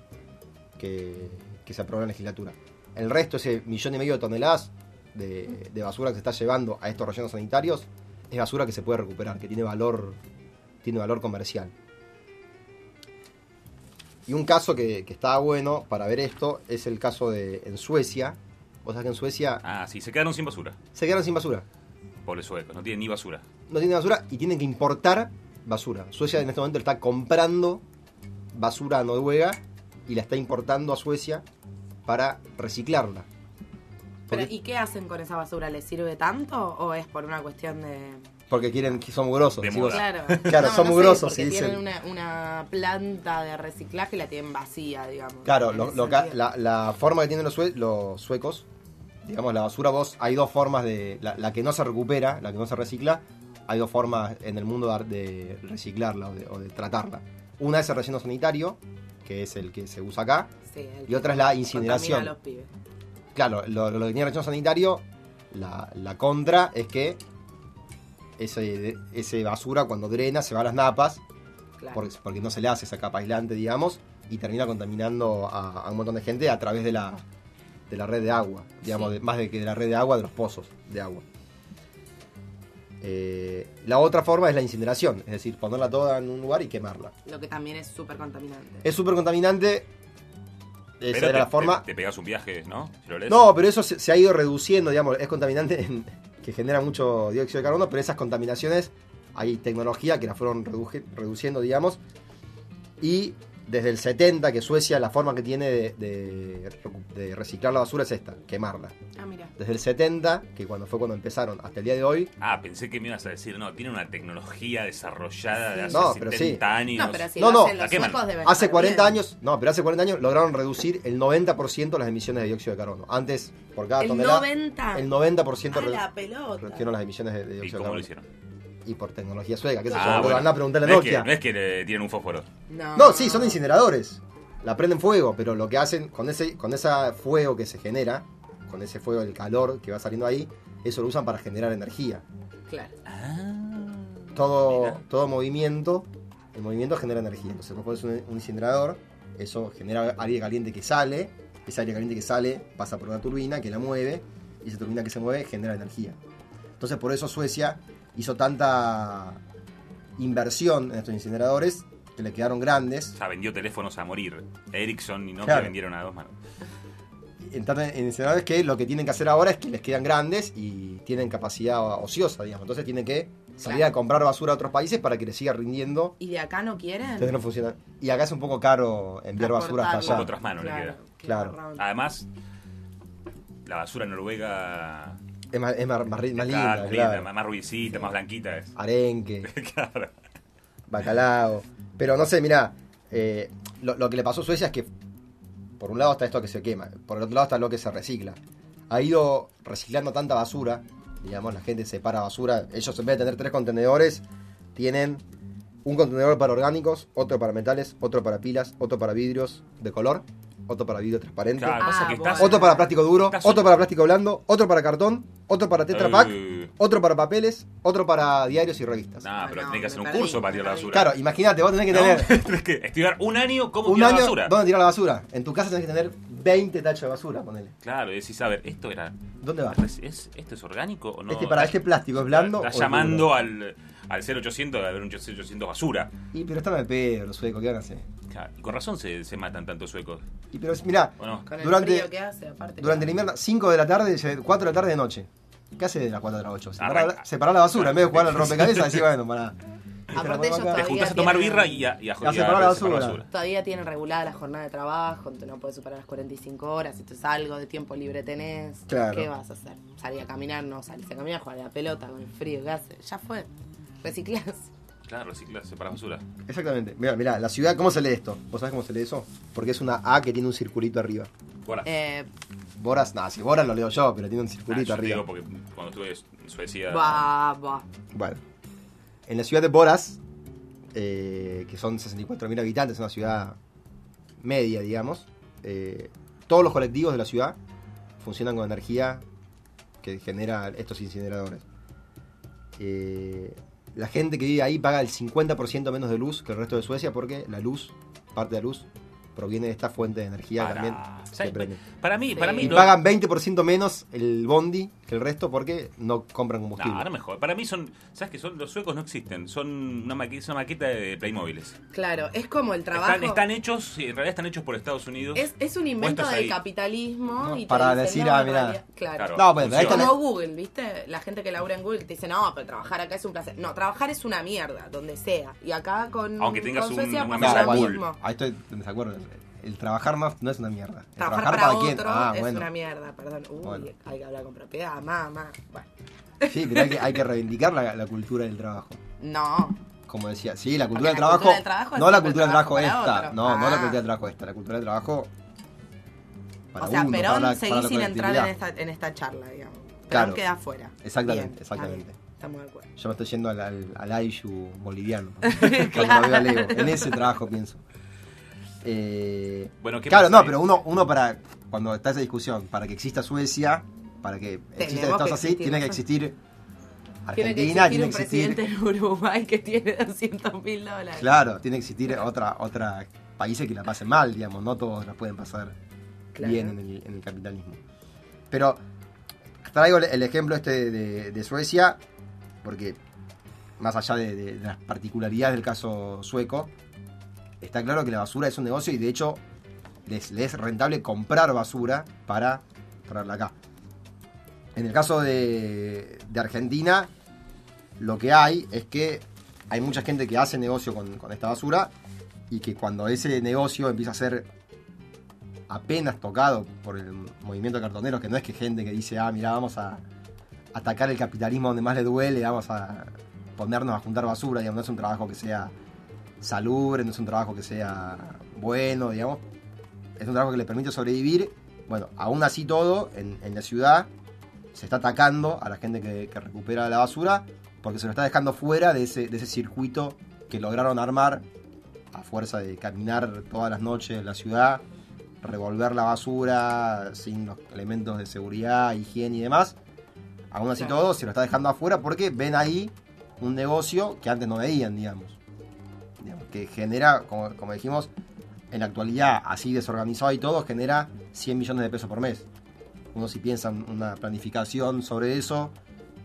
[SPEAKER 4] que, que se aprobó en la legislatura. El resto, ese millón y medio de toneladas de, de basura que se está llevando a estos rellenos sanitarios, es basura que se puede recuperar, que tiene valor, tiene valor comercial. Y un caso que, que está bueno para ver esto es el caso de en Suecia. O sea que en Suecia
[SPEAKER 2] Ah, sí, se quedaron sin basura.
[SPEAKER 4] se quedaron sin basura.
[SPEAKER 2] Pobres suecos, no tienen ni basura.
[SPEAKER 4] no tienen basura y tienen que importar basura. Suecia en este momento está comprando basura a Noruega y la está importando a Suecia para reciclarla.
[SPEAKER 3] Pero, ¿Y qué hacen con esa basura? ¿Les sirve tanto o es por una cuestión de...?
[SPEAKER 4] Porque quieren que son mugrosos.
[SPEAKER 2] De moda.
[SPEAKER 3] Claro,
[SPEAKER 4] Claro,
[SPEAKER 3] No,
[SPEAKER 4] son
[SPEAKER 3] no sé,
[SPEAKER 4] mugrosos
[SPEAKER 3] porque
[SPEAKER 4] y dicen-
[SPEAKER 3] tienen una, una planta de reciclaje y la tienen vacía, digamos.
[SPEAKER 4] Claro, lo- lo ca- la, la forma que tienen los, sue- los suecos, digamos, la basura vos, hay dos formas de... La, la que no se recupera, la que no se recicla, hay dos formas en el mundo de, de reciclarla o de, o de tratarla. Una es el relleno sanitario, que es el que se usa acá,
[SPEAKER 3] Sí, el
[SPEAKER 4] y otra es la incineración.
[SPEAKER 3] a los pibes.
[SPEAKER 4] Claro, lo, lo que tiene el relleno sanitario, la, la contra es que ese, ese basura cuando drena se va a las napas,
[SPEAKER 3] Claro.
[SPEAKER 4] porque, porque no se le hace esa capa aislante, digamos, y termina contaminando a, a un montón de gente a través de la, de la red de agua, digamos,
[SPEAKER 3] Sí.
[SPEAKER 4] de- más de que de la red de agua, de los pozos de agua. Eh, la otra forma es la incineración, es decir, ponerla toda en un lugar y quemarla.
[SPEAKER 3] Lo que también es súper contaminante.
[SPEAKER 4] Es súper contaminante, esa
[SPEAKER 2] Pero
[SPEAKER 4] era
[SPEAKER 2] te,
[SPEAKER 4] la forma.
[SPEAKER 2] Te, te pegas un viaje, ¿no? Si lo lees.
[SPEAKER 4] No, pero eso se, se ha ido reduciendo, digamos, es contaminante en- que genera mucho dióxido de carbono, pero esas contaminaciones hay tecnología que la fueron reduciendo, digamos, y desde el 70 que Suecia la forma que tiene de, de- de reciclar la basura es esta, quemarla.
[SPEAKER 3] Ah, mira.
[SPEAKER 4] Desde el 70, que cuando fue cuando empezaron, hasta el día de hoy,
[SPEAKER 2] Ah, pensé que me ibas a decir, no, tiene una tecnología desarrollada de hace
[SPEAKER 4] No, pero
[SPEAKER 2] 70
[SPEAKER 4] sí.
[SPEAKER 2] años.
[SPEAKER 3] No, pero si
[SPEAKER 4] No,
[SPEAKER 3] lo
[SPEAKER 4] no,
[SPEAKER 3] hacen
[SPEAKER 2] la
[SPEAKER 3] los
[SPEAKER 2] queman.
[SPEAKER 3] suecos deben
[SPEAKER 4] hace
[SPEAKER 3] estar
[SPEAKER 4] 40
[SPEAKER 3] bien.
[SPEAKER 4] años, no, pero hace 40 años lograron reducir el 90% las emisiones de dióxido de carbono. Antes, por cada
[SPEAKER 3] ¿El
[SPEAKER 4] tonelada,
[SPEAKER 3] 90?
[SPEAKER 4] el 90%
[SPEAKER 3] A
[SPEAKER 4] redu-
[SPEAKER 3] la pelota.
[SPEAKER 4] redujeron las emisiones de, de
[SPEAKER 2] ¿Y
[SPEAKER 4] dióxido de
[SPEAKER 2] cómo lo
[SPEAKER 4] carbono.
[SPEAKER 2] hicieron?
[SPEAKER 4] Y por tecnología sueca, qué sé yo,
[SPEAKER 2] Ah,
[SPEAKER 4] boludo,
[SPEAKER 2] bueno.
[SPEAKER 4] andá a preguntarle a
[SPEAKER 2] no, es que,
[SPEAKER 4] Nokia.
[SPEAKER 2] no es que le tienen un fósforo.
[SPEAKER 3] No.
[SPEAKER 4] No, sí, son incineradores. La prenden fuego, pero lo que hacen con ese, con ese fuego que se genera, con ese fuego, el calor que va saliendo ahí, eso lo usan para generar energía.
[SPEAKER 3] Claro.
[SPEAKER 4] Todo,
[SPEAKER 2] Mira.
[SPEAKER 4] todo movimiento, el movimiento genera energía. Entonces vos pones un, un incinerador, eso genera aire caliente que sale, ese aire caliente que sale pasa por una turbina que la mueve, y esa turbina que se mueve genera energía. Entonces por eso Suecia hizo tanta inversión en estos incineradores que le quedaron grandes
[SPEAKER 2] O sea, vendió teléfonos a morir. Ericsson y Nokia
[SPEAKER 4] Claro.
[SPEAKER 2] vendieron a dos manos.
[SPEAKER 4] entrar en en incineradores que lo que tienen que hacer ahora es que les quedan grandes y tienen capacidad ociosa, digamos. Entonces tienen que salir
[SPEAKER 3] Claro.
[SPEAKER 4] a comprar basura a otros países para que les siga rindiendo.
[SPEAKER 3] ¿Y de acá no quieren?
[SPEAKER 4] Entonces no funciona. Y acá es un poco caro enviar basura hasta
[SPEAKER 2] Un poco
[SPEAKER 4] allá.
[SPEAKER 2] tras mano le queda.
[SPEAKER 4] Claro.
[SPEAKER 2] Además, la basura noruega
[SPEAKER 4] Es más, es más, más linda,
[SPEAKER 2] linda,
[SPEAKER 4] claro.
[SPEAKER 2] más, más rubiecita, más blanquita es.
[SPEAKER 4] Arenque,
[SPEAKER 2] claro.
[SPEAKER 4] bacalao. Pero no sé, mirá, eh, lo, lo que le pasó a Suecia es que por un lado está esto que se quema, por el otro lado está lo que se recicla. Ha ido reciclando tanta basura, digamos, la gente separa basura. Ellos en vez de tener tres contenedores, tienen un contenedor para orgánicos, otro para metales, otro para pilas, otro para vidrios de color, otro para vidrio transparente,
[SPEAKER 2] Claro, pasa que estás-
[SPEAKER 4] otro para plástico duro,
[SPEAKER 2] estás-
[SPEAKER 4] otro para plástico blando, otro para cartón, otro para Tetra Pak,
[SPEAKER 2] Eh.
[SPEAKER 4] otro para papeles, otro para diarios y revistas.
[SPEAKER 2] Nah, pero tenés que hacer un
[SPEAKER 3] perdí,
[SPEAKER 2] curso para tirar la basura.
[SPEAKER 4] Claro, imagínate, vos tenés que
[SPEAKER 2] ¿No?
[SPEAKER 4] tener
[SPEAKER 2] tenés que estudiar un año cómo
[SPEAKER 4] un
[SPEAKER 2] tirar la
[SPEAKER 4] año
[SPEAKER 2] basura.
[SPEAKER 4] dónde tirar la basura. En tu casa tenés que tener 20 tachos de basura, ponele.
[SPEAKER 2] Claro, y decís, a ver, esto era.
[SPEAKER 4] ¿Dónde va?
[SPEAKER 2] ¿Es, ¿Esto es orgánico o no?
[SPEAKER 4] Este para este plástico es blando.
[SPEAKER 2] Estás
[SPEAKER 4] o es
[SPEAKER 2] llamando
[SPEAKER 4] duro?
[SPEAKER 2] al, al 0800 de haber un 0800 basura.
[SPEAKER 4] Y pero están al pedo los suecos, ¿qué van a hacer?
[SPEAKER 2] Claro, y con razón se, se matan tantos suecos.
[SPEAKER 4] Y pero mirá,
[SPEAKER 2] ¿O no?
[SPEAKER 3] Con el
[SPEAKER 4] durante,
[SPEAKER 3] frío que hace, aparte.
[SPEAKER 4] durante el invierno, 5 de la tarde, 4 de la tarde de noche. ¿Qué hace de las 4 de las 8? Separar, la basura, en vez de jugar al rompecabezas, decir, bueno, para.
[SPEAKER 3] Aparte ellos
[SPEAKER 2] Te
[SPEAKER 3] todavía
[SPEAKER 2] juntás a tomar birra y a, y a,
[SPEAKER 4] A separar la
[SPEAKER 2] a separar
[SPEAKER 4] basura.
[SPEAKER 3] Todavía tienen regulada la jornada de trabajo, entonces no puedes superar las 45 horas, entonces algo de tiempo libre tenés.
[SPEAKER 4] Claro.
[SPEAKER 3] ¿Qué vas a hacer? Salir a caminar, no salís a caminar, jugar a la pelota con el frío que hace. Ya fue. Reciclás.
[SPEAKER 2] Claro, reciclas, separas basura.
[SPEAKER 4] Exactamente. Mira, mira, la ciudad, ¿cómo se lee esto? ¿Vos sabés cómo se lee eso? Porque es una A que tiene un circulito arriba.
[SPEAKER 2] Boras.
[SPEAKER 3] Eh,
[SPEAKER 4] Boras, nada, si Boras lo leo yo, pero tiene un
[SPEAKER 2] Ah,
[SPEAKER 4] circulito
[SPEAKER 2] te
[SPEAKER 4] arriba.
[SPEAKER 2] digo porque cuando estuve en Suecia.
[SPEAKER 3] va, va.
[SPEAKER 4] Bueno, en la ciudad de Boras, eh, que son 64.000 habitantes, una ciudad media, digamos, eh, todos los colectivos de la ciudad funcionan con energía que genera estos incineradores. Eh, la gente que vive ahí paga el 50% menos de luz que el resto de Suecia porque la luz, parte de la luz, proviene de esta fuente de energía
[SPEAKER 2] Para-
[SPEAKER 4] también.
[SPEAKER 2] Para mí, para mí
[SPEAKER 4] Y
[SPEAKER 2] no-
[SPEAKER 4] pagan 20% menos el bondi que el resto porque no compran combustible.
[SPEAKER 2] No, no me jodas. Para mí son. ¿Sabes qué? Son, los suecos no existen. Son una, es una maqueta de Playmobiles.
[SPEAKER 3] Claro, es como el trabajo.
[SPEAKER 2] Están, están hechos, sí, en realidad están hechos por Estados Unidos.
[SPEAKER 3] Es, es un invento del
[SPEAKER 2] ahí.
[SPEAKER 3] capitalismo y te
[SPEAKER 4] para
[SPEAKER 3] dicen,
[SPEAKER 4] decir,
[SPEAKER 3] no,
[SPEAKER 4] ah,
[SPEAKER 3] realidad- Claro.
[SPEAKER 2] Claro,
[SPEAKER 4] No, bueno, ahí
[SPEAKER 3] Como Google, ¿viste? La gente que labura en Google que te dice, no, pero trabajar acá es un placer. No, trabajar es una mierda, donde sea. Y acá con,
[SPEAKER 2] Aunque tengas
[SPEAKER 3] con
[SPEAKER 2] un-
[SPEAKER 3] Suecia
[SPEAKER 2] una mesa
[SPEAKER 3] mismo.
[SPEAKER 4] Ahí estoy en desacuerdo. El trabajar no, no es una mierda. El
[SPEAKER 3] Trabajar, para, otro
[SPEAKER 4] Ah,
[SPEAKER 3] es
[SPEAKER 4] bueno.
[SPEAKER 3] una mierda, perdón. Uy,
[SPEAKER 4] Bueno.
[SPEAKER 3] hay que hablar con propiedad, mamá. Bueno.
[SPEAKER 4] Sí, pero hay que, hay que reivindicar la, la cultura del trabajo.
[SPEAKER 3] No,
[SPEAKER 4] Como decía, sí, la cultura del
[SPEAKER 3] la
[SPEAKER 4] trabajo.
[SPEAKER 3] cultura del trabajo
[SPEAKER 4] no la cultura del trabajo
[SPEAKER 3] para
[SPEAKER 4] esta.
[SPEAKER 3] otro.
[SPEAKER 4] No, no la
[SPEAKER 3] Ah.
[SPEAKER 4] cultura del trabajo esta. La cultura del trabajo. Para
[SPEAKER 3] o sea,
[SPEAKER 4] uno,
[SPEAKER 3] Perón
[SPEAKER 4] para
[SPEAKER 3] seguí
[SPEAKER 4] para
[SPEAKER 3] sin entrar en esta, en esta charla, digamos. Perón
[SPEAKER 4] Claro.
[SPEAKER 3] queda afuera.
[SPEAKER 4] Exactamente,
[SPEAKER 3] Bien,
[SPEAKER 4] exactamente.
[SPEAKER 3] bien, Estamos de acuerdo.
[SPEAKER 4] Yo me estoy yendo al, al, al Aishu boliviano. Cuando lo veo a Leo. En ese trabajo pienso. Eh,
[SPEAKER 2] Bueno, ¿qué
[SPEAKER 4] claro, no, pero uno, uno para. Cuando está esa discusión, para que exista Suecia, para que exista estados así,
[SPEAKER 3] existir
[SPEAKER 4] tiene que existir
[SPEAKER 3] Tiene que
[SPEAKER 4] Argentina,
[SPEAKER 3] existir
[SPEAKER 4] tiene
[SPEAKER 3] un
[SPEAKER 4] que existir.
[SPEAKER 3] presidente en Uruguay que tiene 200 mil dólares.
[SPEAKER 4] Claro, tiene que existir otra, otra países que la pasen mal, digamos, no todos la pueden pasar
[SPEAKER 3] Claro.
[SPEAKER 4] bien en el, en el capitalismo. Pero traigo el, el ejemplo este de, de Suecia, porque más allá de, de- de las particularidades del caso sueco, está claro que la basura es un negocio y de hecho les, es rentable comprar basura para traerla acá. En el caso de, de Argentina, lo que hay es que hay mucha gente que hace negocio con, con esta basura y que cuando ese negocio empieza a ser apenas tocado por el movimiento de cartoneros, que no es que gente que dice, ah, mira, vamos a atacar el capitalismo donde más le duele, vamos a ponernos a juntar basura, digamos, no es un trabajo que sea salubre, no es un trabajo que sea bueno, digamos, es un trabajo que le permite sobrevivir. Bueno, aún así todo, en, en la ciudad se está atacando a la gente que, que recupera la basura porque se lo está dejando fuera de ese, de ese circuito que lograron armar a fuerza de caminar todas las noches en la ciudad, revolver la basura sin los elementos de seguridad, higiene y demás. Aún así
[SPEAKER 3] Claro.
[SPEAKER 4] todo se lo está dejando afuera porque ven ahí un negocio que antes no veían, digamos. Digamos, que genera, como, como dijimos, en la actualidad, así desorganizado y todo, genera 100 millones de pesos por mes. Uno si piensa en una planificación sobre eso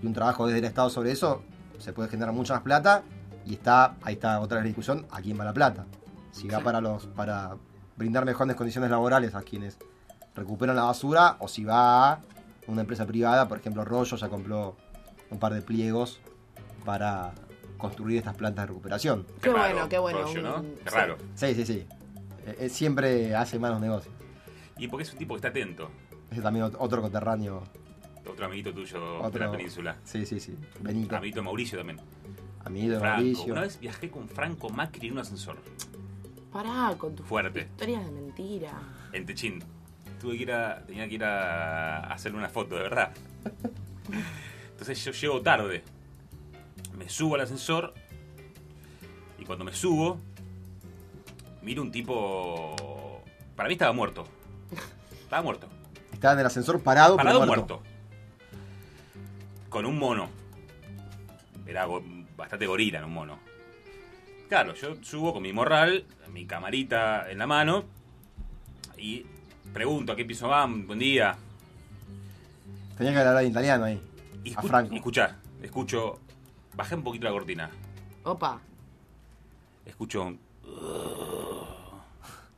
[SPEAKER 4] y un trabajo desde el Estado sobre eso, se puede generar mucha más plata y está, ahí está otra discusión, a quién va la plata. Si va para los, para brindar mejores condiciones laborales a quienes recuperan la basura o si va a una empresa privada, por ejemplo Rollo ya compró un par de pliegos para construir estas plantas de recuperación.
[SPEAKER 3] Qué bueno, qué bueno.
[SPEAKER 2] Rollo, ¿no?
[SPEAKER 3] un-
[SPEAKER 2] Qué raro.
[SPEAKER 4] Sí, sí, sí. Eh, eh, siempre hace malos negocios.
[SPEAKER 2] Y porque es un tipo que está atento.
[SPEAKER 4] Ese también ot- otro conterráneo.
[SPEAKER 2] Otro amiguito tuyo de
[SPEAKER 4] Otro-
[SPEAKER 2] la península.
[SPEAKER 4] Sí, sí, sí. Benito.
[SPEAKER 2] Amiguito de Mauricio también.
[SPEAKER 4] Amigo de
[SPEAKER 2] Franco.
[SPEAKER 4] Mauricio.
[SPEAKER 2] Una vez viajé con Franco Macri en un ascensor.
[SPEAKER 3] Pará, con tus
[SPEAKER 2] Fuerte.
[SPEAKER 3] historias de mentira.
[SPEAKER 2] En Techín. Tuve que ir a. Tenía que ir a hacerle una foto, de verdad. Entonces yo llego tarde. Me subo al ascensor. Y cuando me subo. Miro un tipo. Para mí estaba muerto. Estaba muerto.
[SPEAKER 4] Estaba en el ascensor parado, pero
[SPEAKER 2] Parado
[SPEAKER 4] muerto.
[SPEAKER 2] muerto. Con un mono. Era go- bastante gorila en un mono. Claro, yo subo con mi morral, mi camarita en la mano. Y pregunto a qué piso van, buen día.
[SPEAKER 4] Tenía que hablar en italiano ahí.
[SPEAKER 2] Y,
[SPEAKER 4] a Franco.
[SPEAKER 2] y escuchá, escucho. Bajé un poquito la cortina.
[SPEAKER 3] Opa.
[SPEAKER 2] Escucho un.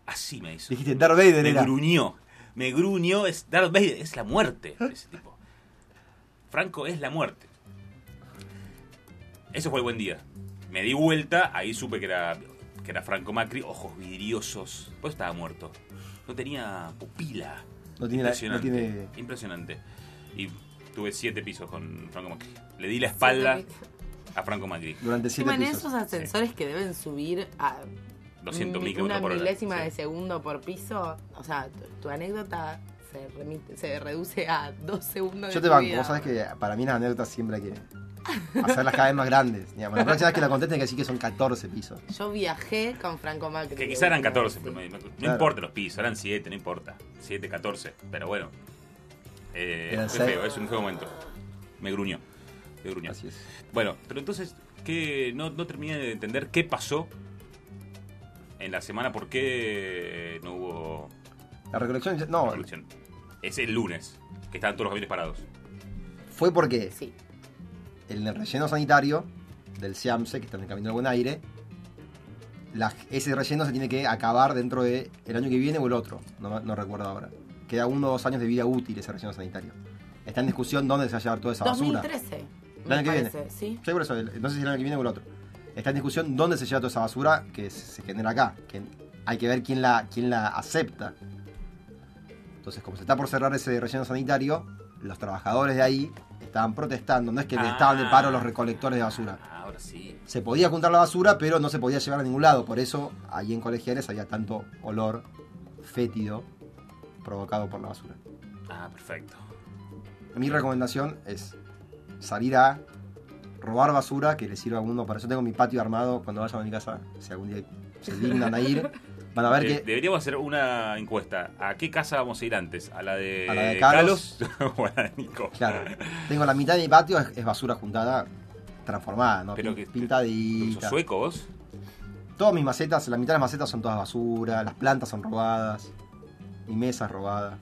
[SPEAKER 2] Así me hizo.
[SPEAKER 4] Dijiste, Darth Vader
[SPEAKER 2] Me
[SPEAKER 4] era.
[SPEAKER 2] gruñó. Me gruñó. Es Darth Vader. Es la muerte. Ese tipo. Franco es la muerte. Eso fue el buen día. Me di vuelta. Ahí supe que era, que era Franco Macri. Ojos vidriosos. Pues estaba muerto. No tenía pupila.
[SPEAKER 4] No tiene la- no
[SPEAKER 2] Impresionante.
[SPEAKER 4] tiene-
[SPEAKER 2] Impresionante. Y tuve siete pisos con Franco Macri. Le di la espalda a Franco Macri.
[SPEAKER 4] Durante
[SPEAKER 3] Encima en esos ascensores que deben subir a
[SPEAKER 2] 200
[SPEAKER 3] mi-
[SPEAKER 2] mil
[SPEAKER 3] una
[SPEAKER 2] kilómetros por hora.
[SPEAKER 3] milésima
[SPEAKER 2] Sí.
[SPEAKER 3] de segundo por piso, o sea, tu, tu anécdota se, remite- se reduce a dos segundos de
[SPEAKER 4] Yo te
[SPEAKER 3] tu
[SPEAKER 4] banco,
[SPEAKER 3] vida.
[SPEAKER 4] vos sabés que para mí las anécdotas siempre hay que hacerlas cada vez más grandes. Digamos, la próxima vez que la contesten hay que decir que son 14 pisos.
[SPEAKER 3] Yo viajé con Franco Macri.
[SPEAKER 2] Que quizá eran
[SPEAKER 3] última
[SPEAKER 2] 14,
[SPEAKER 3] vez,
[SPEAKER 2] pero
[SPEAKER 3] sí.
[SPEAKER 2] me- me- no
[SPEAKER 4] Claro.
[SPEAKER 2] importa los pisos, eran 7, no importa. 7, 14, pero bueno. Eh,
[SPEAKER 4] Eran
[SPEAKER 2] fue
[SPEAKER 4] seis.
[SPEAKER 2] feo, es un feo momento. Me gruñó. Me gruñó.
[SPEAKER 4] Así es.
[SPEAKER 2] Bueno, pero entonces, ¿qué? No, no terminé de entender qué pasó en la semana, por qué no hubo
[SPEAKER 4] La recolección, no,
[SPEAKER 2] recolección. Es el lunes, que estaban todos los aviones parados.
[SPEAKER 4] fue porque
[SPEAKER 3] Sí.
[SPEAKER 4] en el relleno sanitario del SIAMSE, que está en el camino del buen aire, la- ese relleno se tiene que acabar dentro del el año que viene o el otro, no, no recuerdo ahora. Queda uno o dos años de vida útil ese relleno sanitario. Está en discusión dónde se va a llevar toda esa basura.
[SPEAKER 3] 2013.
[SPEAKER 4] El año que viene.
[SPEAKER 3] parece, Sí.
[SPEAKER 4] Sí, por eso, no sé si el año que viene o el otro. Está en discusión dónde se lleva toda esa basura que se, genera acá. Que hay que ver quién la, quién la acepta. Entonces, como se está por cerrar ese relleno sanitario, los trabajadores de ahí estaban protestando. No es que le
[SPEAKER 2] Ah.
[SPEAKER 4] estaban de paro los recolectores de basura.
[SPEAKER 2] Ahora sí.
[SPEAKER 4] Se podía juntar la basura, pero no se podía llevar a ningún lado. Por eso, ahí en colegiales había tanto olor fétido provocado por la basura.
[SPEAKER 2] Ah, perfecto.
[SPEAKER 4] Mi recomendación es salir a robar basura que le sirva a uno. Para eso tengo mi patio armado cuando vayan a mi casa. Si algún día se dignan a ir, van a ver
[SPEAKER 2] De-
[SPEAKER 4] que
[SPEAKER 2] Deberíamos hacer una encuesta. ¿A qué casa vamos a ir antes? ¿A la de,
[SPEAKER 4] A la de Carlos.
[SPEAKER 2] o a la de Nico?
[SPEAKER 4] Claro. Tengo la mitad de mi patio es, es basura juntada, transformada, ¿no?
[SPEAKER 2] Pero que- ¿Sos
[SPEAKER 4] pintadita.
[SPEAKER 2] sueco vos?
[SPEAKER 4] Todas mis macetas, la mitad de las macetas son todas basura, las plantas son robadas, mi mesa es robada.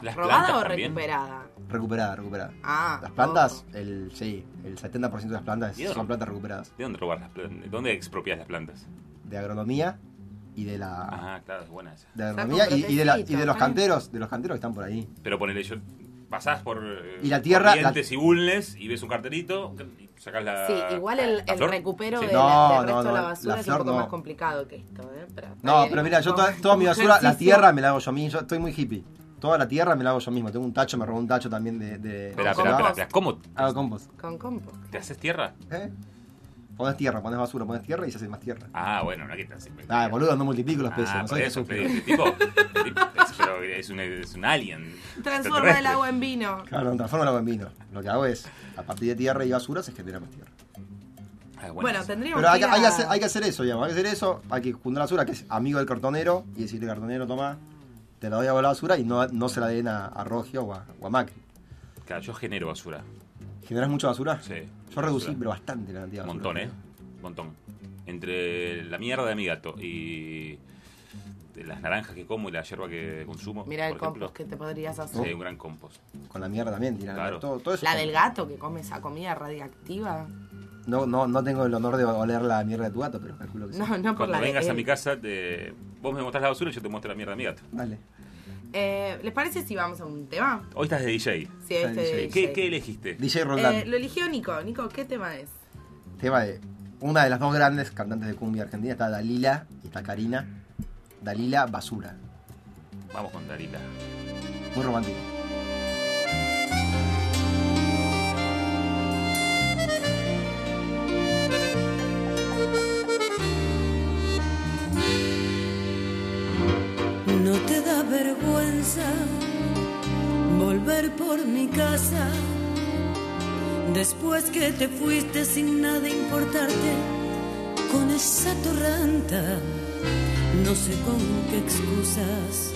[SPEAKER 2] ¿Las
[SPEAKER 3] ¿Robada
[SPEAKER 2] plantas
[SPEAKER 3] o
[SPEAKER 2] también?
[SPEAKER 3] recuperada?
[SPEAKER 4] Recuperada, recuperada.
[SPEAKER 3] Ah,
[SPEAKER 4] Las plantas, el sí, el 70% de las plantas son plantas recuperadas.
[SPEAKER 2] ¿De dónde robar las plantas? ¿Dónde expropias las plantas?
[SPEAKER 4] De agronomía y de la
[SPEAKER 2] Ah, claro, es buena esa.
[SPEAKER 4] de agronomía y, y de la- y de los canteros, de los canteros que están por ahí.
[SPEAKER 2] Pero ponele, yo pasás por eh,
[SPEAKER 4] Y la tierra-
[SPEAKER 2] Corrientes y Bulnes y ves un carterito y sacás la
[SPEAKER 3] Sí, igual el,
[SPEAKER 2] ¿la
[SPEAKER 3] recupero
[SPEAKER 2] Sí.
[SPEAKER 3] de
[SPEAKER 4] No,
[SPEAKER 3] la- del
[SPEAKER 4] no,
[SPEAKER 3] resto de
[SPEAKER 4] no,
[SPEAKER 3] la
[SPEAKER 4] la
[SPEAKER 3] basura es un poco
[SPEAKER 4] no.
[SPEAKER 3] más complicado que esto, ¿eh? Pero
[SPEAKER 4] No, pero mira, yo toda, toda mi basura, la tierra me la hago yo mismo. Yo estoy muy hippie. Toda la tierra me la hago yo mismo. Tengo un tacho, me robó un tacho también de. de
[SPEAKER 2] Espera, espera, espera, espera, ¿Cómo
[SPEAKER 4] Hago compost.
[SPEAKER 3] Con compost.
[SPEAKER 2] te haces tierra?
[SPEAKER 4] ¿Eh? Pones tierra, pones basura, pones tierra y se hace más tierra.
[SPEAKER 2] Ah, bueno, no que te haces.
[SPEAKER 4] Ah, boludo, no multiplico los pesos.
[SPEAKER 2] Ah,
[SPEAKER 4] no
[SPEAKER 2] eso, el tipo, el tipo- es, pero es un, es un alien.
[SPEAKER 3] Transforma el agua en vino.
[SPEAKER 4] Claro, no transformo el agua en vino. Lo que hago es, a partir de tierra y basura se genera más tierra.
[SPEAKER 2] Ah, bueno,
[SPEAKER 3] tendríamos
[SPEAKER 4] Pero hay,
[SPEAKER 3] que
[SPEAKER 4] hay que hacer, hay que hacer eso, digamos. Hay que hacer eso. Hay que juntar la basura, que es amigo del cartonero, y decirle, cartonero, toma, te la doy a la basura y no, no se la den a, a Rogio o a, o a Macri.
[SPEAKER 2] Claro, yo genero basura.
[SPEAKER 4] ¿Generas mucha basura?
[SPEAKER 2] Sí.
[SPEAKER 4] Yo reducí,
[SPEAKER 2] Basura.
[SPEAKER 4] pero bastante la cantidad de
[SPEAKER 2] Un
[SPEAKER 4] basura.
[SPEAKER 2] montón, ¿eh? Un montón. Entre la mierda de mi gato y de las naranjas que como y la hierba que consumo.
[SPEAKER 3] Mira el
[SPEAKER 2] ejemplo.
[SPEAKER 3] compost que te podrías hacer.
[SPEAKER 2] Sí, un gran compost.
[SPEAKER 4] Con la mierda también, tiran
[SPEAKER 2] Claro.
[SPEAKER 4] todo, todo eso.
[SPEAKER 3] La del gato que come esa comida radiactiva.
[SPEAKER 4] No, no, no tengo el honor de oler la mierda de tu gato, pero calculo que sí.
[SPEAKER 3] No, no por
[SPEAKER 2] Cuando
[SPEAKER 3] la de
[SPEAKER 2] vengas a mi casa, te... vos me mostrás la basura y yo te muestro la mierda de mi gato.
[SPEAKER 4] Dale.
[SPEAKER 3] Eh, ¿Les parece si vamos a un tema?
[SPEAKER 2] Hoy estás de DJ.
[SPEAKER 3] Sí, de
[SPEAKER 2] ¿Qué,
[SPEAKER 3] DJ.
[SPEAKER 2] qué elegiste?
[SPEAKER 4] DJ Roldán.
[SPEAKER 3] Eh, lo eligió Nico. Nico, ¿qué tema es?
[SPEAKER 4] Tema de una de las dos grandes cantantes de cumbia argentina. Está Dalila y está Karina. Dalila Basura.
[SPEAKER 2] Vamos con Darila.
[SPEAKER 4] Muy romántico.
[SPEAKER 29] Volver por mi casa después que te fuiste sin nada importarte con esa torranta. No sé con qué excusas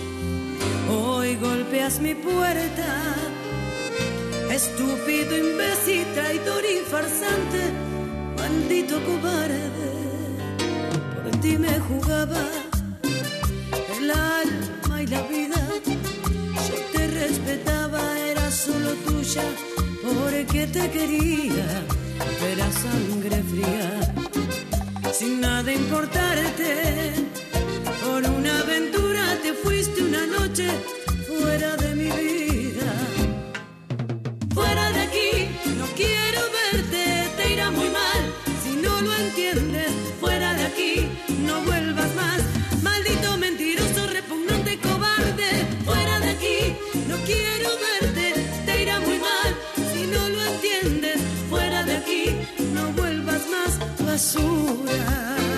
[SPEAKER 29] hoy golpeas mi puerta. Estúpido, imbécil, traidor y farsante, maldito cobarde. Por ti me jugaba te quería. Era sangre fría, sin nada importarte. Por una aventura te fuiste una noche basura.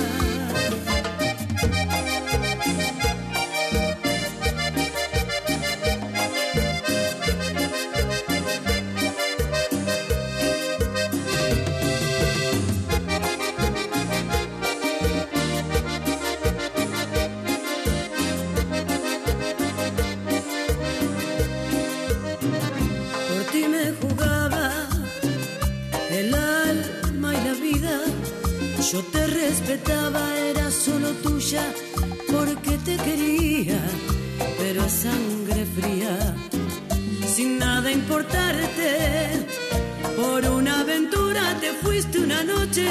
[SPEAKER 29] Era solo tuya porque te quería, pero a sangre fría, sin nada importarte. Por una aventura te fuiste una noche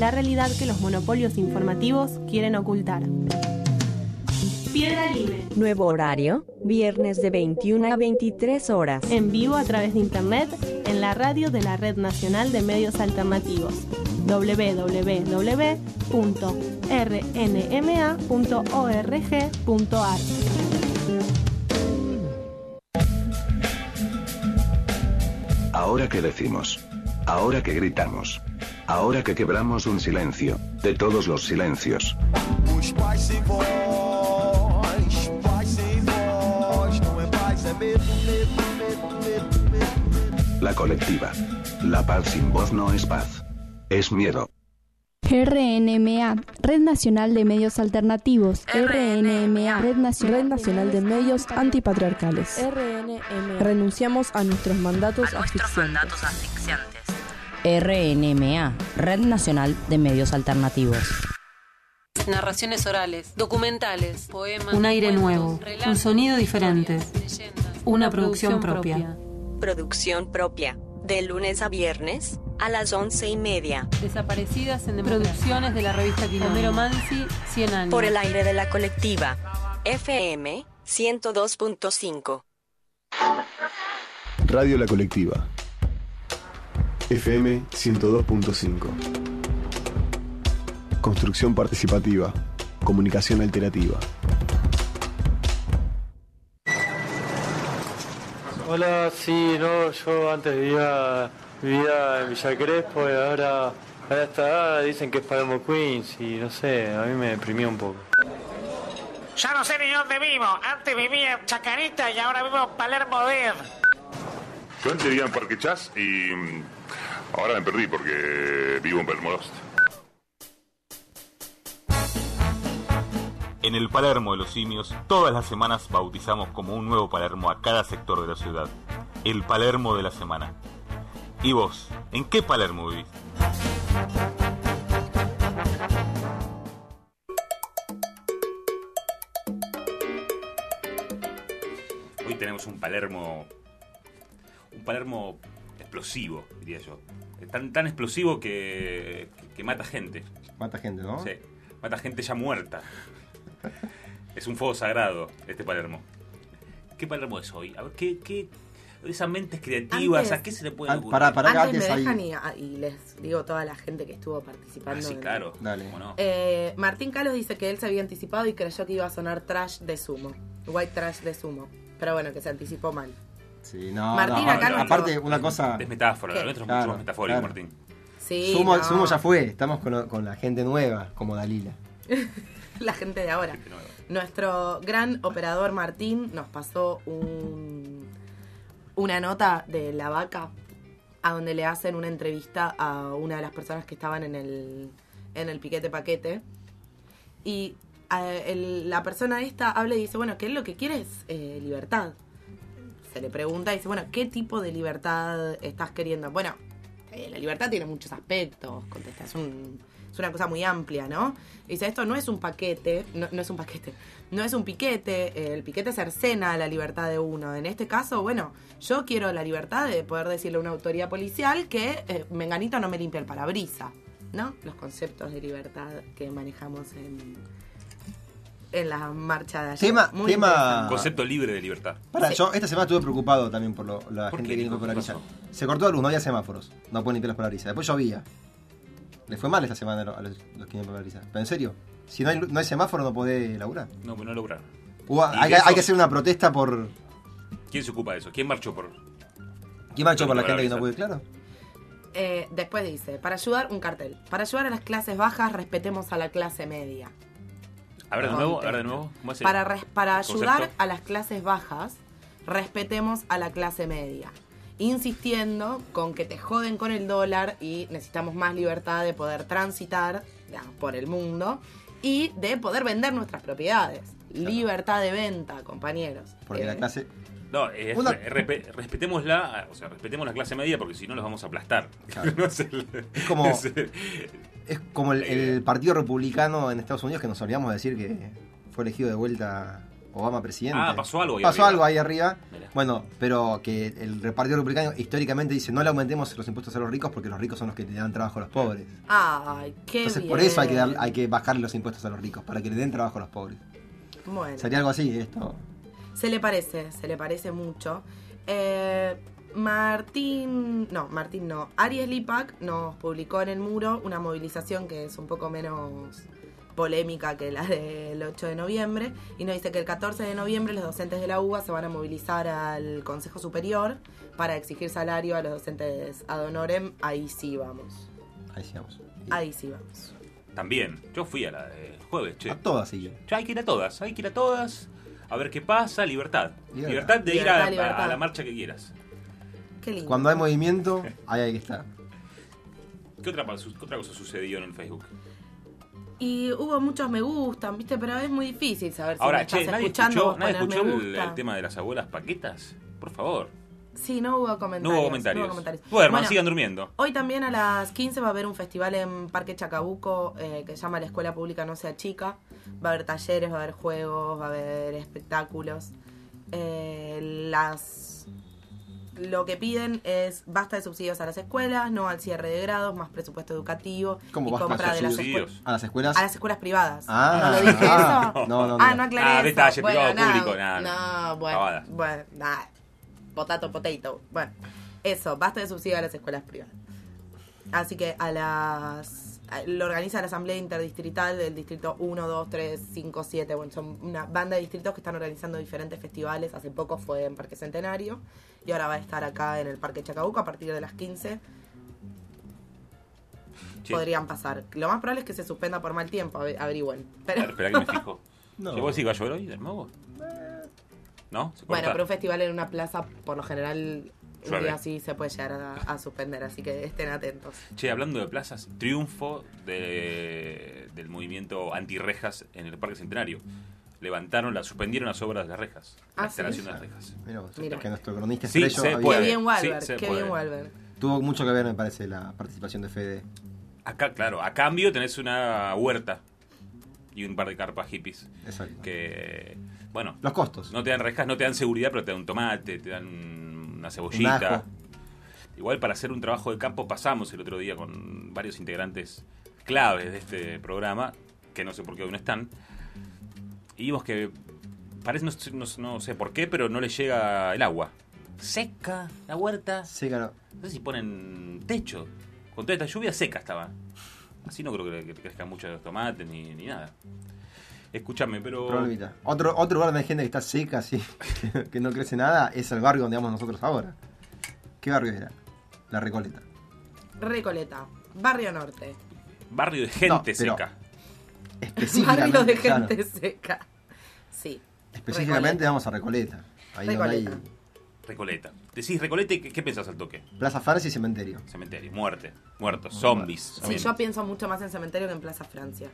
[SPEAKER 30] la realidad que los monopolios informativos quieren ocultar. Piedra Libre.
[SPEAKER 8] Nuevo horario, viernes de 21 a 23 horas.
[SPEAKER 30] En vivo a través de internet en la radio de la Red Nacional de Medios Alternativos www.rnma.org.ar.
[SPEAKER 22] Ahora que decimos. Ahora que gritamos. Ahora que quebramos un silencio. De todos los silencios. La colectiva. La paz sin voz no es paz. Es miedo.
[SPEAKER 31] RNMA, Red Nacional de Medios Alternativos. RNMA, Red, Nacional,
[SPEAKER 32] Red Nacional de Medios Antipatriarcales.
[SPEAKER 31] RNMA.
[SPEAKER 32] Renunciamos a nuestros mandatos asfixiantes.
[SPEAKER 33] RNMA, Red Nacional de Medios Alternativos.
[SPEAKER 34] Narraciones orales, documentales, poemas.
[SPEAKER 35] Un aire
[SPEAKER 34] cuentos,
[SPEAKER 35] nuevo,
[SPEAKER 34] relatos,
[SPEAKER 35] un sonido diferente,
[SPEAKER 34] leyendas.
[SPEAKER 35] una producción propia.
[SPEAKER 8] Producción propia. De lunes a viernes, a las once y media.
[SPEAKER 34] Desaparecidas en Producciones de la revista Quilomero Mansi, 100 años.
[SPEAKER 8] Por el aire de la colectiva. FM 102.5.
[SPEAKER 36] Radio La Colectiva. FM 102.5. Construcción participativa. Comunicación alternativa.
[SPEAKER 37] Hola, sí, no, yo antes vivía, vivía en Villa Crespo y ahora a esta edad dicen que es Palermo Queens y no sé, a mí me deprimió un poco.
[SPEAKER 38] Ya no sé ni dónde vivo. Antes vivía en Chacarita y ahora vivo en Palermo Dead.
[SPEAKER 36] Yo antes vivía en Parque Chas y mm, ahora me perdí porque vivo en Palermo Lost.
[SPEAKER 2] En el Palermo de los Simios, todas las semanas bautizamos como un nuevo Palermo a cada sector de la ciudad. El Palermo de la semana. ¿Y vos? ¿En qué Palermo vivís? Hoy tenemos un Palermo. Un Palermo explosivo, diría yo. Tan, tan explosivo que, que mata gente.
[SPEAKER 4] Mata gente, ¿no?
[SPEAKER 2] Sí, mata gente ya muerta. Es un fuego sagrado este Palermo. ¿Qué Palermo es hoy? A ver, ¿qué, qué esas mentes creativas,
[SPEAKER 3] Antes-
[SPEAKER 2] ¿a qué se le puede ocurrir?
[SPEAKER 4] pará, que
[SPEAKER 3] Antes me
[SPEAKER 4] antes
[SPEAKER 3] dejan
[SPEAKER 4] hay-
[SPEAKER 3] y, ah, y les digo toda la gente que estuvo participando.
[SPEAKER 2] Ah, sí,
[SPEAKER 3] en-
[SPEAKER 2] claro.
[SPEAKER 4] Dale.
[SPEAKER 3] Eh, Martín Calos dice que él se había anticipado y creyó que iba a sonar trash de sumo. White trash de sumo. Pero bueno, que se anticipó mal.
[SPEAKER 4] Sí, no,
[SPEAKER 3] Martín,
[SPEAKER 4] no,
[SPEAKER 3] acá
[SPEAKER 4] no, aparte una cosa...
[SPEAKER 2] Es metáfora,
[SPEAKER 3] ¿Qué?
[SPEAKER 2] lo nuestro es
[SPEAKER 4] Claro,
[SPEAKER 2] mucho más metafórico,
[SPEAKER 4] claro.
[SPEAKER 2] Martín.
[SPEAKER 3] Sí,
[SPEAKER 4] Sumo,
[SPEAKER 3] no.
[SPEAKER 4] Sumo ya fue, estamos con, con la gente nueva, como Dalila.
[SPEAKER 3] la gente de ahora. Nuestro gran operador Martín nos pasó un, una nota de la vaca a donde le hacen una entrevista a una de las personas que estaban en el, en el piquete paquete. Y eh, el- la persona esta habla y dice, bueno, ¿qué es lo que quiere es eh, libertad? Se le pregunta y dice, bueno, ¿qué tipo de libertad estás queriendo? Bueno, eh, la libertad tiene muchos aspectos, contesta, es, un- es una cosa muy amplia, ¿no? Dice, esto no es un paquete, no, es un paquete, no es un piquete, el piquete cercena la libertad de uno. En este caso, bueno, yo quiero la libertad de poder decirle a una autoridad policial que eh, Menganito no me limpia el parabrisa, ¿no? Los conceptos de libertad que manejamos en, en la marcha de ayer.
[SPEAKER 4] Tema-
[SPEAKER 3] Muy
[SPEAKER 4] tema-.
[SPEAKER 2] Concepto libre de libertad.
[SPEAKER 4] Para,
[SPEAKER 3] Sí.
[SPEAKER 4] yo esta semana estuve preocupado también por lo- la
[SPEAKER 2] ¿Por
[SPEAKER 4] gente
[SPEAKER 2] qué,
[SPEAKER 4] que viene
[SPEAKER 2] ¿Qué
[SPEAKER 4] polarizar. Se cortó la luz, no había semáforos. No pueden limpiar los parabrisas. Después llovía. Le fue mal esta semana a los, a los- los que vienen polarizar. Pero en serio, si no hay, no hay semáforo no podés laburar.
[SPEAKER 2] No, pero no ¿Y
[SPEAKER 4] hay, hay que hacer una protesta por...
[SPEAKER 2] ¿Quién se ocupa de eso? ¿Quién marchó por...?
[SPEAKER 4] ¿Quién marchó por la gente que no puede? Claro.
[SPEAKER 3] Eh, después dice, para ayudar, un cartel. Para ayudar a las clases bajas, respetemos a la clase media.
[SPEAKER 2] A ver de nuevo, a ver de nuevo. ¿Cómo es
[SPEAKER 3] Para, res- para ayudar
[SPEAKER 2] concepto?
[SPEAKER 3] a las clases bajas, respetemos a la clase media. Insistiendo con que te joden con el dólar y necesitamos más libertad de poder transitar digamos, por el mundo y de poder vender nuestras propiedades. Libertad de venta, compañeros.
[SPEAKER 4] Porque
[SPEAKER 3] Eh,
[SPEAKER 4] la clase...
[SPEAKER 2] No, es,
[SPEAKER 4] Una-
[SPEAKER 2] respe- respetémosla, o sea, respetemos la clase media porque si no los vamos a aplastar. No es, el-
[SPEAKER 4] Es como-
[SPEAKER 2] es el-
[SPEAKER 4] Es como el, el Partido Republicano en Estados Unidos que nos olvidamos de decir que fue elegido de vuelta Obama presidente.
[SPEAKER 2] Ah, pasó algo ahí
[SPEAKER 4] Pasó
[SPEAKER 2] arriba.
[SPEAKER 4] algo ahí arriba.
[SPEAKER 2] Mirá.
[SPEAKER 4] Bueno, pero que el Partido Republicano históricamente dice no le aumentemos los impuestos a los ricos porque los ricos son los que le dan trabajo a los pobres.
[SPEAKER 3] Ay, qué
[SPEAKER 4] Entonces
[SPEAKER 3] bien.
[SPEAKER 4] por eso hay que, dar- hay que bajarle los impuestos a los ricos, para que le den trabajo a los pobres.
[SPEAKER 3] Bueno.
[SPEAKER 4] Sería algo así esto.
[SPEAKER 3] Se le parece, se le parece mucho. Eh, Martín, no, Martín no. Aries Lipak nos publicó en el muro una movilización que es un poco menos polémica que la del 8 de noviembre y nos dice que el 14 de noviembre los docentes de la UBA se van a movilizar al Consejo Superior para exigir salario a los docentes ad honorem. Ahí sí vamos.
[SPEAKER 4] Ahí sí vamos.
[SPEAKER 3] Ahí sí vamos.
[SPEAKER 2] También, yo fui a la de jueves, che.
[SPEAKER 4] A todas sí.
[SPEAKER 2] Ya hay que ir a todas, hay que ir a todas. A ver qué pasa, libertad.
[SPEAKER 4] Libertad.
[SPEAKER 2] Libertad, de ir
[SPEAKER 3] Libertad,
[SPEAKER 2] a, a-
[SPEAKER 3] libertad.
[SPEAKER 2] a la marcha que quieras.
[SPEAKER 3] Qué lindo.
[SPEAKER 4] Cuando hay movimiento, ahí hay que estar.
[SPEAKER 2] ¿Qué otra, qué cosa sucedió en el Facebook?
[SPEAKER 3] Y hubo muchos me gustan, ¿viste? Pero es muy difícil saber si me
[SPEAKER 2] Ahora,
[SPEAKER 3] estás
[SPEAKER 2] che, ¿nadie
[SPEAKER 3] escuchando
[SPEAKER 2] escuchó,
[SPEAKER 3] vos
[SPEAKER 2] nadie escuchó
[SPEAKER 3] me
[SPEAKER 2] el,
[SPEAKER 3] gusta.
[SPEAKER 2] el tema de las abuelas paquetas? Por favor.
[SPEAKER 3] Sí, no hubo comentarios.
[SPEAKER 2] No hubo comentarios.
[SPEAKER 3] comentarios.
[SPEAKER 2] Duerman,
[SPEAKER 3] Bueno,
[SPEAKER 2] sigan durmiendo.
[SPEAKER 3] Hoy también a las 15 va a haber un festival en Parque Chacabuco eh, que se llama La Escuela Pública No Sea Chica. Va a haber talleres, va a haber juegos, va a haber espectáculos. Eh, las lo que piden es basta de subsidios a las escuelas, no al cierre de grados, más presupuesto educativo
[SPEAKER 4] ¿Cómo
[SPEAKER 3] y
[SPEAKER 4] basta de
[SPEAKER 3] compra de las
[SPEAKER 4] subsidios?
[SPEAKER 3] escuelas.
[SPEAKER 4] ¿A las escuelas?
[SPEAKER 3] A las escuelas privadas.
[SPEAKER 4] Ah,
[SPEAKER 3] ¿No lo dije
[SPEAKER 4] ah,
[SPEAKER 3] eso?
[SPEAKER 4] no, no, no.
[SPEAKER 3] Ah, no aclaré
[SPEAKER 2] Ah,
[SPEAKER 3] eso.
[SPEAKER 2] detalle,
[SPEAKER 3] bueno,
[SPEAKER 2] privado,
[SPEAKER 3] nada,
[SPEAKER 2] público, nada,
[SPEAKER 3] No,
[SPEAKER 2] no.
[SPEAKER 3] bueno, bueno, nada. Potato, potato. Bueno, eso, basta de subsidio a las escuelas privadas. Así que a las... Lo organiza la Asamblea Interdistrital del Distrito 1, 2, 3, 5, 7. Bueno, son una banda de distritos que están organizando diferentes festivales. Hace poco fue en Parque Centenario y ahora va a estar acá en el Parque Chacabuco a partir de las 15.
[SPEAKER 2] Sí.
[SPEAKER 3] Podrían pasar. Lo más probable es que se suspenda por mal tiempo, ave- averigüen. Pero,
[SPEAKER 2] Espera que me fijo.
[SPEAKER 4] No.
[SPEAKER 2] ¿Llegó decir que va a llover hoy de nuevo? ¿No? ¿Se
[SPEAKER 3] bueno, pero un festival en una plaza, por lo general, un
[SPEAKER 2] Llueve.
[SPEAKER 3] día así se puede llegar a, a suspender, así que estén atentos.
[SPEAKER 2] Che, hablando de plazas, triunfo de- del movimiento anti-rejas en el Parque Centenario. Levantaron, la, suspendieron las obras de las rejas.
[SPEAKER 3] Ah,
[SPEAKER 2] la
[SPEAKER 3] ¿sí?
[SPEAKER 2] instalación de las rejas.
[SPEAKER 4] Mira vos,
[SPEAKER 3] Mira.
[SPEAKER 4] que nuestro cronista
[SPEAKER 2] Sí,
[SPEAKER 4] había-
[SPEAKER 2] puede.
[SPEAKER 3] Qué bien
[SPEAKER 2] sí,
[SPEAKER 3] Walber,
[SPEAKER 2] se
[SPEAKER 3] qué
[SPEAKER 2] puede.
[SPEAKER 3] bien Walber.
[SPEAKER 4] tuvo mucho que ver, me parece, la participación de Fede.
[SPEAKER 2] Acá, claro, a cambio tenés una huerta y un par de carpas hippies.
[SPEAKER 4] Exacto.
[SPEAKER 2] Que, bueno,
[SPEAKER 4] Los costos.
[SPEAKER 2] no te dan rejas, no te dan seguridad, pero te dan un tomate, te dan una cebollita.
[SPEAKER 4] ajo.
[SPEAKER 2] Igual para hacer un trabajo de campo pasamos el otro día con varios integrantes claves de este programa, que no sé por qué hoy no están, y vimos que parece, no, no- no sé por qué, pero no les llega el agua. Seca la huerta.
[SPEAKER 4] Seca, no.
[SPEAKER 2] No sé si ponen techo. Con toda esta lluvia seca estaba. Así no creo que, que crezcan mucho los tomates ni, ni nada. Escúchame, pero...
[SPEAKER 4] Problemita. Otro, otro lugar donde hay gente que está seca, así, que, no crece nada, es el barrio donde vamos nosotros ahora. ¿Qué barrio era? La Recoleta.
[SPEAKER 3] Recoleta, Barrio Norte.
[SPEAKER 2] Barrio de gente
[SPEAKER 4] No, pero-
[SPEAKER 2] seca.
[SPEAKER 4] Específicamente.
[SPEAKER 3] Barrio de
[SPEAKER 4] claro.
[SPEAKER 3] gente seca. Sí.
[SPEAKER 4] Específicamente
[SPEAKER 3] Recoleta.
[SPEAKER 4] vamos a Recoleta. Ahí donde hay
[SPEAKER 3] Recoleta.
[SPEAKER 2] Recoleta. Decís Recoleta y ¿qué, qué pensás al toque?
[SPEAKER 4] Plaza Francia y cementerio.
[SPEAKER 2] Cementerio, muerte, muertos, zombies.
[SPEAKER 3] Sí, yo pienso mucho más en cementerio que en Plaza Francia.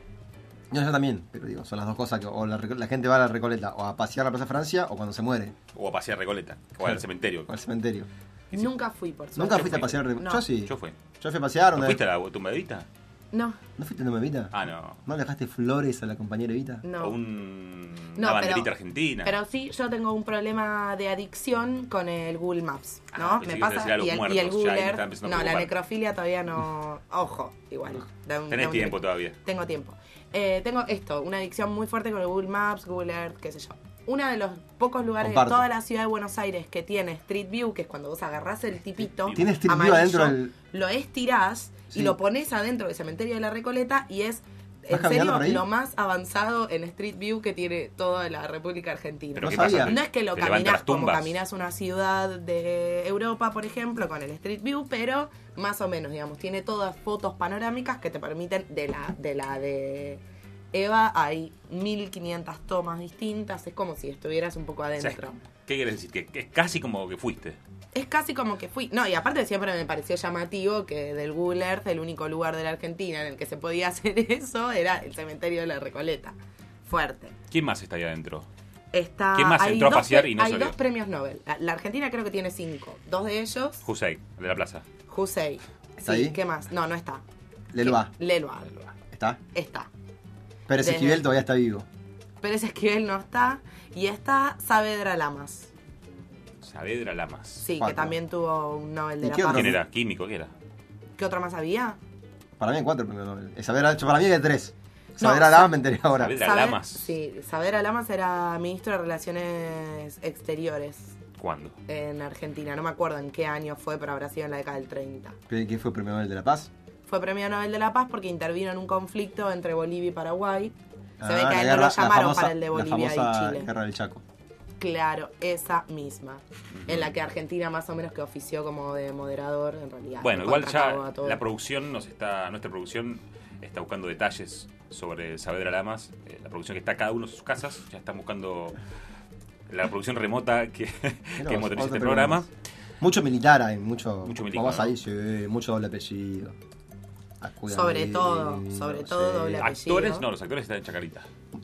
[SPEAKER 4] No, yo también, pero digo, son las dos cosas que o la, la gente va a la Recoleta o a pasear a la Plaza Francia o cuando se muere.
[SPEAKER 2] O a pasear Recoleta. O
[SPEAKER 4] Claro.
[SPEAKER 2] al cementerio.
[SPEAKER 4] O al cementerio.
[SPEAKER 3] Nunca fui, por suerte.
[SPEAKER 4] ¿Nunca fuiste a pasear? a Reco-
[SPEAKER 3] No.
[SPEAKER 4] Yo sí.
[SPEAKER 2] Yo fui.
[SPEAKER 4] Yo fui a pasear
[SPEAKER 2] ¿No
[SPEAKER 4] una
[SPEAKER 2] fuiste
[SPEAKER 4] vez.
[SPEAKER 2] a la tumba de Evita?
[SPEAKER 3] No,
[SPEAKER 4] ¿No fuiste a Nueva Evita?
[SPEAKER 2] Ah, no.
[SPEAKER 4] ¿No le dejaste flores a la compañera Evita?
[SPEAKER 3] no.
[SPEAKER 2] O un,
[SPEAKER 3] No,
[SPEAKER 2] una banderita
[SPEAKER 3] pero-
[SPEAKER 2] argentina.
[SPEAKER 3] Pero sí, yo tengo un problema de adicción con el Google Maps, ¿no?
[SPEAKER 2] Ah, pensé
[SPEAKER 3] me pasa y el,
[SPEAKER 2] muertos,
[SPEAKER 3] y el Google
[SPEAKER 2] estaba empezando a
[SPEAKER 3] no, la necrofilia todavía no. Ojo, igual. da un-
[SPEAKER 2] Tenés
[SPEAKER 3] da un-
[SPEAKER 2] tiempo todavía.
[SPEAKER 3] Tengo tiempo. Eh, tengo esto, una adicción muy fuerte con el Google Maps, Google Earth, qué sé yo. Uno de los pocos lugares
[SPEAKER 4] Comparto.
[SPEAKER 3] de toda la ciudad de Buenos Aires que tiene Street View, que es cuando vos agarrás el tipito
[SPEAKER 4] Tiene Street View
[SPEAKER 3] amarillo,
[SPEAKER 4] adentro del-
[SPEAKER 3] lo estirás
[SPEAKER 4] Sí.
[SPEAKER 3] y lo pones adentro del cementerio de la Recoleta y es en
[SPEAKER 4] ¿Vas caminando
[SPEAKER 3] serio lo más avanzado en Street View que tiene toda la República Argentina.
[SPEAKER 2] Pero
[SPEAKER 4] No
[SPEAKER 3] es que lo
[SPEAKER 2] Te
[SPEAKER 3] caminas como caminas una ciudad de Europa, por ejemplo, con el Street View, pero más o menos, digamos, tiene todas fotos panorámicas que te permiten de la de la de Eva hay 1500 tomas distintas, es como si estuvieras un poco
[SPEAKER 2] O sea,
[SPEAKER 3] adentro.
[SPEAKER 2] ¿Qué quieres decir? Que es casi como que fuiste.
[SPEAKER 3] Es casi como que fui. No, y aparte siempre me pareció llamativo que del Google Earth el único lugar de la Argentina en el que se podía hacer eso era el cementerio de la Recoleta. Fuerte.
[SPEAKER 2] ¿Quién más está ahí adentro?
[SPEAKER 3] Está,
[SPEAKER 2] ¿Quién más
[SPEAKER 3] hay
[SPEAKER 2] entró a
[SPEAKER 3] dos
[SPEAKER 2] pasear y no
[SPEAKER 3] Hay
[SPEAKER 2] salió?
[SPEAKER 3] dos premios Nobel. La, la Argentina creo que tiene cinco. Dos de ellos,
[SPEAKER 2] Hussein, de la plaza.
[SPEAKER 3] Hussein.
[SPEAKER 4] ¿Está
[SPEAKER 3] sí,
[SPEAKER 4] ahí?
[SPEAKER 3] ¿qué más? No, no está.
[SPEAKER 4] Leloa.
[SPEAKER 3] Leloa.
[SPEAKER 4] ¿Está?
[SPEAKER 3] Está.
[SPEAKER 4] Pérez
[SPEAKER 3] Desde-
[SPEAKER 4] Esquivel todavía está vivo.
[SPEAKER 3] Pérez Esquivel no está. Y está Saavedra Lamas.
[SPEAKER 2] Saavedra Lamas.
[SPEAKER 3] Sí, que también tuvo un Nobel de
[SPEAKER 4] ¿Y
[SPEAKER 3] la
[SPEAKER 4] qué
[SPEAKER 3] Paz.
[SPEAKER 4] otro?
[SPEAKER 2] ¿Quién era? ¿Químico? ¿Qué era?
[SPEAKER 3] ¿Qué otro más había?
[SPEAKER 4] Para mí hay cuatro premios Nobel. Saavedra, yo- para mí hay tres. Saavedra
[SPEAKER 3] Sa-
[SPEAKER 4] Lama me enteré ahora.
[SPEAKER 2] Saavedra
[SPEAKER 3] Saber-
[SPEAKER 2] Lamas.
[SPEAKER 3] Sí, Saavedra Lamas era ministro de Relaciones Exteriores
[SPEAKER 2] ¿Cuándo?
[SPEAKER 3] en Argentina. No me acuerdo en qué año fue, pero habrá sido en la década del 30.
[SPEAKER 4] ¿Qué qué fue premio Nobel de la Paz?
[SPEAKER 3] Fue premio Nobel de la Paz porque intervino en un conflicto entre Bolivia y Paraguay. Se
[SPEAKER 4] Ah,
[SPEAKER 3] ve que
[SPEAKER 4] la
[SPEAKER 3] a él no
[SPEAKER 4] la
[SPEAKER 3] lo llamaron
[SPEAKER 4] famosa-
[SPEAKER 3] para el de
[SPEAKER 4] la
[SPEAKER 3] Bolivia
[SPEAKER 4] famosa
[SPEAKER 3] y Chile.
[SPEAKER 4] Guerra del Chaco.
[SPEAKER 3] Claro, esa misma. En la que Argentina más o menos que ofició como de moderador, en realidad.
[SPEAKER 2] Bueno, igual ya la producción nos está, nuestra producción está buscando detalles sobre Saavedra Lamas, eh, la producción que está cada uno en sus casas, ya están buscando la producción remota que, que motoriza este programa.
[SPEAKER 4] Mucho militar hay, mucho.
[SPEAKER 2] Mucho militar,
[SPEAKER 4] Vamos
[SPEAKER 2] ¿no?
[SPEAKER 4] ahí, sí, mucho doble apellido.
[SPEAKER 3] Sobre todo, sobre todo
[SPEAKER 4] sí.
[SPEAKER 3] doble apellido.
[SPEAKER 2] Actores, no, los actores están en Chacarita.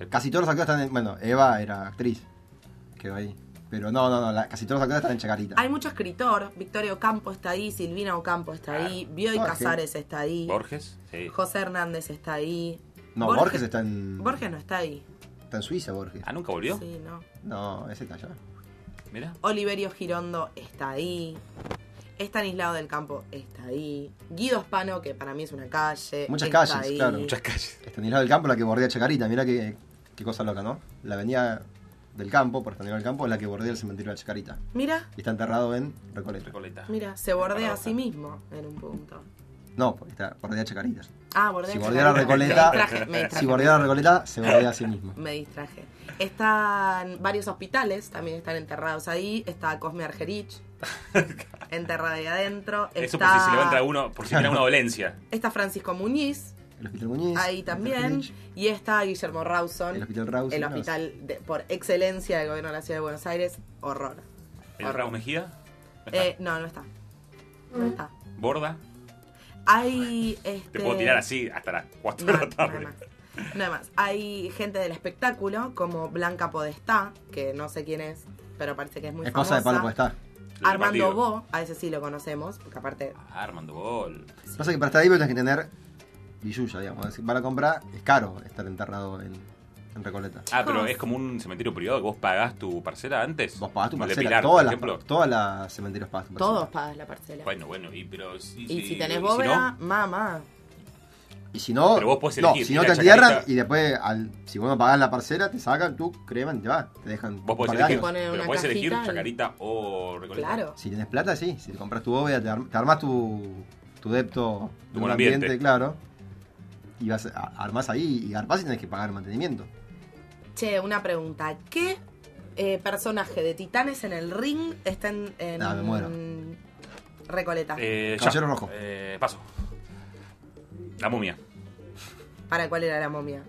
[SPEAKER 4] Casi todos los actores están en. Bueno, Eva era actriz. Quedó ahí. Pero no, no, no, la- casi todos los actores están en Chacarita.
[SPEAKER 3] Hay mucho escritor. Victorio Ocampo está ahí, Silvina Ocampo está ahí, Bioy
[SPEAKER 4] Jorge.
[SPEAKER 3] Casares está ahí,
[SPEAKER 2] Borges, sí.
[SPEAKER 3] José Hernández está ahí.
[SPEAKER 4] No, Borges, está en.
[SPEAKER 3] Borges no está ahí.
[SPEAKER 4] Está en Suiza, Borges.
[SPEAKER 2] Ah, ¿nunca volvió?
[SPEAKER 3] Sí, no.
[SPEAKER 4] No, ese está allá.
[SPEAKER 2] Mira.
[SPEAKER 3] Oliverio Girondo está ahí. Estanislao del Campo está ahí. Guido Spano, que para mí es una calle.
[SPEAKER 4] Muchas
[SPEAKER 3] está
[SPEAKER 4] calles,
[SPEAKER 3] ahí.
[SPEAKER 4] claro.
[SPEAKER 2] Muchas calles.
[SPEAKER 4] Estanislao del Campo, la que bordea Chacarita. Mira qué, qué cosa loca, ¿no? La avenida del campo, por Estanislao del Campo, es la que bordea el cementerio de Chacarita.
[SPEAKER 3] Mira,
[SPEAKER 4] Y está enterrado en Recoleta.
[SPEAKER 2] Recoleta.
[SPEAKER 3] mira, se bordea a sí mismo en un punto.
[SPEAKER 4] No, porque está bordea Chacarita.
[SPEAKER 3] Ah, bordea
[SPEAKER 4] Si bordea la Recoleta,
[SPEAKER 3] Me distraje, me distraje.
[SPEAKER 4] si bordea la Recoleta, se bordea a sí mismo.
[SPEAKER 3] Me distraje. Están varios hospitales, también están enterrados ahí. Está Cosme Argerich, enterrada ahí adentro.
[SPEAKER 2] Eso por si se levanta uno, por si tiene una dolencia.
[SPEAKER 3] Está Francisco Muñiz,
[SPEAKER 4] El Hospital Muñiz.
[SPEAKER 3] ahí también. Y está Guillermo Rawson,
[SPEAKER 4] El Hospital Rawson,
[SPEAKER 3] el
[SPEAKER 4] no,
[SPEAKER 3] hospital de- por excelencia del gobierno de la ciudad de Buenos Aires. Horror.
[SPEAKER 2] ¿El Raúl Mejía?
[SPEAKER 3] Eh, no, no está. No está.
[SPEAKER 2] ¿Borda?
[SPEAKER 3] Hay. Este,
[SPEAKER 2] Te puedo tirar así hasta las 4
[SPEAKER 3] No,
[SPEAKER 2] de la
[SPEAKER 3] no hay
[SPEAKER 2] tarde.
[SPEAKER 3] más. No hay más. Hay gente del espectáculo, como Blanca Podestá, que no sé quién es, pero parece que es muy
[SPEAKER 4] Esposa de
[SPEAKER 3] famosa.
[SPEAKER 4] Pablo está.
[SPEAKER 3] Armando. Bo, a ese sí lo conocemos, porque aparte.
[SPEAKER 2] Ah, Armando Bol.
[SPEAKER 4] Pasa que para estar ahí vos tenés que tener billulla, digamos. Para comprar es caro estar enterrado en, en Recoleta.
[SPEAKER 2] Ah, pero es como un cementerio privado que vos pagás tu parcela antes.
[SPEAKER 4] Vos pagás tu
[SPEAKER 2] Como el de
[SPEAKER 4] parcela.
[SPEAKER 2] Pilar,
[SPEAKER 4] todas,
[SPEAKER 2] por
[SPEAKER 4] las,
[SPEAKER 2] ejemplo.
[SPEAKER 4] todas las cementerios pagas tu parcela.
[SPEAKER 3] Todos pagas la parcela.
[SPEAKER 2] Bueno, bueno, y pero si,
[SPEAKER 3] y si tenés bóveda,
[SPEAKER 2] no,
[SPEAKER 3] mamá.
[SPEAKER 4] Y si no,
[SPEAKER 2] Pero vos podés
[SPEAKER 4] no,
[SPEAKER 2] elegir,
[SPEAKER 4] si no te entierran y después, al, si vos no pagás la parcela, te sacan, tú creman y te vas. Te dejan
[SPEAKER 2] vos podés elegir, pero
[SPEAKER 3] una
[SPEAKER 2] podés elegir Chacarita o Recoleta.
[SPEAKER 3] Claro.
[SPEAKER 4] Si tenés plata, sí. Si te compras tu bóveda, te, ar- te armás tu, tu depto
[SPEAKER 2] Tu buen
[SPEAKER 4] ambiente,
[SPEAKER 2] ambiente.
[SPEAKER 4] claro. Y vas a, armás ahí y garpás y tenés que pagar mantenimiento.
[SPEAKER 3] Che, una pregunta. ¿Qué eh, personaje de Titanes en el ring está en, en
[SPEAKER 4] Ah, me muero.
[SPEAKER 3] Recoleta?
[SPEAKER 2] Eh, ya.
[SPEAKER 4] Caballero Rojo.
[SPEAKER 2] Eh, paso. La momia.
[SPEAKER 3] ¿Para cuál era la momia?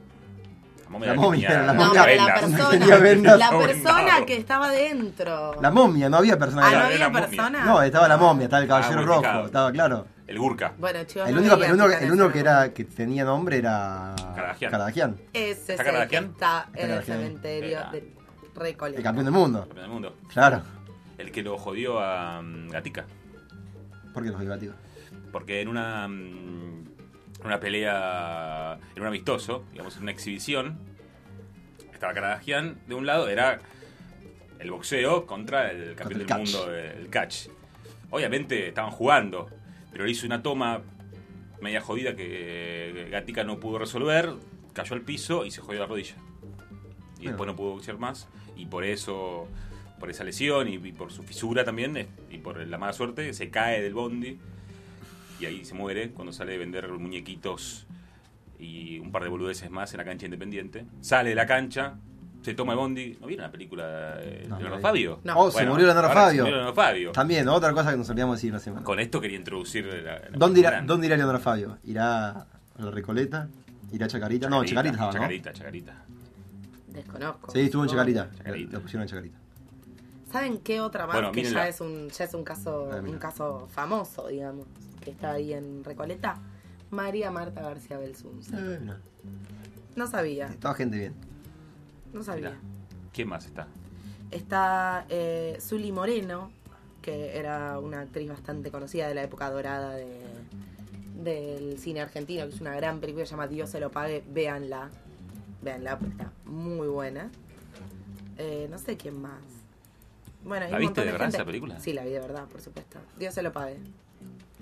[SPEAKER 2] La momia,
[SPEAKER 4] La momia,
[SPEAKER 2] tenía-
[SPEAKER 4] la
[SPEAKER 3] No,
[SPEAKER 4] momia.
[SPEAKER 3] la persona.
[SPEAKER 4] vendas.
[SPEAKER 3] La persona que estaba dentro.
[SPEAKER 4] La momia, no había persona.
[SPEAKER 3] Ah,
[SPEAKER 4] que-
[SPEAKER 3] ¿no había persona?
[SPEAKER 4] No, estaba la momia, estaba el caballero
[SPEAKER 2] Ah,
[SPEAKER 4] rojo,
[SPEAKER 2] modificado.
[SPEAKER 4] estaba claro.
[SPEAKER 2] El Gurka.
[SPEAKER 3] Bueno, chicos,
[SPEAKER 4] El
[SPEAKER 3] no
[SPEAKER 4] único, el el que
[SPEAKER 3] el
[SPEAKER 4] era que tenía nombre era
[SPEAKER 2] Caradagian.
[SPEAKER 4] Caradagian,
[SPEAKER 3] Ese
[SPEAKER 2] ¿Está
[SPEAKER 3] es el que está en el cementerio
[SPEAKER 2] Era.
[SPEAKER 3] de Recoleta.
[SPEAKER 4] el campeón del mundo.
[SPEAKER 2] Campeón del mundo.
[SPEAKER 4] Claro.
[SPEAKER 2] El que lo jodió a mm, Gatica.
[SPEAKER 4] ¿Por qué los iba, tío?
[SPEAKER 2] Porque en una, mm, en una pelea, en un amistoso, digamos, en una exhibición, estaba Caradagian de un lado, era el boxeo contra el campeón
[SPEAKER 4] el
[SPEAKER 2] del
[SPEAKER 4] catch.
[SPEAKER 2] mundo, el catch. Obviamente estaban jugando, pero le hizo una toma media jodida que Gatica no pudo resolver, cayó al piso y se jodió la rodilla. Y después no pudo boxear más, y por eso, por esa lesión y, y por su fisura también, y por la mala suerte, se cae del bondi y ahí se muere cuando sale de vender muñequitos y un par de boludeces más en la cancha independiente. Sale de la cancha, se toma el bondi. ¿No vieron la película de
[SPEAKER 4] No,
[SPEAKER 2] Leonardo
[SPEAKER 4] no.
[SPEAKER 2] Fabio?
[SPEAKER 4] Oh, se murió Leonardo
[SPEAKER 2] se
[SPEAKER 4] Fabio.
[SPEAKER 2] murió Leonardo Fabio.
[SPEAKER 4] También, otra cosa que nos olvidamos decir la semana.
[SPEAKER 2] Con esto quería introducir la, la
[SPEAKER 4] ¿Dónde irá. ¿Dónde irá Leonardo Fabio? ¿Irá a la Recoleta? ¿Irá a Chacarita? No, Chacarita estaba, ¿no?
[SPEAKER 2] Chacarita, Chacarita.
[SPEAKER 3] Desconozco.
[SPEAKER 4] Sí, estuvo en
[SPEAKER 3] No.
[SPEAKER 4] Chacarita.
[SPEAKER 2] Chacarita.
[SPEAKER 4] Lo pusieron en Chacarita.
[SPEAKER 3] ¿Saben qué otra más?
[SPEAKER 2] Bueno,
[SPEAKER 3] que ya es un, ya es un caso,
[SPEAKER 4] Ah,
[SPEAKER 3] un caso famoso, digamos, que está ahí en Recoleta. María Marta García Belsunce.
[SPEAKER 4] Eh, mira.
[SPEAKER 3] No sabía,
[SPEAKER 4] Estaba gente bien.
[SPEAKER 3] No sabía.
[SPEAKER 2] Mirá. ¿Quién más está?
[SPEAKER 3] Está eh, Zully Moreno, que era una actriz bastante conocida de la época dorada de, del cine argentino, que es una gran película que se llama Dios se lo pague, véanla. Véanla porque está muy buena. Eh, no sé quién más. Bueno, hay
[SPEAKER 2] ¿La viste
[SPEAKER 3] montón
[SPEAKER 2] de verdad
[SPEAKER 3] gente.
[SPEAKER 2] esa película?
[SPEAKER 3] Sí, la vi de verdad, por supuesto. Dios se lo pague.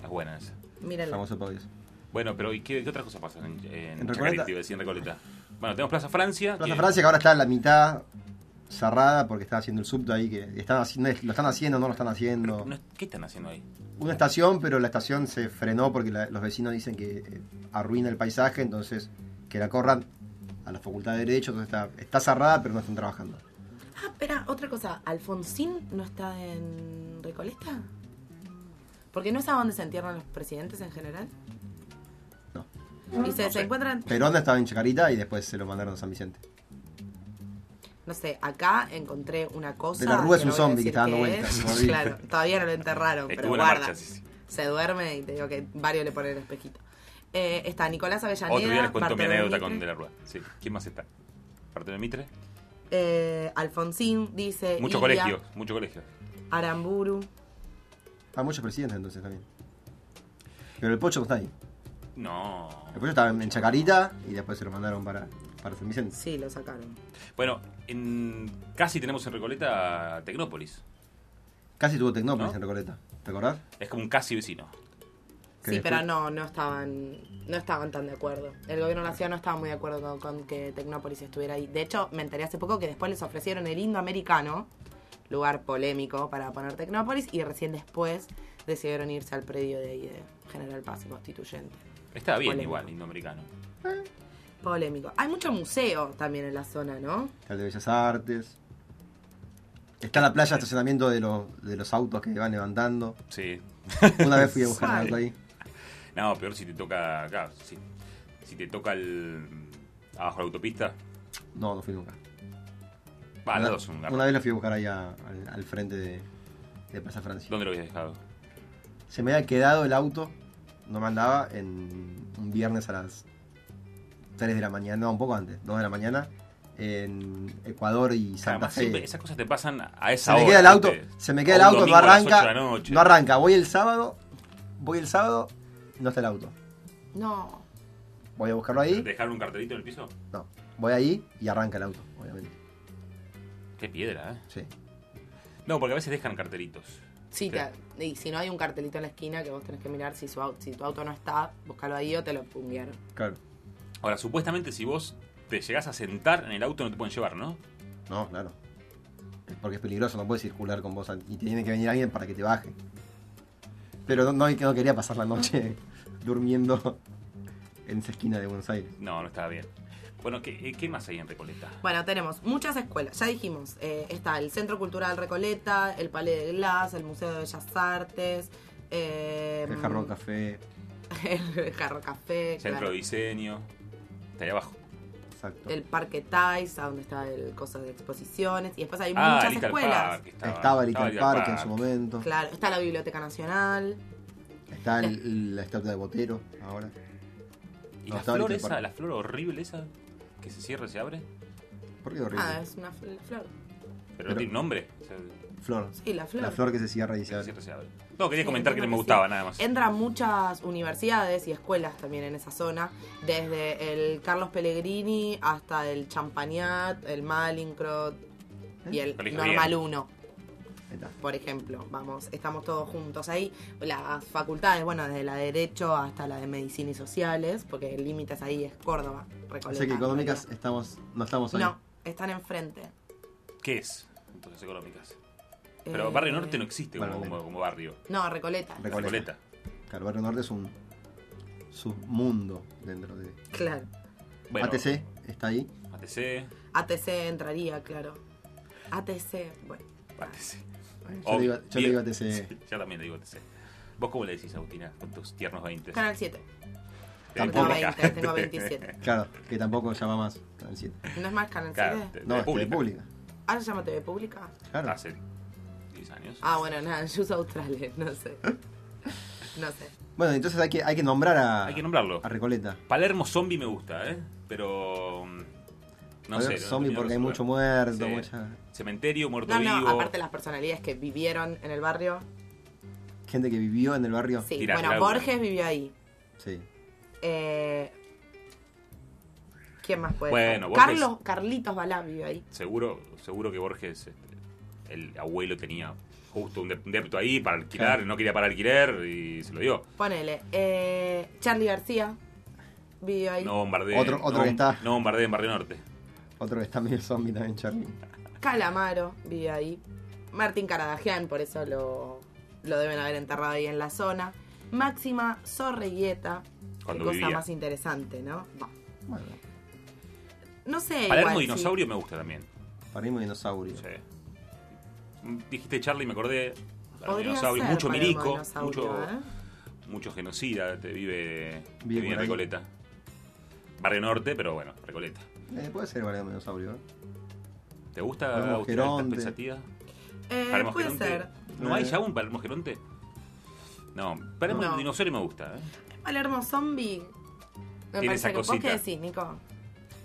[SPEAKER 2] Es buena esa.
[SPEAKER 3] Mírenla.
[SPEAKER 4] Famoso eso.
[SPEAKER 2] Bueno, pero ¿y qué, qué otras cosas pasan en, en,
[SPEAKER 4] En? Recoleta.
[SPEAKER 2] en Recoleta? Bueno, tenemos Plaza Francia.
[SPEAKER 4] Plaza
[SPEAKER 2] que-
[SPEAKER 4] Francia que ahora está en la mitad cerrada porque está haciendo el subte ahí que están haciendo, lo están haciendo, no lo están haciendo.
[SPEAKER 2] ¿Qué están haciendo ahí?
[SPEAKER 4] Una estación, pero la estación se frenó porque la- los vecinos dicen que eh, arruina el paisaje, entonces que la corran a la Facultad de Derecho, entonces está, está cerrada, pero no están trabajando.
[SPEAKER 3] Ah, espera, otra cosa. ¿Alfonsín no está en Recoleta? Porque no es a donde se entierran los presidentes en general.
[SPEAKER 4] No.
[SPEAKER 3] Y se, se encuentran,
[SPEAKER 4] Perón estaba en Chacarita y después se lo mandaron a San Vicente.
[SPEAKER 3] no sé, acá encontré una cosa.
[SPEAKER 4] De la Rúa es un
[SPEAKER 3] no
[SPEAKER 4] zombie que está dando vueltas,
[SPEAKER 3] es. Claro, todavía no lo enterraron, pero
[SPEAKER 2] Estuvo en la
[SPEAKER 3] guarda.
[SPEAKER 2] marcha, sí, sí.
[SPEAKER 3] Se duerme y te digo que varios le ponen el espejito. Eh, está Nicolás Avellaneda.
[SPEAKER 2] Otro día les cuento mi anécdota con De la Rúa. Sí. ¿Quién más está? Bartolomé Mitre.
[SPEAKER 3] Eh, Alfonsín dice.
[SPEAKER 2] Muchos colegios, muchos colegios.
[SPEAKER 3] Aramburu.
[SPEAKER 4] Ah, muchos presidentes entonces también. Pero el Pocho no está ahí.
[SPEAKER 2] No.
[SPEAKER 4] Pocho estaba en Chacarita y después se lo mandaron para, para San Vicente.
[SPEAKER 3] Sí, lo sacaron.
[SPEAKER 2] Bueno, en, casi tenemos en Recoleta Tecnópolis.
[SPEAKER 4] Casi tuvo Tecnópolis
[SPEAKER 2] ¿No?
[SPEAKER 4] en Recoleta. ¿Te acordás?
[SPEAKER 2] Es como un casi vecino.
[SPEAKER 3] Sí,
[SPEAKER 4] después-
[SPEAKER 3] pero no, no estaban, no estaban tan de acuerdo. El gobierno de la ciudad no estaba muy de acuerdo con, con que Tecnópolis estuviera ahí. De hecho, me enteré hace poco que después les ofrecieron el Indoamericano, lugar polémico para poner Tecnópolis, y recién después decidieron irse al predio de ahí de General Paz y Constituyente.
[SPEAKER 2] Está bien
[SPEAKER 3] Polémico.
[SPEAKER 2] igual, indoamericano.
[SPEAKER 3] Polémico. Hay mucho museo también en la zona, ¿no?
[SPEAKER 4] Está el de Bellas Artes. Está la playa de estacionamiento de, los de los autos que van levantando.
[SPEAKER 2] Sí.
[SPEAKER 4] Una vez fui a buscar auto ahí.
[SPEAKER 2] No, peor si te toca. Claro, si, si te toca el. abajo de la autopista.
[SPEAKER 4] No, no fui nunca.
[SPEAKER 2] Va,
[SPEAKER 4] una,
[SPEAKER 2] las dos un
[SPEAKER 4] una vez lo fui a buscar ahí a- al, al frente de, de Plaza Francia.
[SPEAKER 2] ¿Dónde lo habías dejado?
[SPEAKER 4] Se me había quedado el auto, no me andaba, en un viernes a las 3 de la mañana, no, un poco antes, 2 de la mañana, en Ecuador y Santa
[SPEAKER 2] Además,
[SPEAKER 4] Fe.
[SPEAKER 2] siempre esas cosas te pasan a
[SPEAKER 4] Se
[SPEAKER 2] esa
[SPEAKER 4] me
[SPEAKER 2] hora.
[SPEAKER 4] queda el auto, se me queda el auto, no arranca, no arranca. Voy el sábado, voy el sábado, no está el auto.
[SPEAKER 3] No.
[SPEAKER 4] Voy a buscarlo ahí,
[SPEAKER 2] ¿Te dejaron un cartelito en el piso?
[SPEAKER 4] no, voy ahí y arranca el auto, obviamente.
[SPEAKER 2] Qué piedra, ¿eh?
[SPEAKER 4] Sí.
[SPEAKER 2] No, porque a veces dejan cartelitos.
[SPEAKER 3] Sí,
[SPEAKER 2] Sí.
[SPEAKER 3] te- y si no hay un cartelito en la esquina que vos tenés que mirar si, su, au- si tu auto no está, búscalo ahí o te lo punguearon.
[SPEAKER 4] Claro.
[SPEAKER 2] Ahora, supuestamente, si vos te llegás a sentar en el auto, no te pueden llevar, ¿no?
[SPEAKER 4] No, claro. Porque es peligroso, no puedes circular con vos y tiene que venir alguien para que te baje. Pero no, no, no quería pasar la noche durmiendo en esa esquina de Buenos Aires.
[SPEAKER 2] No, no estaba bien. Bueno, ¿qué, eh, qué más hay en Recoleta?
[SPEAKER 3] Bueno, tenemos muchas escuelas. Ya dijimos, eh, está el Centro Cultural Recoleta, el Palais de Glass, el Museo de Bellas Artes, eh,
[SPEAKER 4] El Jarro Café.
[SPEAKER 3] el Jarro Café,
[SPEAKER 2] Centro
[SPEAKER 3] claro,
[SPEAKER 2] de diseño. Está ahí abajo.
[SPEAKER 4] Exacto.
[SPEAKER 3] el Parque Taisa, donde está el cosa de exposiciones. Y después hay
[SPEAKER 2] Ah,
[SPEAKER 3] muchas
[SPEAKER 2] Little
[SPEAKER 3] escuelas.
[SPEAKER 2] Park, estaba,
[SPEAKER 4] Estaba Little
[SPEAKER 2] Little
[SPEAKER 4] Park en su momento.
[SPEAKER 3] Claro, está la Biblioteca Nacional.
[SPEAKER 4] Está el- la estatua de Botero ahora.
[SPEAKER 2] ¿Y
[SPEAKER 4] No,
[SPEAKER 2] la flor esa, la flor horrible esa? Que se cierra y se abre.
[SPEAKER 4] ¿Por qué horrible?
[SPEAKER 3] Ah, es una fl- flor.
[SPEAKER 2] Pero, no
[SPEAKER 4] Pero-
[SPEAKER 2] tiene nombre. O sea,
[SPEAKER 4] Flor.
[SPEAKER 3] Sí, la flor.
[SPEAKER 4] La flor que se cierra y se
[SPEAKER 2] se
[SPEAKER 4] abre.
[SPEAKER 2] cierra y se abre. No, quería
[SPEAKER 3] Sí,
[SPEAKER 2] comentar que no me gustaba
[SPEAKER 3] sí.
[SPEAKER 2] nada más.
[SPEAKER 3] Entran muchas universidades y escuelas también en esa zona, desde el Carlos Pellegrini hasta el Champagnat, el Malincrot y el
[SPEAKER 2] Colegio
[SPEAKER 3] Normal
[SPEAKER 2] bien.
[SPEAKER 3] 1,
[SPEAKER 4] Ahí está.
[SPEAKER 3] Por ejemplo. Vamos, estamos todos juntos ahí. Las facultades, bueno, desde la de Derecho hasta la de Medicina y Sociales, porque el límite es ahí, es Córdoba,
[SPEAKER 4] O
[SPEAKER 3] Recoleta.
[SPEAKER 4] sea que económicas estamos, no estamos ahí.
[SPEAKER 3] No, están enfrente.
[SPEAKER 2] ¿Qué es? Entonces, económicas. Pero
[SPEAKER 3] Eh,
[SPEAKER 2] Barrio Norte no existe como, como, como barrio.
[SPEAKER 3] No, Recoleta.
[SPEAKER 4] Recoleta.
[SPEAKER 2] Recoleta.
[SPEAKER 4] Claro, Barrio Norte es un submundo dentro de.
[SPEAKER 3] Claro.
[SPEAKER 2] Bueno,
[SPEAKER 4] ATC está ahí.
[SPEAKER 2] ATC.
[SPEAKER 3] ATC entraría, claro. ATC, bueno.
[SPEAKER 2] ATC.
[SPEAKER 4] Yo, le digo, yo le digo
[SPEAKER 2] bien.
[SPEAKER 4] ATC.
[SPEAKER 2] Sí, yo también le digo ATC. ¿Vos cómo le decís, Agustina, con tus tiernos 20?
[SPEAKER 3] Canal 7.
[SPEAKER 4] Tampoco.
[SPEAKER 3] Tengo 20, tengo 27.
[SPEAKER 4] Claro, que tampoco llama más Canal 7.
[SPEAKER 3] ¿No es más Canal
[SPEAKER 2] Claro,
[SPEAKER 3] 7?
[SPEAKER 2] de-
[SPEAKER 4] No, es
[SPEAKER 2] pública.
[SPEAKER 4] pública.
[SPEAKER 3] ¿Ahora se llama TV Pública?
[SPEAKER 4] Claro.
[SPEAKER 2] Hace 10 años.
[SPEAKER 3] Ah, bueno, nada, yo uso Australia, no sé. No sé.
[SPEAKER 4] Bueno, entonces hay que, hay que nombrar a,
[SPEAKER 2] Hay que nombrarlo.
[SPEAKER 4] a Recoleta.
[SPEAKER 2] Palermo Zombie me gusta, ¿eh? Pero. No sé. no
[SPEAKER 4] zombie
[SPEAKER 2] termino
[SPEAKER 4] porque hay mucho muerto,
[SPEAKER 2] Sí.
[SPEAKER 4] mucha
[SPEAKER 2] Cementerio, muerto
[SPEAKER 3] No,
[SPEAKER 2] vivo.
[SPEAKER 3] no, aparte las personalidades que vivieron en el barrio.
[SPEAKER 4] gente que vivió en el barrio.
[SPEAKER 3] Sí, bueno, Borges vivió ahí.
[SPEAKER 4] Sí.
[SPEAKER 3] Eh, ¿Quién más puede
[SPEAKER 2] Bueno,
[SPEAKER 3] ser?
[SPEAKER 2] Borges-
[SPEAKER 3] Carlos, Carlitos Balá vivió ahí.
[SPEAKER 2] Seguro, seguro que Borges, este, el abuelo tenía justo un, de- un depto ahí para alquilar,
[SPEAKER 4] Claro.
[SPEAKER 2] no quería para alquiler y se lo dio.
[SPEAKER 3] Ponele. Eh, Charlie García vivió ahí.
[SPEAKER 2] No bombardeen.
[SPEAKER 4] Otro- otro
[SPEAKER 2] no,
[SPEAKER 4] que está-
[SPEAKER 2] No bombardeen Barrio Norte.
[SPEAKER 4] Otro que está medio zombie también, Charlie.
[SPEAKER 3] Calamaro vivió ahí. Martín Caradagian, por eso lo, lo deben haber enterrado ahí en la zona. Máxima Sorreguieta. Qué cosa
[SPEAKER 2] vivía.
[SPEAKER 3] más interesante, ¿no?
[SPEAKER 4] Bueno,
[SPEAKER 3] No sé.
[SPEAKER 2] Palermo
[SPEAKER 3] igual, sí.
[SPEAKER 2] Dinosaurio me gusta también.
[SPEAKER 4] Palermo dinosaurio.
[SPEAKER 2] Sí. Dijiste Charlie, me acordé. Dinosaurio, mucho
[SPEAKER 3] Palermo
[SPEAKER 2] milico,
[SPEAKER 3] Dinosaurio,
[SPEAKER 2] mucho,
[SPEAKER 3] ¿eh?
[SPEAKER 2] mucho genocida te vive, te
[SPEAKER 4] Vive
[SPEAKER 2] vive en. Recoleta. Barrio Norte, pero bueno, Recoleta.
[SPEAKER 4] Eh, puede ser Palermo dinosaurio. ¿eh?
[SPEAKER 2] ¿Te gusta
[SPEAKER 4] Geronte.
[SPEAKER 2] pensativa?
[SPEAKER 3] Eh,
[SPEAKER 2] ¿Palermo
[SPEAKER 3] puede ser.
[SPEAKER 2] ¿No hay
[SPEAKER 4] Eh.
[SPEAKER 2] ya un Palermo Geronte? No, Palermo
[SPEAKER 3] No.
[SPEAKER 2] Dinosaurio me gusta. ¿eh?
[SPEAKER 3] Palermo Zombie. Me
[SPEAKER 2] Tiene esa
[SPEAKER 3] que ¿Vos
[SPEAKER 2] cosita.
[SPEAKER 3] qué decís, Nico?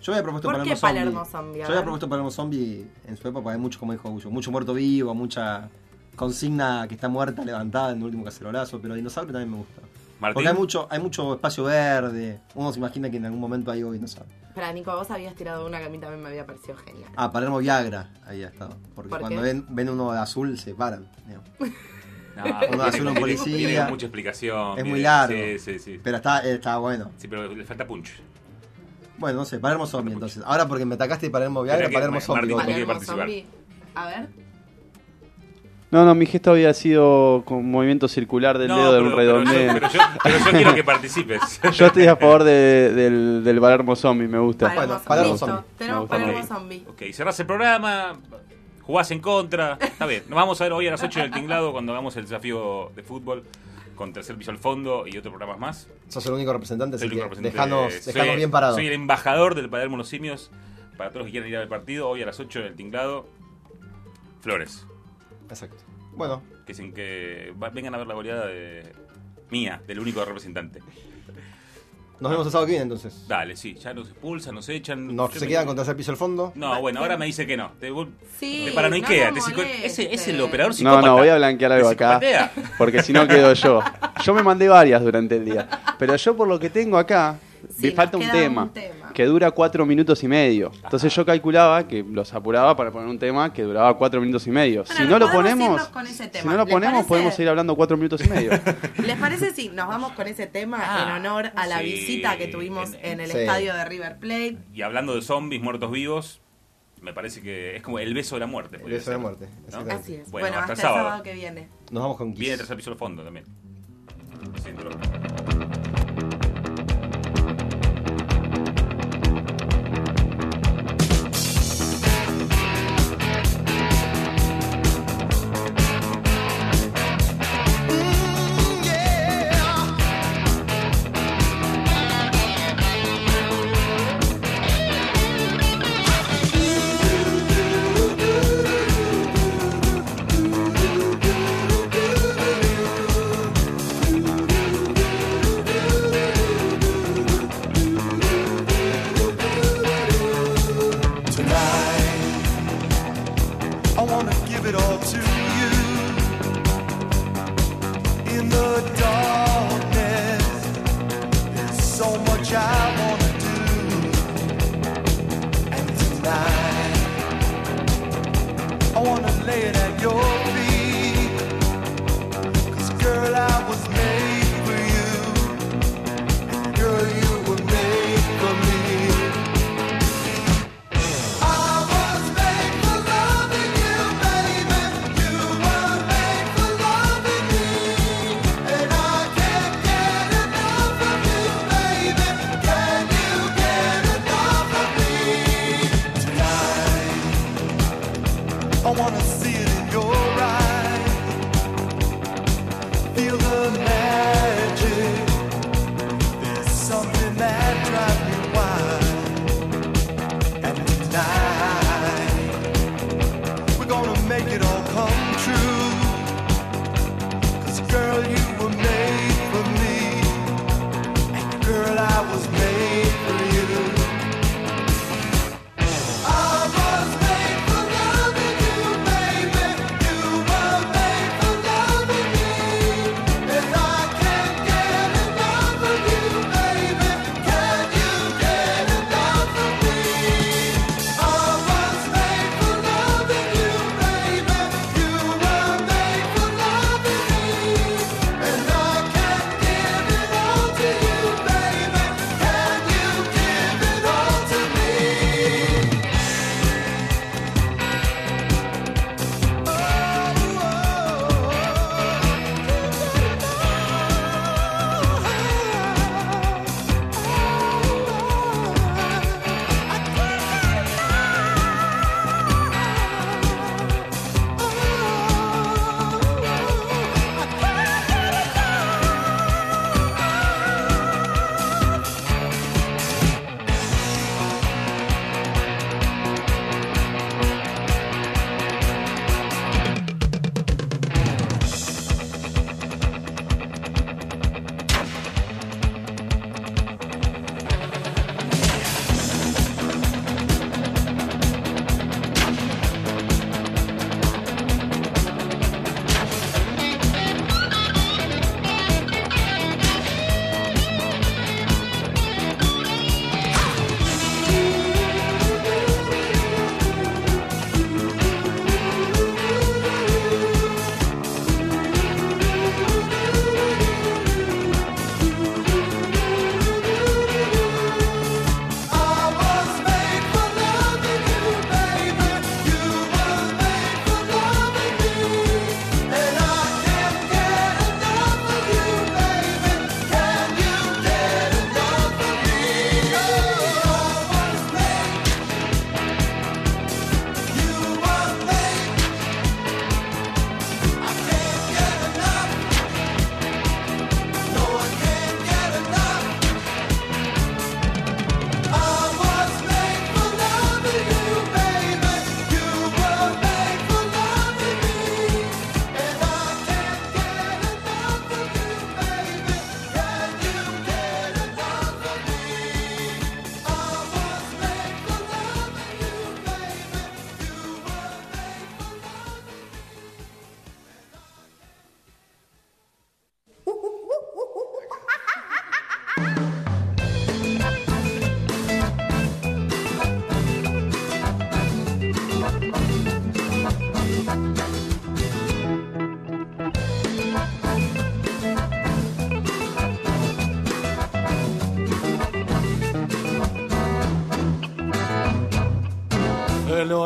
[SPEAKER 4] Yo había propuesto
[SPEAKER 3] ¿Por
[SPEAKER 4] Palermo
[SPEAKER 3] qué
[SPEAKER 4] zombie.
[SPEAKER 3] Palermo zombie?
[SPEAKER 4] Yo había propuesto Palermo zombie en su época, hay mucho, como dijo Gullo, mucho muerto vivo, mucha consigna que está muerta levantada en el último cacerolazo, pero dinosaurio también me gusta.
[SPEAKER 2] Martín.
[SPEAKER 4] Porque hay mucho, hay mucho espacio verde. Uno se imagina que en algún momento hay algo y no sabe.
[SPEAKER 3] Para Nico, vos habías tirado una que a mí también me había parecido genial.
[SPEAKER 4] Ah, Palermo Viagra, ahí ha estado. Porque
[SPEAKER 3] ¿Por
[SPEAKER 4] cuando ven, ven uno de azul se paran. digamos.
[SPEAKER 2] No,
[SPEAKER 4] uno de
[SPEAKER 2] tiene-
[SPEAKER 4] azul, un policía.
[SPEAKER 2] tiene mucha explicación.
[SPEAKER 4] Es muy largo.
[SPEAKER 2] Sí, sí, sí.
[SPEAKER 4] Pero está, está bueno.
[SPEAKER 2] Sí, pero le falta punch.
[SPEAKER 4] Bueno, no sé, Palermo Zombie entonces. Ahora porque me atacaste Palermo Viagra, Palermo Zombie.
[SPEAKER 2] Martín
[SPEAKER 3] Palermo. Zombie. A ver.
[SPEAKER 39] No, no, mi gesto había sido con un movimiento circular del
[SPEAKER 2] No,
[SPEAKER 39] dedo de un
[SPEAKER 2] pero yo-
[SPEAKER 39] redondel.
[SPEAKER 2] pero yo- pero yo quiero que participes.
[SPEAKER 39] Yo estoy a favor de- del, del Palermo Zombie, me gusta.
[SPEAKER 3] Palermo
[SPEAKER 4] Palermo
[SPEAKER 3] Zombie. Tenemos Palermo. Zombie.
[SPEAKER 2] Ok, cerrás el programa, jugás en contra. Está bien. Nos vamos a ver hoy a las 8 del tinglado cuando hagamos el desafío de fútbol con tercer piso al fondo y otros programas más.
[SPEAKER 4] Sos el único representante, así
[SPEAKER 2] el único
[SPEAKER 4] que
[SPEAKER 2] representante
[SPEAKER 4] dejanos,
[SPEAKER 2] de-
[SPEAKER 4] dejanos
[SPEAKER 2] soy-
[SPEAKER 4] bien parados.
[SPEAKER 2] Soy el embajador del Palermo Los Simios. Para todos los que quieran ir al partido, hoy a las 8 del tinglado. Flores.
[SPEAKER 4] Exacto. Bueno,
[SPEAKER 2] Que dicen que va- vengan a ver la goleada de mía, del único representante.
[SPEAKER 4] nos vemos el sábado que viene entonces.
[SPEAKER 2] Dale, sí, ya nos expulsan, nos echan.
[SPEAKER 4] Nos
[SPEAKER 2] Yo
[SPEAKER 4] se
[SPEAKER 2] me-
[SPEAKER 4] quedan con tercer piso al fondo.
[SPEAKER 2] No, bueno, ahora me dice que no. Te,
[SPEAKER 3] Sí,
[SPEAKER 2] te paranoiquea.
[SPEAKER 3] no
[SPEAKER 2] te psico- ese es el operador
[SPEAKER 39] No,
[SPEAKER 2] psicópata.
[SPEAKER 39] no, voy a blanquear algo
[SPEAKER 2] ¿Te
[SPEAKER 39] acá.
[SPEAKER 2] psicopatea?
[SPEAKER 39] Porque si no quedo yo. Yo me mandé varias durante el día. Pero yo por lo que tengo acá,
[SPEAKER 3] Sí,
[SPEAKER 39] me
[SPEAKER 3] nos
[SPEAKER 39] falta un tema,
[SPEAKER 3] un tema.
[SPEAKER 39] que dura cuatro minutos y medio. Entonces yo calculaba que los apuraba para poner un tema que duraba cuatro minutos y medio.
[SPEAKER 3] Bueno,
[SPEAKER 39] si no lo ponemos,
[SPEAKER 3] irnos con ese
[SPEAKER 39] si no lo
[SPEAKER 3] ¿Les
[SPEAKER 39] ponemos
[SPEAKER 3] parece?
[SPEAKER 39] podemos seguir hablando cuatro minutos y medio.
[SPEAKER 3] ¿Les parece si nos vamos con ese tema
[SPEAKER 2] Ah,
[SPEAKER 3] en honor a la
[SPEAKER 2] sí,
[SPEAKER 3] visita que tuvimos
[SPEAKER 2] en-
[SPEAKER 3] en, el
[SPEAKER 4] sí.
[SPEAKER 3] estadio de River Plate?
[SPEAKER 2] Y hablando de zombies, muertos vivos, me parece que es como el beso de la muerte.
[SPEAKER 4] El beso de la muerte.
[SPEAKER 3] Así es.
[SPEAKER 2] Bueno,
[SPEAKER 3] Bueno,
[SPEAKER 2] hasta
[SPEAKER 3] hasta,
[SPEAKER 2] el
[SPEAKER 3] el
[SPEAKER 2] sábado.
[SPEAKER 3] sábado que viene.
[SPEAKER 4] Nos vamos con
[SPEAKER 2] Viene
[SPEAKER 4] Kiss.
[SPEAKER 2] tercer piso al fondo también.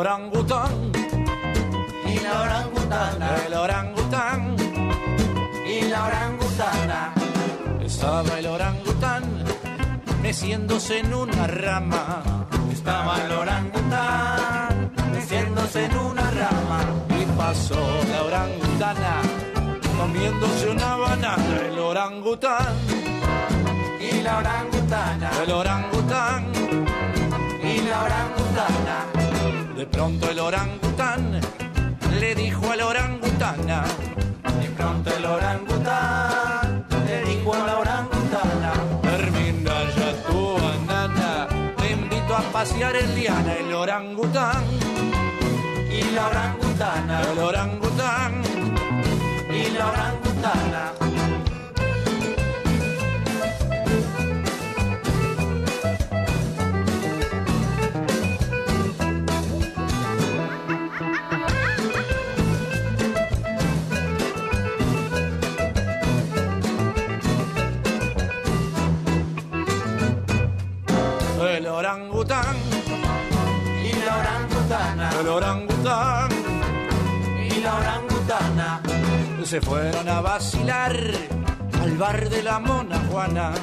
[SPEAKER 40] Orangután.
[SPEAKER 41] Y la orangutana,
[SPEAKER 40] El orangután.
[SPEAKER 41] Y la orangutana,
[SPEAKER 40] Estaba el orangután meciéndose en una rama. Pronto el orangután le dijo a la orangutana.
[SPEAKER 41] de pronto el orangután le dijo a la orangutana,
[SPEAKER 40] Termina ya tu banana, te invito a pasear en liana. El orangután,
[SPEAKER 41] y la orangutana,
[SPEAKER 40] el orangután.
[SPEAKER 41] y la orangutana.
[SPEAKER 40] Se fueron a vacilar al bar de la mona Juana.